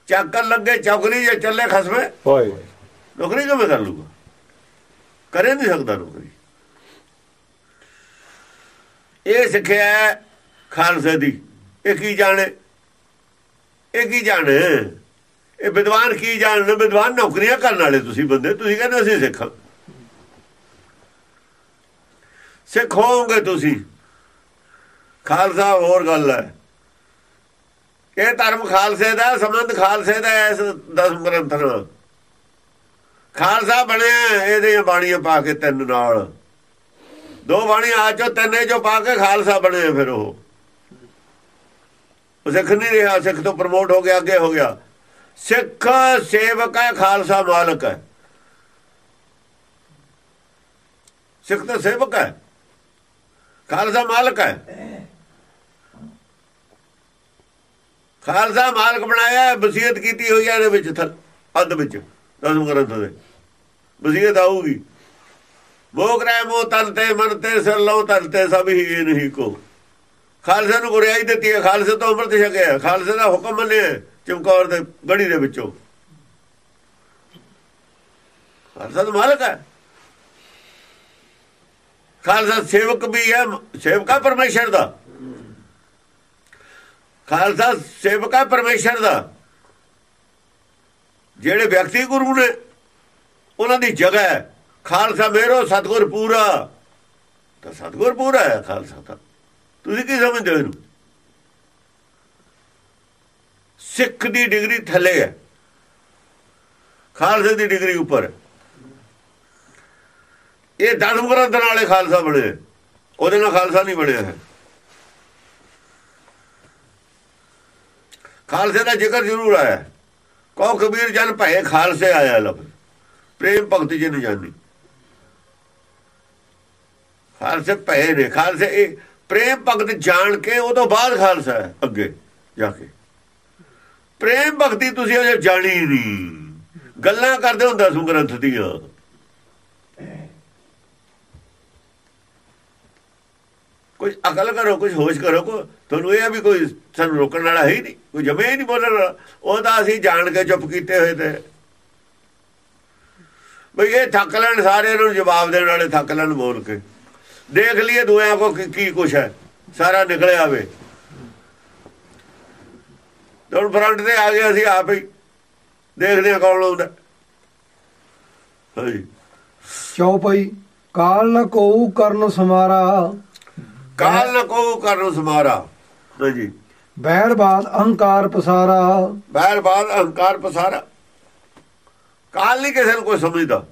ਚਾਕਰ ਲੱਗੇ ਚੌਕਰੀ ਜੇ ਚੱਲੇ ਖਸਮੇ। ਹੋਏ ਨੌਕਰੀ ਕਿਵੇਂ ਕਰ ਲੂਗਾ ਕਰੇ ਨਹੀਂ ਸਕਦਾ ਨੌਕਰੀ। ਇਹ ਸਿੱਖਿਆ ਖਾਲਸੇ ਦੀ। ਇਹ ਕੀ ਜਾਣੇ? ਇਹ ਕੀ ਜਾਣੇ? ਇਹ ਵਿਦਵਾਨ ਕੀ ਜਾਣਨ? ਵਿਦਵਾਨ ਨੌਕਰੀਆਂ ਕਰਨ ਵਾਲੇ ਤੁਸੀਂ ਬੰਦੇ। ਤੁਸੀਂ ਕਹਿੰਦੇ ਅਸੀਂ ਸਿੱਖ। ਸਿੱਖ ਹੋਵੋਗੇ ਤੁਸੀਂ। ਖਾਲਸਾ ਹੋਰ ਗੱਲ ਹੈ। ਇਹ ਧਰਮ ਖਾਲਸੇ ਦਾ, ਸੰਬੰਧ ਖਾਲਸੇ ਦਾ, ਇਸ ਦਸਮ ਗ੍ਰੰਥ ਨਾਲ। ਖਾਲਸਾ ਬਣਿਆ, ਇਹਦੀਆਂ ਬਾਣੀਆਂ ਪਾ ਕੇ ਤਿੰਨ ਨਾਲ। ਦੋ ਬਾਣੀਆਂ ਆ ਚੋ ਤਿੰਨੇ ਚੋਂ ਪਾ ਕੇ ਖਾਲਸਾ ਬਣਿਆ ਫਿਰ ਉਹ। ਉਹ ਸਿੱਖ ਨਹੀਂ ਰਿਹਾ, ਸਿੱਖ ਤੋਂ ਪ੍ਰਮੋਟ ਹੋ ਗਿਆ, ਅੱਗੇ ਹੋ ਗਿਆ। ਸਿੱਖ ਸੇਵਕ ਹੈ, ਖਾਲਸਾ ਮਾਲਕ ਹੈ। ਸਿੱਖ ਤਾਂ ਸੇਵਕ ਹੈ। ਖਾਲਸਾ ਮਾਲਕ ਹੈ। ਖਾਲਸਾ ਮਾਲਕ ਬਣਾਇਆ, ਵਸੀਅਤ ਕੀਤੀ ਹੋਈ ਹੈ ਇਹਦੇ ਵਿੱਚ ਅੱਧ ਵਿੱਚ, ਦਸਮ ਗ੍ਰੰਥ ਦੇ। ਵਸੀਅਤ ਆਊਗੀ। ਭੋਗ ਰਹਿ ਮੋ ਤਨ ਤੇ ਮਨ ਤੇ ਸਿਰ ਲਉ ਤਨ ਤੇ ਸਭ ਹੀ ਨਹੀਂ ਕੋ। ਖਾਲਸੇ ਨੂੰ ਗੁਰਿਆਈ ਦਿੱਤੀ ਹੈ, ਖਾਲਸੇ ਤੋਂ ਅੰਮ੍ਰਿਤ ਛਕਿਆ ਖਾਲਸੇ ਦਾ ਹੁਕਮ ਮੰਨਿਆ ਚਮਕੌਰ ਦੇ ਗੜੀ ਦੇ ਵਿੱਚੋਂ। ਖਾਲਸਾ ਦਾ ਮਾਲਕ ਹੈ। ਖਾਲਸਾ ਸੇਵਕ ਵੀ ਹੈ, ਸੇਵਕਾ ਪਰਮੇਸ਼ਰ ਦਾ। ਖਾਲਸਾ ਸੇਵਕ ਹੈ ਪਰਮੇਸ਼ਰ ਦਾ। ਜਿਹੜੇ ਵਿਅਕਤੀ ਗੁਰੂ ਨੇ, ਉਹਨਾਂ ਦੀ ਜਗ੍ਹਾ ਹੈ। ਖਾਲਸਾ ਮੇਰੋ, ਸਤਗੁਰ ਪੂਰਾ। ਤਾਂ ਸਤਗੁਰ ਪੂਰਾ ਹੈ ਖਾਲਸਾ ਤਾਂ। ਤੁਸੀਂ ਕੀ ਸਮਝਦੇ ਹੋ ਇਹਨੂੰ? ਸਿੱਖ ਦੀ ਡਿਗਰੀ ਥੱਲੇ ਹੈ। ਖਾਲਸੇ ਦੀ ਡਿਗਰੀ ਉੱਪਰ। ਹੈ। ਇਹ ਦਸਮ ਗ੍ਰੰਥ ਨਾਲੇ ਖਾਲਸਾ ਬਣੇ। ਉਹਦੇ ਨਾਲ ਖਾਲਸਾ ਨਹੀਂ ਬਣਿਆ ਹੈ। ਖਾਲਸੇ ਦਾ ਜ਼ਿਕਰ ਜ਼ਰੂਰ ਆਇਆ। ਕਹੋ ਕਬੀਰ ਜਨ ਭਏ ਖਾਲਸੇ ਆਇਆ ਲਫ਼ਜ਼। ਪ੍ਰੇਮ ਭਗਤੀ ਜੀ ਨਹੀਂ ਜਾਣੀ ਖਾਲਸੇ ਭਏ ਨੇ, ਖਾਲਸੇ ਇਹ ਪ੍ਰੇਮ ਭਗਤ ਜਾਣ ਕੇ ਉਹ ਤੋਂ ਬਾਅਦ ਖਾਲਸਾ ਹੈ, ਅੱਗੇ ਜਾ ਕੇ। ਪ੍ਰੇਮ ਭਗਤੀ ਤੁਸੀਂ ਅਜੇ ਜਾਣੀ ਨਹੀਂ। ਗੱਲਾਂ ਕਰਦੇ ਹੁੰਦਾ ਸੁ ਗ੍ਰੰਥ ਦੀਆਂ। ਕੁਝ ਅਕਲ ਕਰੋ ਕੁਝ ਹੋਸ਼ ਕਰੋ ਕੋ ਤੁਹਾਨੂੰ ਇਹ ਵੀ ਕੋਈ ਸਾਨੂੰ ਰੋਕਣ ਵਾਲਾ ਹੈ ਹੀ ਨਹੀਂ, ਕੋਈ ਜਮੇ ਹੀ ਨਹੀਂ ਬੋਲਣ ਵਾਲਾ। ਉਹ ਤਾਂ ਅਸੀਂ ਜਾਣ ਕੇ ਚੁੱਪ ਕੀਤੇ ਹੋਏ ਤੇ। ਬਈ ਇਹ ਥੱਕ ਲੈਣ ਸਾਰੇ ਨੂੰ, ਜਵਾਬ ਦੇਣ ਵਾਲੇ ਥੱਕ ਲੈਣ ਬੋਲ ਕੇ। ਦੇਖ ਲਈਏ ਦੁਆਆਂ ਕੋ ਕੀ- ਕੁਛ ਹੈ, ਸਾਰਾ ਨਿਕਲਿਆ ਆਵੇ ਹੁਣ ਫਰੰਟ ਤੇ ਆ ਗਏ ਅਸੀਂ ਆਪ ਹੀ। ਦੇਖਦੇ ਹਾਂ ਕੌਣ ਆਉਂਦਾ ਹਾਂਜੀ। ਚੌਪਈ, ਕਾਲ ਨ ਕੋਉ ਕਰਨ ਸਮਾਰਾ। ਕਾਲ ਨ ਕੋ ਕਰਨ ਸਮਾਰਾ। ਹਾਂਜੀ। ਬੈਰ ਬਾਦ ਅਹੰਕਾਰ ਪਸਾਰਾ। ਬੈਰ ਬਾਦ ਅਹੰਕਾਰ ਪਸਾਰਾ। ਕਾਲ ਨਹੀਂ ਕਿਸੇ ਨੂੰ ਕੋਈ ਸਮਝਦਾ।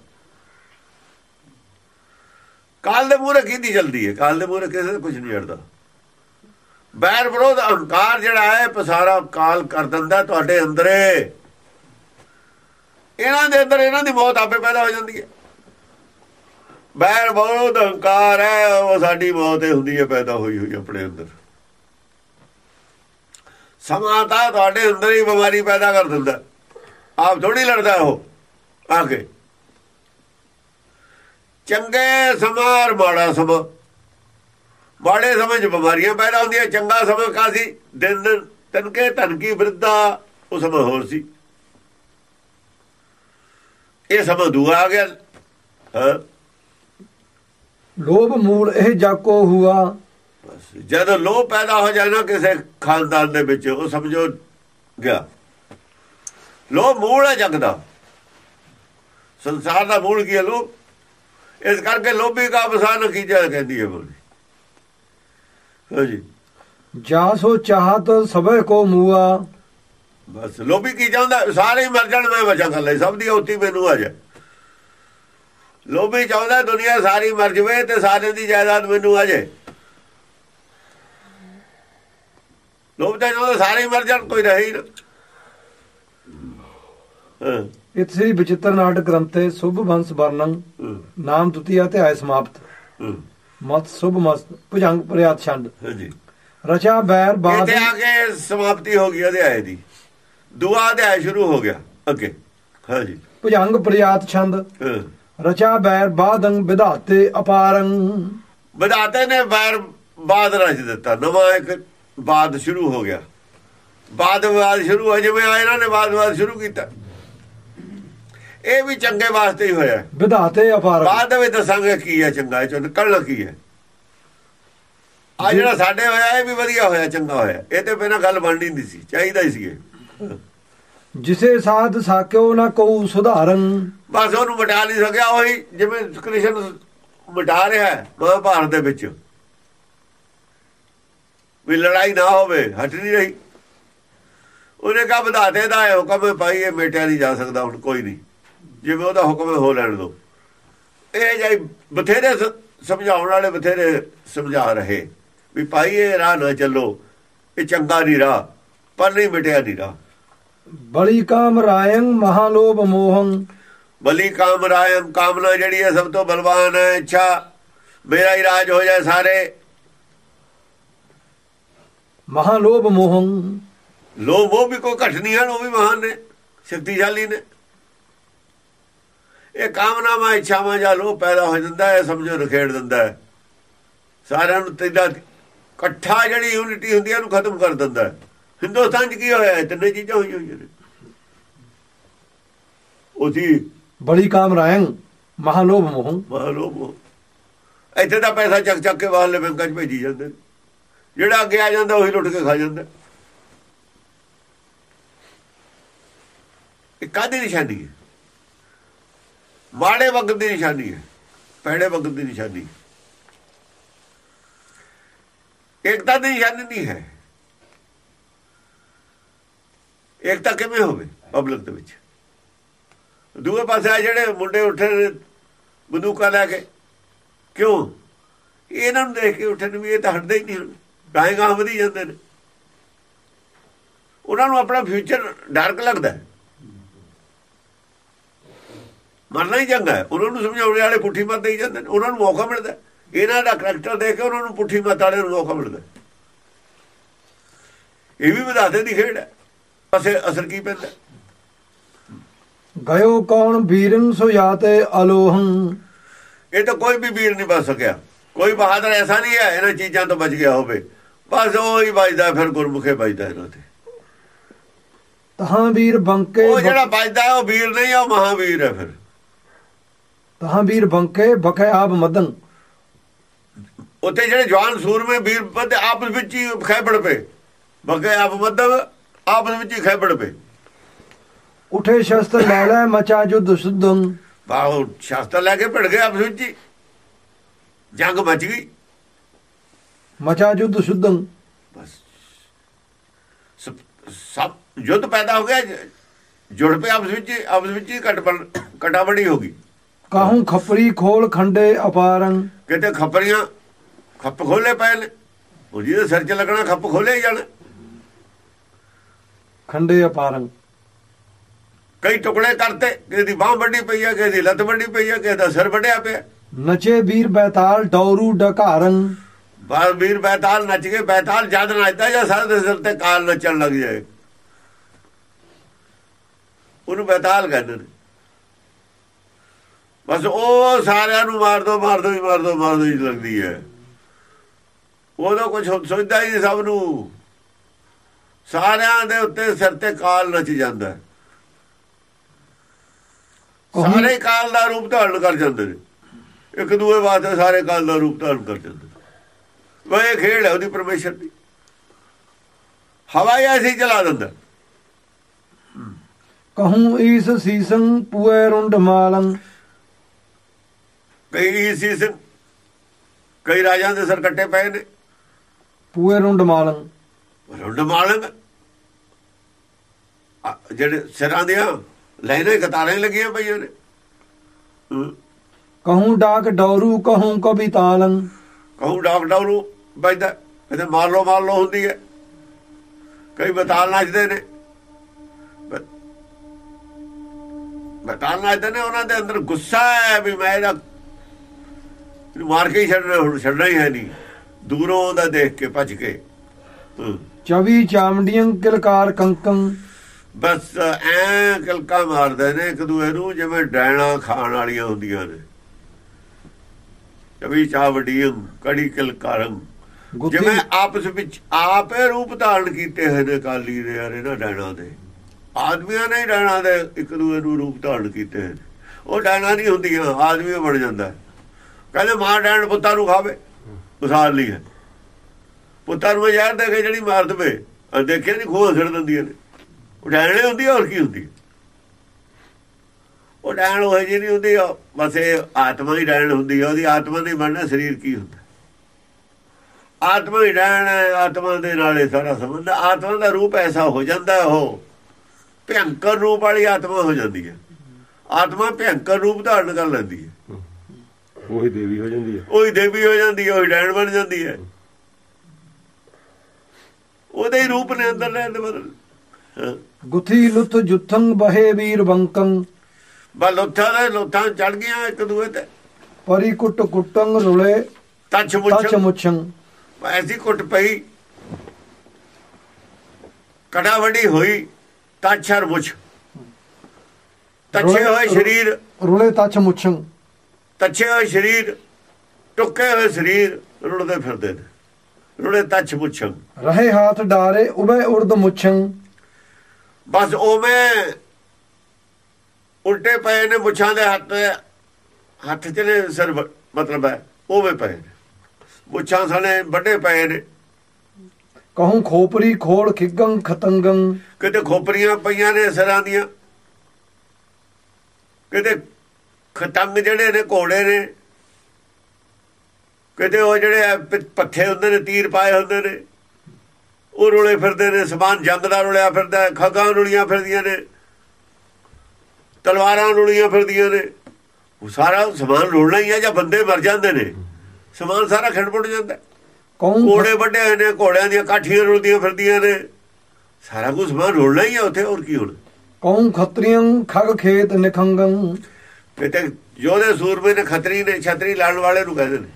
ਕਾਲ ਦੇ ਮੂਹਰੇ ਕਿਹਦੀ ਜਲਦੀ ਹੈ? ਕਾਲ ਦੇ ਮੂਹਰੇ ਕਿਸੇ ਨੂੰ ਕੁਝ ਨਹੀਂ ਅੜਦਾ। ਬੈਰ ਵਿਰੋਧ ਅਹੰਕਾਰ ਜਿਹੜਾ ਹੈ ਪਸਾਰਾ ਕਾਲ ਕਰ ਦਿੰਦਾ ਤੁਹਾਡੇ ਅੰਦਰੇ। ਇਹਨਾਂ ਦੇ ਅੰਦਰ ਇਹਨਾਂ ਦੀ ਮੌਤ ਆਪੇ ਪੈਦਾ ਹੋ ਜਾਂਦੀ ਹੈ। ਬੈਰ ਬਹੁਤ ਅਹੰਕਾਰ ਹੈ, ਉਹ ਸਾਡੀ ਮੌਤ ਹੀ ਹੁੰਦੀ ਹੈ, ਪੈਦਾ ਹੋਈ ਹੋਈ ਆਪਣੇ ਅੰਦਰ। ਸਮਾਂ ਤਾਂ ਤੁਹਾਡੇ ਅੰਦਰ ਹੀ ਬਿਮਾਰੀ ਪੈਦਾ ਕਰ ਦਿੰਦਾ। ਆਪ ਥੋੜੀ ਲੜਦਾ ਉਹ, ਆ ਕੇ। ਚੰਗੇ ਸਮਾਂ ਮਾੜਾ ਸਮਾਂ। ਮਾੜੇ ਸਮੇਂ 'ਚ ਬਿਮਾਰੀਆਂ ਪੈਦਾ ਹੁੰਦੀਆਂ, ਚੰਗਾ ਸਮਾਂ ਕਾਸੀ ਦਿਨ ਦਿਨ ਤਨਕੇ ਤਨਕੀ ਵਿਰਧਾ, ਉਹ ਸਮਾਂ ਹੋਰ ਸੀ। ਇਹ ਸਮਾਂ ਦੂਆ ਆ ਗਿਆ। ਹਾਂ। ਲੋਭ ਮੂਲ ਇਹ ਜਾਕੋ ਹੁਆ। ਜਦੋਂ ਲੋਭ ਪੈਦਾ ਹੋ ਜਾਏ ਨਾ ਕਿਸੇ ਖਾਨਦਾਨ ਦੇ ਵਿੱਚ ਉਹ ਸਮਝੋ ਗਿਆ। ਲੋਭ ਮੂਲ ਹੈ ਜਗ ਦਾ। ਸੰਸਾਰ ਦਾ ਮੂਲ ਕੀ ਹੈ ਲੋਭ? ਇਸ ਕਰਕੇ ਲੋਭੀ ਕਾ ਬਸਾਨ ਕੀਜਾ ਕਹਿੰਦੀ ਹੈ ਬੋਲੀ। ਹਾਂਜੀ ਜਾ। ਸੋ ਚਾਹਤ ਸਭੇ ਕੋ ਮੂਆ। ਬਸ ਲੋਭੀ ਕੀ ਚਾਹੁੰਦਾ? ਸਾਰੇ ਮਰ ਜਾਣ ਮੈਂ ਬਚਾਂ ਕਰ ਸਭ ਦੀ ਔਤੀ ਮੈਨੂੰ ਆ ਜਾ ਲੋਭੀ ਚਾਹੁੰਦਾ ਦੁਨੀਆ ਸਾਰੀ ਮਰ ਜਵੇ ਤੇ ਸਾਰਿਆਂ ਦੀ ਜਾਇਦਾਦ ਮੈਨੂੰ ਆ ਜਾਏ ਲੋਭ ਤਾਂ ਚਾਹੁੰਦਾ ਸਾਰੇ ਮਰ ਜਾਣ ਕੋਈ ਰਹੇ ਹੀ ਨਾ। ਇਤ ਸ੍ਰੀ ਵਿਚਿਤ੍ਰ ਨਾਟਕ ਗ੍ਰੰਥੇ ਸੁਭ ਵੰਸ ਵਰਣੰ ਹਾਂ, ਨਾਮ ਦੁਤੀਆ ਅਧਿਆਇ ਸਮਾਪਤ। ਹਾਂ, ਮਤ ਸੁਭ ਮਸਤ ਭੁਜੰਗ ਪ੍ਰਿਆਤ ਛੰਦ। ਹਾਂਜੀ। ਰਚਾ ਬੈਰ ਬਾਦ ਇੱਥੇ ਆ ਕੇ ਸਮਾਪਤੀ ਹੋ ਗਈ ਅਧਿਆਏ ਦੀ। ਦੂਆ ਅਧਿਆਇ ਸ਼ੁਰੂ ਹੋ ਗਿਆ। ਅੱਗੇ। ਹਾਂਜੀ। ਭੁਜੰਗ ਪ੍ਰਿਆਤ ਛੰਦ। ਰਚਾ ਬੈਰ ਬਾਦੰ ਵਿਧਾਤੇ ਅਪਾਰੰ। ਵਿਧਾਤੇ ਨੇ ਬੈਰ ਬਾਦ ਰਚ ਦਿੱਤਾ। ਨਵਾਂ ਇੱਕ ਬਾਦ ਸ਼ੁਰੂ ਹੋ ਗਿਆ। ਬਾਦ ਵਿਵਾਦ ਸ਼ੁਰੂ ਹੋ ਜਿਵੇਂ ਇਹਨਾਂ ਨੇ ਬਾਦ ਵਿਵਾਦ ਸ਼ੁਰੂ ਕੀਤਾ। ਇਹ ਵੀ ਚੰਗੇ ਵਾਸਤੇ ਹੀ ਹੋਇਆ। ਵਿਧਾਤੇ ਅਪਾਰੰ। ਬਾਅਦ ਦੇ ਵਿੱਚ ਦੱਸਾਂਗੇ ਕੀ ਹੈ ਚੰਗਾ ਚੋਂ ਨਿਕਲਣਾ ਕੀ ਹੈ। ਆ ਜਿਹੜਾ ਸਾਡੇ ਹੋਇਆ ਇਹ ਵੀ ਵਧੀਆ ਹੋਇਆ ਚੰਗਾ ਹੋਇਆ। ਇਹ ਤੇ ਬਿਨਾਂ ਗੱਲ ਬਣਨੀ ਨਹੀਂ ਸੀ ਚਾਹੀਦਾ ਹੀ ਸੀ ਇਹ। ਜਿਸੇ ਸਾਧ ਸਾਕਿਓ ਨਾ ਕਉ ਸੁਧਾਰੰ ਬਸ ਉਹਨੂੰ ਮਿਟਾ ਨਹੀਂ ਸਕਿਆ ਉਹੀ, ਜਿਵੇਂ ਕ੍ਰਿਸ਼ਨ ਮਿਟਾ ਰਿਹਾ ਹੈ ਮਹਾਭਾਰਤ ਦੇ ਵਿੱਚ। ਵੀ ਲੜਾਈ ਨਾ ਹੋਵੇ, ਹਟ ਨਹੀਂ ਰਹੀ। ਉਹਨੇ ਕਹਾ ਵਧਾਤੇ ਦਾ ਹੁਕਮ ਭਾਈ ਇਹ ਮੇਟਿਆ ਨਹੀਂ ਜਾ ਸਕਦਾ, ਹੁਣ ਕੋਈ ਨਹੀਂ। ਜਿਵੇਂ ਉਹਦਾ ਹੁਕਮ ਹੋ ਲੈਣ ਦੋ। ਇਹ ਜਾਈ ਬਥੇਰੇ ਸਮਝਾਉਣ ਵਾਲੇ ਬਥੇਰੇ ਸਮਝਾ ਰਹੇ। ਵੀ ਭਾਈ ਇਹ ਰਾਹ ਨਾ ਚੱਲੋ, ਇਹ ਚੰਗਾ ਨਹੀਂ ਰਾਹ, ਪਰ ਨਹੀਂ ਮਿਟਿਆ ਨਹੀਂ ਰਾਹ। ਬਲੀ ਕਾਮ ਰਾਇੰ ਮਹਾਲੋਭ ਮੋਹੰ ਬਲੀ ਕਾਮ ਰਾਇਮ ਕਾਮਨਾ ਜਿਹੜੀ ਹੈ ਸਭ ਤੋਂ ਬਲਵਾਨ ਹੈ ਇੱਛਾ। ਮੇਰਾ ਹੀ ਰਾਜ ਹੋ ਜਾਏ ਸਾਰੇ। ਮਹਾਲੋਭ ਮੋਹੰ ਲੋਭ ਉਹ ਵੀ ਕੋਈ ਘਟ ਨਹੀਂ ਹਨ ਉਹ ਵੀ ਮਹਾਨ ਨੇ ਸ਼ਕਤੀਸ਼ਾਲੀ ਨੇ। ਇਹ ਕਾਮਨਾਵਾਂ ਇੱਛਾਵਾਂ ਜਾਂ ਲੋਭ ਪੈਦਾ ਹੋ ਜਾਂਦਾ ਹੈ ਸਮਝੋ ਰਖੇੜ ਦਿੰਦਾ ਹੈ। ਸਾਰਿਆਂ ਨੂੰ ਤੇਦਾ ਇਕੱਠਾ ਜਿਹੜੀ ਯੂਨਿਟੀ ਹੁੰਦੀ ਹੈ ਉਹਨੂੰ ਖਤਮ ਕਰ ਦਿੰਦਾ ਹੈ। ਹਿੰਦੁਸਤਾਨ 'ਚ ਕੀ ਹੋਇਆ? ਤਿੰਨੇ ਚੀਜ਼ਾਂ ਹੋਈਆਂ ਹੋਈਆਂ ਨੇ। ਉਹਦੀ ਬਲੀ ਕਾਮ ਰਾਇੰ ਮਹਾਲੋਭ ਮੋਹੰ। ਮਹਾਲੋਭ ਇੱਥੇ ਤਾਂ ਪੈਸਾ ਚੱਕ ਚੱਕ ਕੇ ਬਾਹਰਲੇ ਬੈਂਕਾਂ 'ਚ ਭੇਜੀ ਜਾਂਦੇ ਜਿਹੜਾ ਅੱਗੇ ਆ ਜਾਂਦਾ ਉਹੀ ਲੁੱਟ ਕੇ ਖਾ ਜਾਂਦਾ। ਇਹ ਕਾਦੀ ਨਿਸ਼ਾਨੀ ਹੈ? ਮਾੜੇ ਵਕਤ ਦੀ ਨਿਸ਼ਾਨੀ ਹੈ ਪੈੜੇ ਵਕਤ ਦੀ ਨਿਸ਼ਾਨੀ ਏਕਤਾ ਦੀ ਨਿਸ਼ਾਨੀ ਨਹੀਂ ਹੈ। ਏਕਤਾ ਕਿਵੇਂ ਹੋਵੇ ਪਬਲਿਕ ਦੇ ਵਿੱਚ? ਦੂਏ ਪਾਸੇ ਆ ਜਿਹੜੇ ਮੁੰਡੇ ਉੱਠੇ ਨੇ ਬੰਦੂਕਾਂ ਲੈ ਕੇ। ਕਿਉਂ? ਇਹਨਾਂ ਨੂੰ ਦੇਖ ਕੇ ਉੱਠੇ ਨੇ ਵੀ ਇਹ ਤਾਂ ਹਟਦੇ ਹੀ ਨਹੀਂ ਹੁਣ। ਗਾਏ ਵਧੀ ਜਾਂਦੇ ਨੇ। ਉਹਨਾਂ ਨੂੰ ਆਪਣਾ ਫਿਊਚਰ ਡਾਰਕ ਲੱਗਦਾ। ਮਰਨਾ ਹੀ ਚੰਗਾ ਹੈ। ਉਹਨਾਂ ਨੂੰ ਸਮਝਾਉਣ ਵਾਲੇ ਪੁੱਠੀ ਮੱਤ ਦੇਈ ਜਾਂਦੇ ਨੇ। ਉਹਨਾਂ ਨੂੰ ਮੌਕਾ ਮਿਲਦਾ। ਇਹਨਾਂ ਦਾ ਕਰੈਕਟਰ ਦੇਖ ਕੇ ਉਹਨਾਂ ਨੂੰ ਪੁੱਠੀ ਮੱਤ ਵਾਲਿਆਂ ਨੂੰ ਮੌਕਾ ਮਿਲਦਾ। ਇਹ ਵੀ ਵਿਦਾਤੇ ਦੀ ਖੇਡ ਹੈ। ਅਸੇ ਅਸਰ ਕੀ ਪੈਂਦਾ? ਗਇਓ ਕੌਣ ਵੀਰਨ ਸੋ ਜਾਤੇ ਅਲੋਹੰ। ਇਹ ਤਾਂ ਕੋਈ ਵੀ ਵੀਰ ਨਹੀਂ ਬਚ ਸਕਿਆ। ਕੋਈ ਬਹਾਦਰ ਐਸਾ ਨਹੀਂ ਹੈ ਇਹਨਾਂ ਚੀਜ਼ਾਂ ਤੋਂ ਬਚ ਗਿਆ ਹੋਵੇ। ਬਸ ਉਹ ਹੀ ਬਚਦਾ ਫਿਰ ਗੁਰਮੁਖੇ ਬਚਦਾ ਇਹਨਾਂ ਤੇ। ਤਹਾਂ ਵੀਰ ਬੰਕੇ ਉਹ ਜਿਹੜਾ ਬਚਦਾ ਹੈ ਉਹ ਵੀਰ ਨਹੀਂ ਆ ਉਹ ਮਹਾਵੀਰ ਹੈ ਫਿਰ। ਤਹਾਂ ਵੀਰ ਬੰਕੇ ਬਖੈ ਆਪ ਮਦਨ ਉੱਥੇ ਜਿਹੜੇ ਜਵਾਨ ਸੂਰਮੇ ਵੀਰ ਬੰਦੇ ਆਪਸ ਵਿੱਚ ਹੀ ਖੈਬੜ ਪਏ। ਬਗੇ ਆਪ ਮਤਲਬ ਆਪਸ ਵਿੱਚ ਹੀ ਖੈਬੜ ਪਏ। ਉਠੇ ਸ਼ਸਤਰ ਲੈ ਲੈ ਮਚਾ ਜੁਦ ਸੁਦੰ ਬਾਹੂ ਸ਼ਾਸਤਰ ਲੈ ਕੇ ਭਿੜ ਗਏ ਆਪਸ ਵਿੱਚ ਹੀ। ਜੰਗ ਮਚ ਗਈ। ਮਚਾ ਜੁਦ ਸੁਦੰ ਬਸ। ਸਭ- ਯੁੱਧ ਪੈਦਾ ਹੋ ਗਿਆ ਜੁੜ ਪਏ ਆਪਸ ਵਿੱਚ ਆਪਸ ਵਿੱਚ ਹੀ ਕਟਬੜ ਹੋ ਗਈ। ਕਾਹੂ ਖਪਰੀ ਖੋਲ ਖੰਡੇ ਅਪਾਰੰ ਕਿਤੇ ਖੱਪਰੀਆਂ ਖੱਪ ਖੋਲੇ ਪਏ ਨੇ ਉਹ ਜਿਹਦੇ ਸਿਰ 'ਚ ਲੱਗਣਾ ਖੱਪ ਖੋਲੇ ਹੀ ਜਾਣਾ। ਖੰਡੇ ਅਪਾਰੰ ਕਈ ਟੁਕੜੇ ਕਰਤੇ ਕਿਸੇ ਦੀ ਬਾਹ ਵੱਡੀ ਪਈ ਆ ਕਿਸੇ ਦੀ ਲੱਤ ਵੱਡੀ ਪਈ ਆ ਕਿਸੇ ਦਾ ਸਿਰ ਵੱਢਿਆ ਪਿਆ। ਨਚੇ ਵੀਰ ਬੈਤਾਲ ਡੌਰੂ ਡਕਾਰੰ। ਬਾਹਰ ਵੀਰ ਬੈਤਾਲ ਨੱਚ ਕੇ ਬੈਤਾਲ ਜਦ ਨੱਚਦਾ ਜਾਂ ਸਾਰੇ ਦੇ ਸਿਰ ਤੇ ਕਾਲ ਨੱਚਣ ਲੱਗ ਜਾਏ। ਉਹਨੂੰ ਬੈਤਾਲ ਕਹਿੰਦੇ ਨੇ। ਬਸ ਉਹ ਸਾਰਿਆਂ ਨੂੰ ਮਾਰ ਦੋ ਮਾਰ ਦੋ ਹੀ ਮਾਰ ਦੋ ਮਾਰ ਦੋ ਹੀ ਲੱਗਦੀ ਹੈ। ਉਹਦਾ ਕੁਝ ਸੋਚਦਾ ਹੀ ਸਭ ਨੂੰ। ਸਾਰਿਆਂ ਦੇ ਉੱਤੇ ਸਿਰ ਤੇ ਕਾਲ ਨੱਚ ਜਾਂਦਾ ਸਾਰੇ ਕਾਲ ਦਾ ਰੂਪ ਧਾਰਨ ਕਰ ਜਾਂਦੇ ਨੇ। ਇੱਕ ਦੂਏ ਵਾਸਤੇ ਸਾਰੇ ਕਾਲ ਦਾ ਰੂਪ ਧਾਰਨ ਕਰ ਜਾਂਦੇ ਉਹ ਇਹ ਖੇਡ ਹੈ ਉਹਦੀ ਪਰਮੇਸ਼ਰ ਦੀ। ਹਵਾ ਹੀ ਐਸੀ ਚਲਾ ਦਿੰਦਾ ਕਹੂੰ ਈਸ ਸੀਸੰ ਪੁਐ ਰੁੰਡ ਮਾਲੰ। ਕਈ ਸੀਜ਼ਨ ਕਈ ਰਾਜਾਂ ਦੇ ਸਿਰ ਕੱਟੇ ਪਏ ਨੇ। ਪੁਐ ਰੁੰਡ ਮਾਲੰ। ਰੁੰਡ ਮਾਲੰਗ ਆ, ਜਿਹੜੇ ਸਿਰਾਂ ਦੀਆਂ ਹੀ ਕਤਾਰਾਂ ਲੱਗੀਆਂ ਪਈਆਂ ਨੇ। ਕਹੂੰ ਡਾਕ ਡੌਰੂ ਕਹੂੰ ਕਵੀ ਤਾਲੰ। ਕਹੂੰ ਡਾਕਟਰ ਨੂੰ ਵੱਜਦਾ ਕਿਤੇ ਮਾਰ ਲੋ ਮਾਰ ਲੋ ਹੁੰਦੀ ਹੈ। ਕਈ ਬਤਾਲ ਨੱਚਦੇ ਨੇ। ਬਤਾਲ ਨੱਚਦੇ ਨੇ ਉਹਨਾਂ ਦੇ ਅੰਦਰ ਗੁੱਸਾ ਹੈ ਵੀ ਮੈਂ ਇਹਦਾ ਮਾਰ ਕੇ ਹੀ ਛੱਡਣਾ ਹੁਣ ਛੱਡਣਾ ਹੀ ਹੈ ਨਹੀਂ। ਦੂਰੋਂ ਉਹਦਾ ਦੇਖ ਕੇ ਭੱਜ ਕੇ। 24 ਚਾਮੜੀਆਂ ਕਿਲਕਾਰ ਕੰਕੰ। ਬਸ ਐ ਕਲਕਾ ਮਾਰਦੇ ਨੇ ਇੱਕ ਦੂਏ ਨੂੰ ਜਿਵੇਂ ਡੈਣਾ ਖਾਣ ਵਾਲੀਆਂ ਹੁੰਦੀਆਂ ਨੇ। ਕਵੀ ਚਾਵੜੀਆਂ ਕੜੀ ਕਲਕਾਰੰ ਜਿਵੇਂ ਆਪਸ ਵਿੱਚ ਆਪੇ ਰੂਪ ਧਾਰਨ ਕੀਤੇ ਹੋਏ ਨੇ ਕਾਲੀ ਦੇ ਯਾਰ ਇਹਨਾਂ ਡੈਣਾ ਦੇ। ਆਦਮੀਆਂ ਨੇ ਡੈਣਾ ਦੇ ਇੱਕ ਦੂਏ ਨੂੰ ਰੂਪ ਧਾਰਨ ਕੀਤੇ ਹੋਏ ਨੇ। ਉਹ ਡੈਣਾ ਨਹੀਂ ਹੁੰਦੀਆਂ ਆਦਮੀ ਬਣ ਜਾਂਦਾ। ਕਹਿੰਦੇ ਮਾਂ ਡੈਣ ਪੁੱਤਾਂ ਨੂੰ ਖਾਵੇ ਮਿਸਾਲ ਲਈ ਹੈ। ਪੁੱਤਾਂ ਨੂੰ ਜ਼ਹਿਰ ਦੇ ਕੇ ਜਿਹੜੀ ਮਾਰ ਦਵੇ ਦੇਖਿਆ ਨਹੀਂ ਖੋਹ ਛੱਡ ਦਿੰਦੀਆਂ ਨੇ। ਉਹ ਡੈਣੇ ਹੁੰਦੀ ਹੋਰ ਕੀ ਹੁੰਦੀ ਹੈ? ਉਹ ਡੈਣ ਉਹ ਜਿਹੀ ਨਹੀਂ ਹੁੰਦੀ ਉਹ ਬਸ ਇਹ ਆਤਮਾ ਹੀ ਡੈਣ ਹੁੰਦੀ ਆ ਉਹਦੀ ਆਤਮਾ ਨਹੀਂ ਬਣਨਾ ਸਰੀਰ ਕੀ ਹੁੰਦਾ ਆਤਮਾ ਹੀ ਡੈਣ ਹੈ ਆਤਮਾ ਦੇ ਨਾਲ ਇਹ ਸਾਰਾ ਸੰਬੰਧ ਹੈ। ਆਤਮਾ ਦਾ ਰੂਪ ਐਸਾ ਹੋ ਜਾਂਦਾ ਹੈ ਉਹ ਭਿਅੰਕਰ ਰੂਪ ਵਾਲੀ ਆਤਮਾ ਹੋ ਜਾਂਦੀ ਹੈ ਆਤਮਾ ਭਿਅੰਕਰ ਰੂਪ ਧਾਰਨ ਕਰ ਲੈਂਦੀ ਹੈ ਉਹੀ ਦੇਵੀ ਹੋ ਜਾਂਦੀ ਹੈ ਉਹੀ ਦੇਵੀ ਹੋ ਜਾਂਦੀ ਹੈ ਉਹੀ ਡੈਣ ਬਣ ਜਾਂਦੀ ਹੈ ਉਹਦੇ ਹੀ ਰੂਪ ਨੇ ਅੰਦਰ ਲੈਣ ਦੇ ਬਦਲ ਹਾਂ। ਗੁੱਥੀ ਲੁੱਥ ਜੁੱਥੰ ਬਹੇ ਵੀਰ ਬੰਕੰ। ਬਸ ਲੋਥਾਂ ਦੇ ਲੋਥਾਂ ਚੜ ਗਈਆਂ ਇੱਕ ਦੂਏ ਤੇ। ਪਰੀ ਕੁੱਟ ਕੁੱਟੰ ਰੁਲੇ ਤੱਛ ਮੁੱਛ। ਮੁੱਛੰ। ਐਸੀ ਕੁੱਟ ਪਈ। ਕੜਾ ਵੱਡੀ ਹੋਈ ਤਾਛਰ ਮੁੱਛ। ਤੱਛੇ ਹੋਏ ਸਰੀਰ। ਰੁਲੇ ਤਚ ਮੁੱਛੰ। ਤੱਛੇ ਹੋਏ ਸਰੀਰ ਟੁੱਕੇ ਹੋਏ ਸਰੀਰ ਰੁੜਦੇ ਫਿਰਦੇ ਨੇ। ਰੁੜੇ ਤੱਛ ਮੁੱਛਾਂ। ਰਹੇ ਹਾਥ ਡਾਰੇ ਉਬੇ ਉਰਦ ਮੁੱਛੰ। ਬਸ ਉਵੇਂ ਉਲਟੇ ਪਏ ਨੇ ਮੁੱਛਾਂ ਦੇ ਹੱਥ ਹੱਥ ਚ ਨੇ ਸਿਰ ਮਤਲਬ ਹੈ ਉਵੇਂ ਪਏ ਨੇ। ਮੁੱਛਾਂ ਸਣੇ ਵੱਡੇ ਪਏ ਨੇ। ਕਹੂੰ ਖੋਪਰੀ ਖੋੜ ਖਿੱਗੰ ਖਤੰਗੰ। ਕਿਤੇ ਖੋਪਰੀਆਂ ਪਈਆਂ ਨੇ ਸਿਰਾਂ ਦੀਆਂ। ਕਿਤੇ ਖਤੰਗ ਜਿਹੜੇ ਨੇ ਘੋੜੇ ਨੇ। ਕਿਤੇ ਉਹ ਜਿਹੜੇ ਆ ਪ- ਪੱਠੇ ਹੁੰਦੇ ਨੇ ਤੀਰ ਪਾਏ ਹੁੰਦੇ ਨੇ। ਉਹ ਰੁਲੇ ਫਿਰਦੇ ਨੇ ਸਮਾਨ ਜੰਗ ਦਾ ਰੁਲਿਆ ਫਿਰਦਾ ਖੱਗਾਂ ਰੁਲੀਆਂ ਫਿਰਦੀਆਂ ਨੇ ਤਲਵਾਰਾਂ ਰੁਲੀਆਂ ਫਿਰਦੀਆਂ ਨੇ। ਉਹ ਸਾਰਾ ਸਮਾਨ ਰੁਲਣਾ ਹੀ ਹੈ ਜਾਂ ਬੰਦੇ ਮਰ ਜਾਂਦੇ ਨੇ। ਸਮਾਨ ਸਾਰਾ ਖਿੰਡਪੁੱਟ ਜਾਂਦਾ ਘੋੜੇ ਵੱਡੇ ਹੋਏ ਨੇ ਘੋੜਿਆਂ ਦੀਆਂ ਕਾਠੀਆਂ ਰੁਲਦੀਆਂ ਫਿਰਦੀਆਂ ਨੇ। ਸਾਰਾ ਕੁਝ ਸਮਾਨ ਰੁਲਣਾ ਹੀ ਆ ਉੱਥੇ ਹੋਰ ਕੀ ਹੁਣ। ਕਹੂੰ ਖਤਰੀਆਂ ਖਗ ਖੇਤ ਨਿਖੰਗੰ ਕਿਤੇ ਯੋਧੇ ਸੂਰਮੇ ਨੇ ਖੱਤਰੀ ਨੇ ਛਤਰੀ ਲਾਣ ਵਾਲੇ ਨੂੰ ਕਹਿੰਦੇ ਨੇ।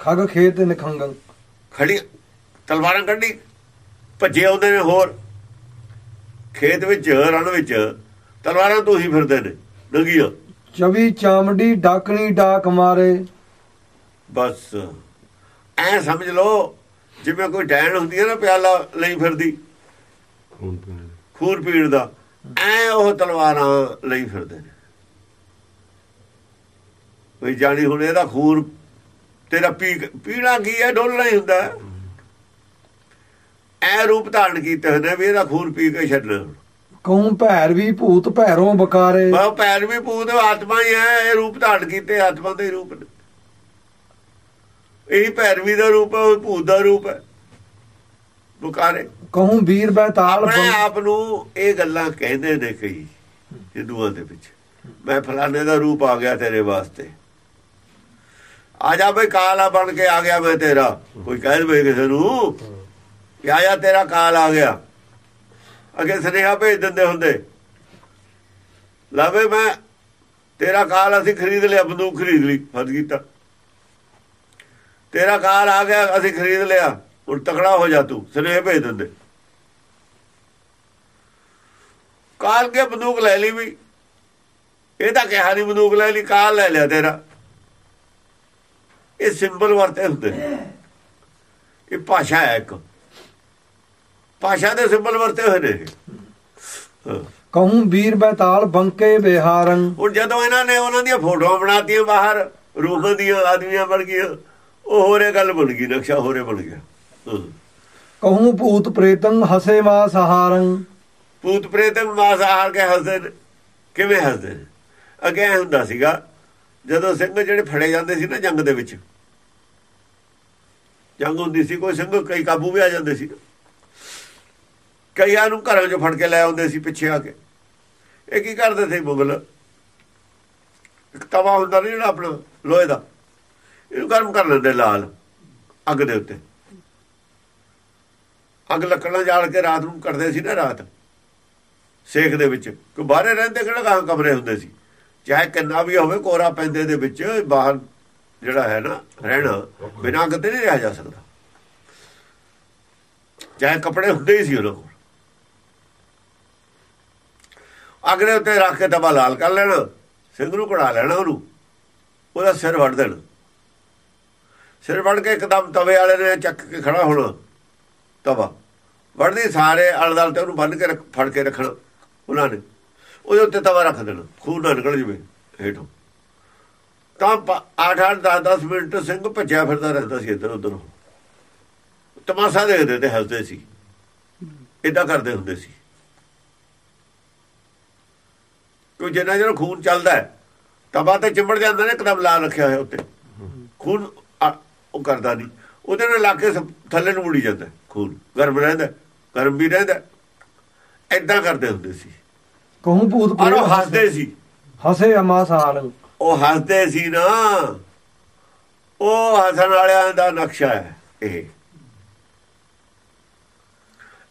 ਖਗ ਖੇਤ ਨਿਖੰਗੰ ਖੜੀ ਤਲਵਾਰਾਂ ਕੱਢੀ ਭੱਜੇ ਆਉਂਦੇ ਨੇ ਹੋਰ। ਖੇਤ ਵਿੱਚ ਰਣ ਵਿੱਚ ਤਲਵਾਰਾਂ ਤੋਂ ਹੀ ਫਿਰਦੇ ਨੇ ਨੰਗੀਆਂ 24 ਚਾਮੜੀ ਡਾਕਣੀ ਡਾਕ ਮਾਰੇ। ਬਸ ਐ ਸਮਝ ਲਓ ਜਿਵੇਂ ਕੋਈ ਡੈਣ ਹੁੰਦੀ ਹੈ ਨਾ ਪਿਆਲਾ ਲਈ ਫਿਰਦੀ। ਖੂਨ ਪੀਣ ਦੀ। ਐ ਉਹ ਤਲਵਾਰਾਂ ਲਈ ਫਿਰਦੇ ਨੇ। ਵੀ ਜਾਣੀ ਹੁਣ ਇਹਦਾ ਖੂਨ ਤੇਰਾ ਪੀ ਪੀਣਾ ਕੀ ਹੈ? ਡੋਲਣਾ ਹੀ ਹੁੰਦਾ। ਹੈ। ਐ ਰੂਪ ਧਾਰਨ ਕੀਤੇ ਹੋਏ ਨੇ ਵੀ ਇਹਦਾ ਖੂਨ ਪੀ ਕੇ ਛੱਡਣਾ। ਕਹੂੰ ਭੈਰ ਵੀ ਭੂਤ ਭੈਰੋਂ ਬਕਾਰੇ ਬਾ ਪੈਰ ਵੀ ਪੂਤ ਆਤਮਾ ਹੀ ਹੈ ਇਹ ਰੂਪ ਧਾਰਨ ਕੀਤੇ ਆਤਮਾ ਦੇ ਰੂਪ। ਨੇ ਇਹ ਭੈਰਵੀ ਦਾ ਰੂਪ ਹੈ ਭੂਤ ਦਾ ਰੂਪ ਹੈ। ਬੁਕਾਰੇ ਕਹੂੰ ਵੀਰ ਬੈਤਾਲ ਆਪਣੇ ਆਪ ਨੂੰ ਇਹ ਗੱਲਾਂ ਕਹਿੰਦੇ ਨੇ ਕਈ ਹਿੰਦੂਆਂ ਦੇ ਵਿੱਚ। ਮੈਂ ਫਲਾਣੇ ਦਾ ਰੂਪ ਆ ਗਿਆ ਤੇਰੇ ਵਾਸਤੇ। ਆ ਜਾ ਬਈ ਕਾਲਾ ਬਣ ਕੇ ਆ ਗਿਆ ਮੈਂ ਤੇਰਾ। ਕੋਈ ਕਹਿ ਦੇ ਕਿਸੇ ਨੂੰ ਕਿ ਤੇਰਾ ਕਾਲ ਆ ਗਿਆ। ਅਗੇ ਸੁਨੇਹਾ ਭੇਜ ਦਿੰਦੇ ਹੁੰਦੇ। ਲਾਵੇ ਮੈਂ ਤੇਰਾ ਕਾਲ ਅਸੀਂ ਖਰੀਦ ਲਿਆ, ਬੰਦੂਕ ਖਰੀਦ ਲਈ, ਹੱਦ ਕੀਤਾ। ਤੇਰਾ ਕਾਲ ਆ ਗਿਆ, ਅਸੀਂ ਖਰੀਦ ਲਿਆ, ਹੁਣ ਤਕੜਾ ਹੋ ਜਾ ਤੂੰ, ਸੁਨੇਹੇ ਭੇਜ ਦਿੰਦੇ। ਕਾਲ ਕੇ ਬੰਦੂਕ ਲੈ ਲਈ ਵੀ। ਇਹ ਤਾਂ ਕਿਹਾ ਨਹੀਂ ਬੰਦੂਕ ਲੈ ਲਈ, ਕਾਲ ਲੈ ਲਿਆ ਤੇਰਾ। ਇਹ ਸਿੰਬਲ ਵਰਤੇ ਹੁੰਦੇ। ਇਹ ਭਾਸ਼ਾ ਹੈ ਇੱਕ। ਭਾਸ਼ਾ ਦੇ ਸਿੰਬਲ ਵਰਤੇ ਹੋਏ ਨੇ। ਕਹੂੰ ਵੀਰ ਬੈਤਾਲ ਬੰਕੇ ਬਿਹਾਰੰ ਹੁਣ ਜਦੋਂ ਇਹਨਾਂ ਨੇ ਉਹਨਾਂ ਦੀਆਂ ਫੋਟੋਆਂ ਬਣਾਤੀਆਂ ਬਾਹਰ ਰੂਹਾਂ ਦੀਆਂ ਆਦਮੀਆਂ ਬਣ ਗਈਆਂ ਉਹ ਹੋਰੇ ਗੱਲ ਬਣ ਗਈ ਨਕਸ਼ਾ ਹੋਰੇ ਬਣ ਗਿਆ। ਕਹੂੰ ਭੂਤ ਪ੍ਰੇਤੰ ਹਸੇ ਮਾ ਸਹਾਰੰ। ਭੂਤ ਪ੍ਰੇਤ ਮਾਸ ਆਹਾਰ ਕੇ ਹੱਸਦੇ ਕਿਵੇਂ ਹੱਸਦੇ ਅੱਗੇ ਹੁੰਦਾ ਸੀਗਾ ਜਦੋਂ ਸਿੰਘ ਜਿਹੜੇ ਫੜੇ ਜਾਂਦੇ ਸੀ ਨਾ ਜੰਗ ਦੇ ਵਿੱਚ ਜੰਗ ਹੁੰਦੀ ਸੀ ਕੋਈ ਸਿੰਘ ਕਈ ਕਾਬੂ ਵੀ ਆ ਜਾਂਦੇ ਸੀ। ਕਈਆਂ ਨੂੰ ਘਰਾਂ 'ਚੋਂ ਫੜ ਕੇ ਲੈ ਆਉਂਦੇ ਸੀ ਪਿੱਛੇ ਆ ਕੇ। ਇਹ ਕੀ ਕਰਦੇ ਸੀ ਮੁਗਲ? ਇੱਕ ਤਵਾ ਹੁੰਦਾ ਨਹੀਂ ਜਿਹੜਾ ਆਪਣਾ ਲੋਹੇ ਦਾ। ਇਹਨੂੰ ਗਰਮ ਕਰ ਲੈਂਦੇ ਲਾਲ ਅੱਗ ਦੇ ਉੱਤੇ। ਅੱਗ ਲੱਕੜਾਂ ਜਾਲ ਕੇ ਰਾਤ ਨੂੰ ਕੱਢਦੇ ਸੀ ਨਾ ਰਾਤ। ਸੇਖ ਦੇ ਵਿੱਚ। ਕੋਈ ਬਾਹਰੇ ਰਹਿੰਦੇ ਕਿਹੜਾ ਗਾਂ ਕਮਰੇ ਹੁੰਦੇ ਸੀ? ਚਾਹੇ ਕਿੰਨਾ ਵੀ ਹੋਵੇ, ਕੋਰਾ ਪੈਂਦੇ ਦੇ ਵਿੱਚ ਬਾਹਰ ਜਿਹੜਾ ਹੈ ਨਾ, ਰਹਿਣਾ ਬਿਨਾਂ ਅੱਗ ਤੇ ਨਹੀਂ ਰਿਹਾ ਜਾ ਸਕਦਾ। ਚਾਹੇ ਕੱਪੜੇ ਹੁੰਦੇ ਹੀ ਸੀ ਉਹਨਾਂ ਕੋਲ ਅਗਲੇ ਉੱਤੇ ਰੱਖ ਕੇ ਤਵਾ ਲਾਲ ਕਰ ਲੈਣਾ ਸਿੰਘ ਨੂੰ ਕਢਾ ਲੈਣਾ ਉਹਨੂੰ। ਉਹਦਾ ਸਿਰ ਵੱਢ ਦੇਣਾ। ਸਿਰ ਵੱਢ ਕੇ ਇੱਕਦਮ ਤਵੇ ਵਾਲੇ ਨੇ ਚੱਕ ਕੇ ਖੜਾ ਹੋਣਾ। ਤਵਾ। ਵੱਢਦੀ ਸਾਰੇ ਅਲਦਲ ਤੇ ਉਹਨੂੰ ਬੰਨ ਕੇ ਫੜ ਕੇ ਰੱਖਣਾ ਉਹਨਾਂ ਨੇ। ਉਹਦੇ ਉੱਤੇ ਤਵਾ ਰੱਖ ਦੇਣਾ। ਖੂਨ ਨਾ ਨਿਕਲ ਜਵੇ ਹੇਠੋਂ। ਤਾਂ 8-8 10-10 ਮਿੰਟ ਸਿੰਘ ਭੱਜਿਆ ਫਿਰਦਾ ਰਹਿੰਦਾ ਸੀ ਇੱਧਰ ਉੱਧਰ। ਤਮਾਸ਼ਾ ਦੇਖਦੇ ਤੇ ਹੱਸਦੇ ਸੀ। ਇਦਾਂ ਕਰਦੇ ਹੁੰਦੇ ਸੀ। ਕਿਉਂ ਜਿੰਨਾ ਜਦੋਂ ਖੂਨ ਚੱਲਦਾ ਹੈ ਤਵਾ ਤੇ ਚਿੰਬੜ ਜਾਂਦਾ ਨੇ ਇੱਕਦਮ ਲਾ ਰੱਖਿਆ ਹੋਇਆ ਉੱਤੇ। ਖੂਨ ਉਹ ਕਰਦਾ ਨਹੀਂ। ਉਹਦੇ ਨਾਲ ਲਾ ਕੇ ਥੱਲੇ ਨੂੰ ਮੁੜੀ ਜਾਂਦਾ ਖੂਨ। ਗਰਮ ਰਹਿੰਦਾ ਗਰਮ ਵੀ ਰਹਿੰਦਾ ਐਦਾਂ ਕਰਦੇ ਹੁੰਦੇ ਸੀ। ਕਹੂੰ ਭੂਤ ਔਰ ਉਹ ਹੱਸਦੇ ਸੀ। ਹਸੇ ਅਮਾ ਸਾਲ। ਉਹ ਹੱਸਦੇ ਸੀ ਨਾ। ਉਹ ਹੱਸਣ ਵਾਲਿਆਂ ਦਾ ਨਕਸ਼ਾ ਹੈ ਇਹ।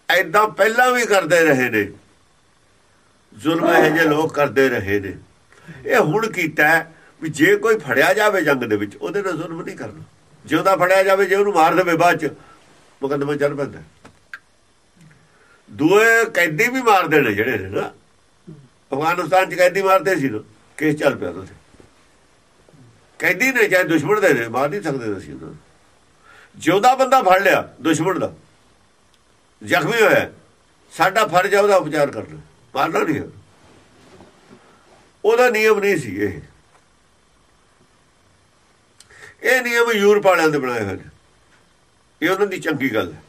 ਐਦਾਂ ਪਹਿਲਾਂ ਵੀ ਕਰਦੇ ਰਹੇ ਨੇ। ਜ਼ੁਲਮ ਇਹ ਜੇ ਲੋਕ ਕਰਦੇ ਰਹੇ ਨੇ। ਇਹ ਹੁਣ ਕੀਤਾ ਵੀ ਜੇ ਕੋਈ ਫੜਿਆ ਜਾਵੇ ਜੰਗ ਦੇ ਵਿੱਚ, ਉਹਦੇ ਨਾਲ ਜ਼ੁਲਮ ਨਹੀਂ ਕਰਨਾ। ਜੇ ਉਹਦਾ ਫੜਿਆ ਜਾਵੇ, ਜੇ ਉਹਨੂੰ ਮਾਰ ਦੇਵੇ ਬਾਅਦ ਚ, ਮੁਕੱਦਮਾ ਚੱਲ ਪੈਂਦਾ ਦੂਏ ਕੈਦੀ ਵੀ ਮਾਰਦੇ ਨੇ ਜਿਹੜੇ ਨੇ ਨਾ। ਅਫਗਾਨਿਸਤਾਨ ਚ ਕੈਦੀ ਮਾਰਦੇ ਸੀ ਨਾ, ਕੇਸ ਚੱਲ ਪਿਆ ਉਹਦੇ ਕੈਦੀ ਨੇ ਚਾਹੇ ਦੁਸ਼ਮਣ ਦੇ ਨੇ, ਮਾਰ ਨਹੀਂ ਸਕਦੇ ਸੀ ਉਹਨਾਂ ਜਿਉਂਦਾ ਬੰਦਾ ਫੜ ਲਿਆ, ਦੁਸ਼ਮਣ ਦਾ, ਜ਼ਖਮੀ ਹੋਇਆ, ਸਾਡਾ ਫਰਜ਼ ਹੈ ਉਹਦਾ ਉਪਚਾਰ ਕਰਨਾ। ਮਾਰਨਾ ਨਹੀਂ ਉਹਦਾ ਨਿਯਮ ਨਹੀਂ ਸੀ ਇਹ। ਇਹ ਨਿਯਮ ਯੂਰਪ ਵਾਲਿਆਂ ਦੇ ਬਣਾਏ ਹੋਏ ਨੇ। ਇਹ ਉਹਨਾਂ ਦੀ ਚੰਗੀ ਗੱਲ ਹੈ।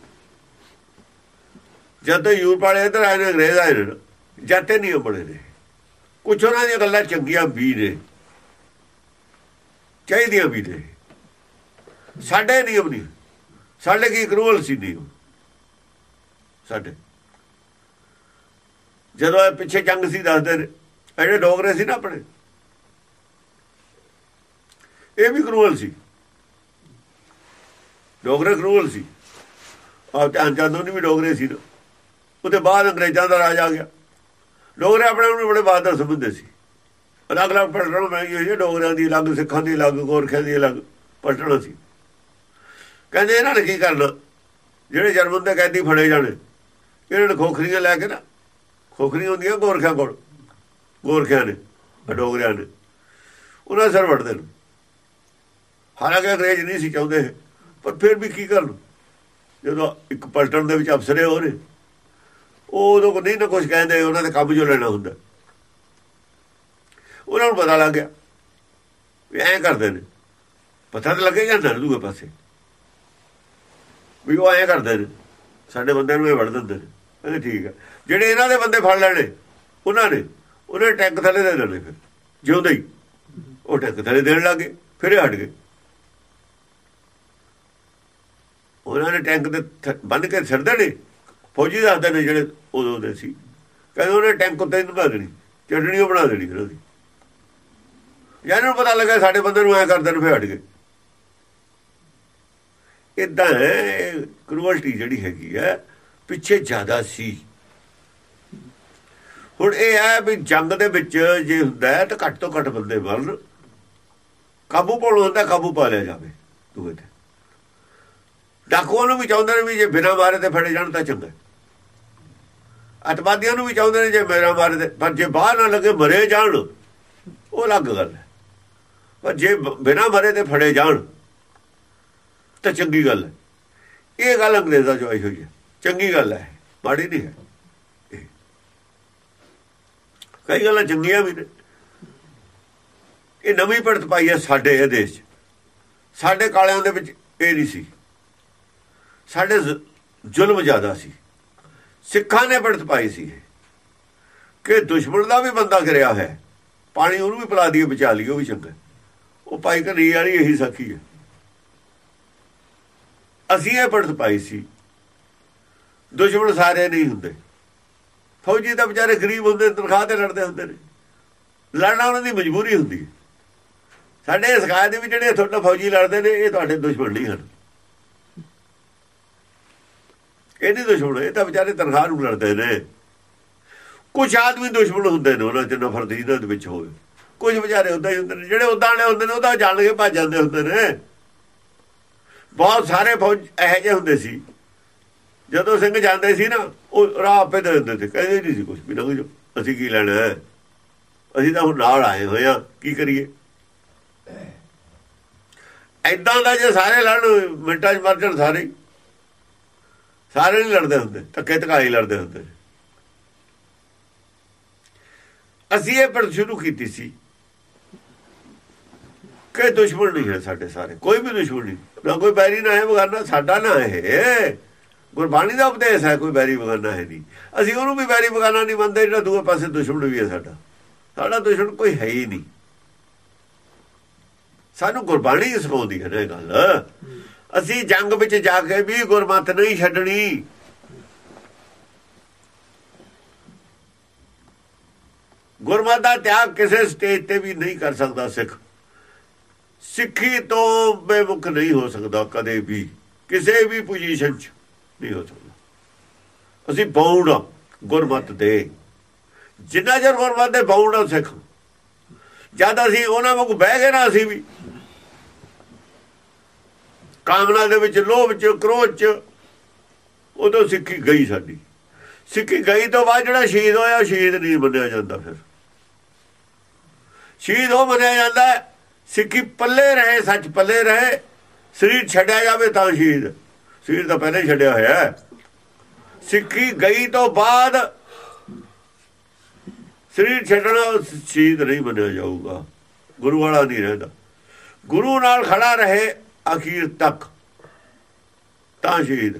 ਜਦ ਤੋਂ ਯੂਰਪ ਵਾਲੇ ਇਧਰ ਆਏ ਨੇ, ਅੰਗਰੇਜ਼ ਆਏ ਨੇ, ਜਦ ਜਾਤੇ ਨਿਯਮ ਬਣੇ ਨੇ। ਕੁਝ ਉਹਨਾਂ ਦੀਆਂ ਗੱਲਾਂ ਚੰਗੀਆਂ ਵੀ ਨੇ, ਚਾਹੀਦੀਆਂ ਵੀ ਨੇ। ਸਾਡੇ ਨਿਯਮ ਨਹੀਂ। ਸਾਡੇ ਕੀ ਰੂਲ ਸੀ ਨਿਯਮ? ਸਾਡੇ। ਜਦੋਂ ਇਹ ਪਿੱਛੇ ਜੰਗ ਸੀ ਦੱਸਦੇ ਨੇ ਜਿਹੜੇ ਡੋਗਰੇ ਸੀ ਨਾ ਆਪਣੇ। ਇਹ ਵੀ ਕਰੂਲ ਸੀ। ਡੋਗਰੇ ਕਰੂਲ ਸੀ। ਆ ਧਿਆਨ ਚੰਦ ਵੀ ਡੋਗਰੇ ਸੀ ਨਾ। ਉਹਦੇ ਬਾਅਦ ਅੰਗਰੇਜ਼ਾਂ ਦਾ ਰਾਜ ਆ ਗਿਆ। ਡੋਗਰੇ ਆਪਣੇ ਨੂੰ ਬੜੇ ਬਹਾਦਰ ਸਮਝਦੇ ਸੀ। ਅਲੱਗ ਅਲੱਗ ਪਲਟਣ ਮਹਿੰਗੀ ਇਹ ਡੋਗਰਿਆਂ ਦੀ ਅਲੱਗ, ਸਿੱਖਾਂ ਦੀ ਅਲੱਗ, ਗੋਰਖਿਆਂ ਦੀ ਅਲੱਗ ਪਲਟਣ ਸੀ। ਕਹਿੰਦੇ ਇਹਨਾਂ ਨੇ ਕੀ ਕਰਨਾ? ਜਿਹੜੇ ਜਨਮ ਦੇ ਕੈਦੀ ਫੜੇ ਜਾਣੇ, ਇਹਨਾਂ ਨੇ ਖੋਖਰੀਆਂ ਲੈ ਕੇ ਨਾ ਖੋਖਰੀਆਂ ਹੁੰਦੀਆਂ ਗੋਰਖਿਆਂ ਕੋਲ, ਗੋਰਖਿਆਂ ਨੇ ਡੋਗਰਿਆਂ ਨੇ। ਉਹਨਾਂ ਸਰ ਵੜਦੇ ਨੇ। ਹਾਲਾਂਕਿ ਅੰਗਰੇਜ਼ ਨਹੀਂ ਸੀ ਚਾਹੁੰਦੇ ਪਰ ਫਿਰ ਵੀ ਕੀ ਕਰਨ? ਜਦੋਂ ਇੱਕ ਪਲਟਣ ਦੇ ਵਿੱਚ ਅਫਸਰੇ ਹੋ ਰਹੇ, ਉਹ ਉਦੋਂ ਕੋ ਨਹੀਂ ਨਾ ਕੁਝ ਕਹਿੰਦੇ, ਉਹਨਾਂ ਦੇ ਕੰਮ ਜੋ ਲੈਣਾ ਹੁੰਦਾ। ਉਹਨਾਂ ਨੂੰ ਪਤਾ ਲੱਗ ਗਿਆ ਵੀ ਐਂ ਕਰਦੇ ਨੇ। ਪਤਾ ਤਾਂ ਲੱਗੇ ਜਾਂਦਾ ਦੂਏ ਪਾਸੇ। ਵੀ ਉਹ ਐਂ ਕਰਦੇ ਨੇ। ਸਾਡੇ ਬੰਦੇ ਨੂੰ ਇਹ ਵੜ ਦਿੰਦੇ ਨੇ। ਕਹਿੰਦੇ ਠੀਕ ਹੈ ਜਿਹੜੇ ਇਹਨਾਂ ਦੇ ਬੰਦੇ ਫੜ ਲੈਣੇ, ਉਹਨਾਂ ਨੇ, ਉਹਨੇ ਟੈਂਕ ਥੱਲੇ ਦੇ ਦੇਣੇ ਫਿਰ, ਜਿਉਂਦੇ ਹੀ। ਉਹ ਟੈਂਕ ਥੱਲੇ ਦੇਣ ਲੱਗੇ ਫਿਰ ਹਟ ਗਏ। ਉਹਨਾਂ ਨੇ ਟੈਂਕ ਦੇ ਬੰਨ ਕੇ ਛੱਡਦੇ ਦੇਣੇ, ਫੌਜੀ ਦੱਸਦੇ ਨੇ ਜਿਹੜੇ ਉਦੋਂ ਦੇ ਸੀ। ਕਹਿੰਦੇ ਉਹਨੇ ਟੈਂਕ ਉੱਤੇ ਨਿਭਾ ਦੇਣੀ ਚਟਣੀ ਉਹ ਬਣਾ ਦੇਣੀ ਫਿਰ ਉਹਦੀ। ਯਾਰ ਨੂੰ ਪਤਾ ਲੱਗਾ ਸਾਡੇ ਬੰਦੇ ਨੂੰ ਐ ਕਰਦੇ ਨੇ, ਫਿਰ ਹਟ ਗਏ। ਇਦਾਂ ਹੈ ਕਰੂਅਲਟੀ ਜਿਹੜੀ ਹੈਗੀ ਹੈ, ਪਿੱਛੇ ਜ਼ਿਆਦਾ ਸੀ। ਹੁਣ ਇਹ ਹੈ ਵੀ ਜੰਗ ਦੇ ਵਿੱਚ ਜੇ ਹੁੰਦਾ ਤਾਂ ਘੱਟ ਤੋਂ ਘੱਟ ਬੰਦੇ ਮਰਨ। ਕਾਬੂ ਪਾਉਣਾ ਹੁੰਦਾ, ਕਾਬੂ ਪਾ ਲਿਆ ਜਾਵੇ ਦੂਏ ਤੇ। ਡਾਕੂਆਂ ਨੂੰ ਵੀ ਚਾਹੁੰਦੇ ਨੇ ਵੀ ਜੇ ਬਿਨਾਂ ਮਾਰੇ ਤੇ ਫੜੇ ਜਾਣ ਤਾਂ ਚੰਗਾ ਅਤਵਾਦੀਆਂ ਨੂੰ ਵੀ ਚਾਹੁੰਦੇ ਨੇ ਜੇ ਮੇਰਾ ਮਾਰੇ ਤੇ, ਪਰ ਜੇ ਬਾਹਰ ਨਾ ਲੱਗੇ ਮਰੇ ਜਾਣ, ਉਹ ਅਲੱਗ ਗੱਲ ਹੈ। ਪਰ ਜੇ ਬਿਨਾਂ ਮਰੇ ਤੇ ਫੜੇ ਜਾਣ, ਤਾਂ ਚੰਗੀ ਗੱਲ ਹੈ। ਇਹ ਗੱਲ ਅੰਗਰੇਜ਼ਾਂ ਚ ਆਈ ਹੋਈ ਹੈ। ਚੰਗੀ ਗੱਲ ਹੈ। ਮਾੜੀ ਨਹੀਂ ਹੈ। ਕਈ ਗੱਲਾਂ ਚੰਗੀਆਂ ਵੀ ਨੇ। ਇਹ ਨਵੀਂ ਪੜਤ ਪਾਈ ਹੈ ਸਾਡੇ ਇਹ ਦੇਸ਼ 'ਚ। ਸਾਡੇ ਕਾਲਿਆਂ ਦੇ ਵਿੱਚ ਇਹ ਨਹੀਂ ਸੀ। ਸਾਡੇ ਜ਼ੁਲਮ ਜ਼ਿਆਦਾ ਸੀ। ਸਿੱਖਾਂ ਨੇ ਪੜਤ ਪਾਈ ਸੀ ਕਿ ਦੁਸ਼ਮਣ ਦਾ ਵੀ ਬੰਦਾ ਕਰਿਆ ਹੈ। ਪਾਣੀ ਉਹਨੂੰ ਵੀ ਪਿਲਾ ਦਈਏ, ਬਚਾ ਲਈਏ, ਉਹ ਵੀ ਚੰਗਾ। ਉਹ ਪਾਈ ਕਰੀ ਵਾਲੀ ਇਹੀ ਸਾਖੀ ਹੈ। ਅਸੀਂ ਇਹ ਪੜਤ ਪਾਈ ਸੀ। ਦੁਸ਼ਮਣ ਸਾਰੇ ਨਹੀਂ ਹੁੰਦੇ। ਫੌਜੀ ਤਾਂ ਵਿਚਾਰੇ ਗਰੀਬ ਹੁੰਦੇ, ਤਨਖਾਹ ਤੇ ਲੜਦੇ ਹੁੰਦੇ ਨੇ। ਲੜਨਾ ਉਹਨਾਂ ਦੀ ਮਜਬੂਰੀ ਹੁੰਦੀ ਹੈ। ਸਾਡੇ ਸਿਖਾਏ ਦੇ ਵਿੱਚ ਜਿਹੜੇ ਤੁਹਾਡਾ ਫੌਜੀ ਲੜਦੇ ਨੇ, ਇਹ ਤੁਹਾਡੇ ਦੁਸ਼ਮਣ ਨਹੀਂ ਹਨ। ਇਹ ਨਹੀਂ ਦੁਸ਼ਮਣ, ਇਹ ਤਾਂ ਵਿਚਾਰੇ ਤਨਖਾਹ ਨੂੰ ਲੜਦੇ ਨੇ। ਕੁਝ ਆਦਮੀ ਦੁਸ਼ਮਣ ਹੁੰਦੇ ਨੇ ਉਹਨਾਂ ਚ, ਨਫ਼ਰਤ ਇਹਨਾਂ ਦੇ ਵਿੱਚ ਹੋਵੇ। ਕੁਝ ਵਿਚਾਰੇ ਉਦਾਂ ਹੀ ਹੁੰਦੇ ਨੇ। ਜਿਹੜੇ ਉਦਾਂ ਵਾਲੇ ਹੁੰਦੇ ਨੇ ਉਹਦਾ ਜਾਣ ਕੇ ਭੱਜ ਜਾਂਦੇ ਹੁੰਦੇ ਨੇ। ਬਹੁਤ ਸਾਰੇ ਫੌਜ ਇਹੋ ਜਿਹੇ ਹੁੰਦੇ ਸੀ। ਜਦੋਂ ਸਿੰਘ ਜਾਂਦੇ ਸੀ ਨਾ, ਉਹ ਰਾਹ ਆਪੇ ਦੇ ਦਿੰਦੇ ਸੀ। ਕਹਿੰਦੇ ਨਹੀਂ ਸੀ ਕੁਝ ਵੀ ਲੰਘ ਜਾਓ, ਅਸੀਂ ਕੀ ਲੈਣਾ ਅਸੀਂ ਤਾਂ ਹੁਣ ਨਾਲ ਆਏ ਹੋਏ ਆ ਕੀ ਕਰੀਏ? ਐਦਾਂ ਦਾ ਜੇ ਸਾਰੇ ਲੜਨ, ਮਿੰਟਾਂ 'ਚ ਮਰ ਜਾਣ ਸਾਰੇ। ਸਾਰੇ ਨਹੀਂ ਲੜਦੇ ਹੁੰਦੇ, ਧੱਕੇ ਧਕਾਈ ਲੜਦੇ ਹੁੰਦੇ। ਅਸੀਂ ਇਹ ਪੜ ਸ਼ੁਰੂ ਕੀਤੀ ਸੀ ਕਿ ਦੁਸ਼ਮਣ ਨਹੀਂ ਹੈ ਸਾਡੇ ਸਾਰੇ। ਕੋਈ ਵੀ ਦੁਸ਼ਮਣ ਨਹੀਂ। ਨਾ ਕੋਈ ਬੈਰੀ, ਨਾ ਹੈ ਬਗਾਨਾ, ਸਾਡਾ ਨਾ ਹੈ ਗੁਰਬਾਣੀ ਦਾ ਉਪਦੇਸ਼ ਹੈ, ਕੋਈ ਬੈਰੀ ਬਗਾਨਾ ਹੈ ਨਹੀਂ। ਅਸੀਂ ਉਹਨੂੰ ਵੀ ਬੈਰੀ ਬਗਾਨਾ ਨਹੀਂ ਮੰਨਦੇ, ਜਿਹੜਾ ਦੂਏ ਪਾਸੇ ਦੁਸ਼ਮਣ ਵੀ ਹੈ ਸਾਡਾ। ਸਾਡਾ ਦੁਸ਼ਮਣ ਕੋਈ ਹੈ ਹੀ ਨਹੀਂ। ਸਾਨੂੰ ਗੁਰਬਾਣੀ ਸਿਖਾਉਂਦੀ ਹੈ ਨਾ ਇਹ ਗੱਲ। ਅਸੀਂ ਜੰਗ ਵਿੱਚ ਜਾ ਕੇ ਵੀ ਗੁਰਮਤ ਨਹੀਂ ਛੱਡਣੀ। ਗੁਰਮਤ ਦਾ ਤਿਆਗ ਕਿਸੇ ਸਟੇਜ ਤੇ ਵੀ ਨਹੀਂ ਕਰ ਸਕਦਾ ਸਿੱਖ। ਸਿੱਖੀ ਤੋਂ ਬੇਮੁਖ ਨਹੀਂ ਹੋ ਸਕਦਾ ਕਦੇ ਵੀ। ਕਿਸੇ ਵੀ ਪੋਜੀਸ਼ਨ 'ਚ। ਨਹੀਂ ਹੋ ਸਕਦਾ ਅਸੀਂ ਬਾਉਂਡ ਆ, ਗੁਰਮਤ ਦੇ। ਜਿੰਨਾ ਚਿਰ ਗੁਰਮਤ ਦੇ ਬਾਉਂਡ ਆ, ਸਿੱਖ। ਜਦ ਅਸੀਂ ਉਹਨਾਂ ਵਾਂਗ ਬਹਿ ਗਏ ਨਾ ਅਸੀਂ ਵੀ। ਕਾਮਨਾ ਦੇ ਵਿੱਚ, ਲੋਭ ਚ, ਕ੍ਰੋਧ ਚ, ਉਦੋਂ ਸਿੱਖੀ ਗਈ ਸਾਡੀ। ਸਿੱਖੀ ਗਈ ਤੋਂ ਬਾਅਦ ਜਿਹੜਾ ਸ਼ਹੀਦ ਹੋਇਆ, ਸ਼ਹੀਦ ਨਹੀਂ ਮੰਨਿਆ ਜਾਂਦਾ ਫਿਰ। ਸ਼ਹੀਦ ਉਹ ਮੰਨਿਆ ਜਾਂਦਾ, ਸਿੱਖੀ ਪੱਲੇ ਰਹੇ, ਸੱਚ ਪੱਲੇ ਰਹੇ, ਸਰੀਰ ਛੱਡਿਆ ਜਾਵੇ ਤਾਂ ਸ਼ਹੀਦ। ਸਰੀਰ ਤਾਂ ਪਹਿਲਾਂ ਹੀ ਛੱਡਿਆ ਹੋਇਆ ਸਿੱਖੀ ਗਈ ਤੋਂ ਬਾਅਦ ਸਰੀਰ ਛੱਡਣਾ ਸ਼ਹੀਦ ਨਹੀਂ ਮੰਨਿਆ ਜਾਊਗਾ। ਗੁਰੂ ਵਾਲਾ ਨਹੀਂ ਰਹਿੰਦਾ। ਗੁਰੂ ਨਾਲ ਖੜਾ ਰਹੇ ਅਖੀਰ ਤੱਕ। ਤਾਂ ਸ਼ਹੀਦ।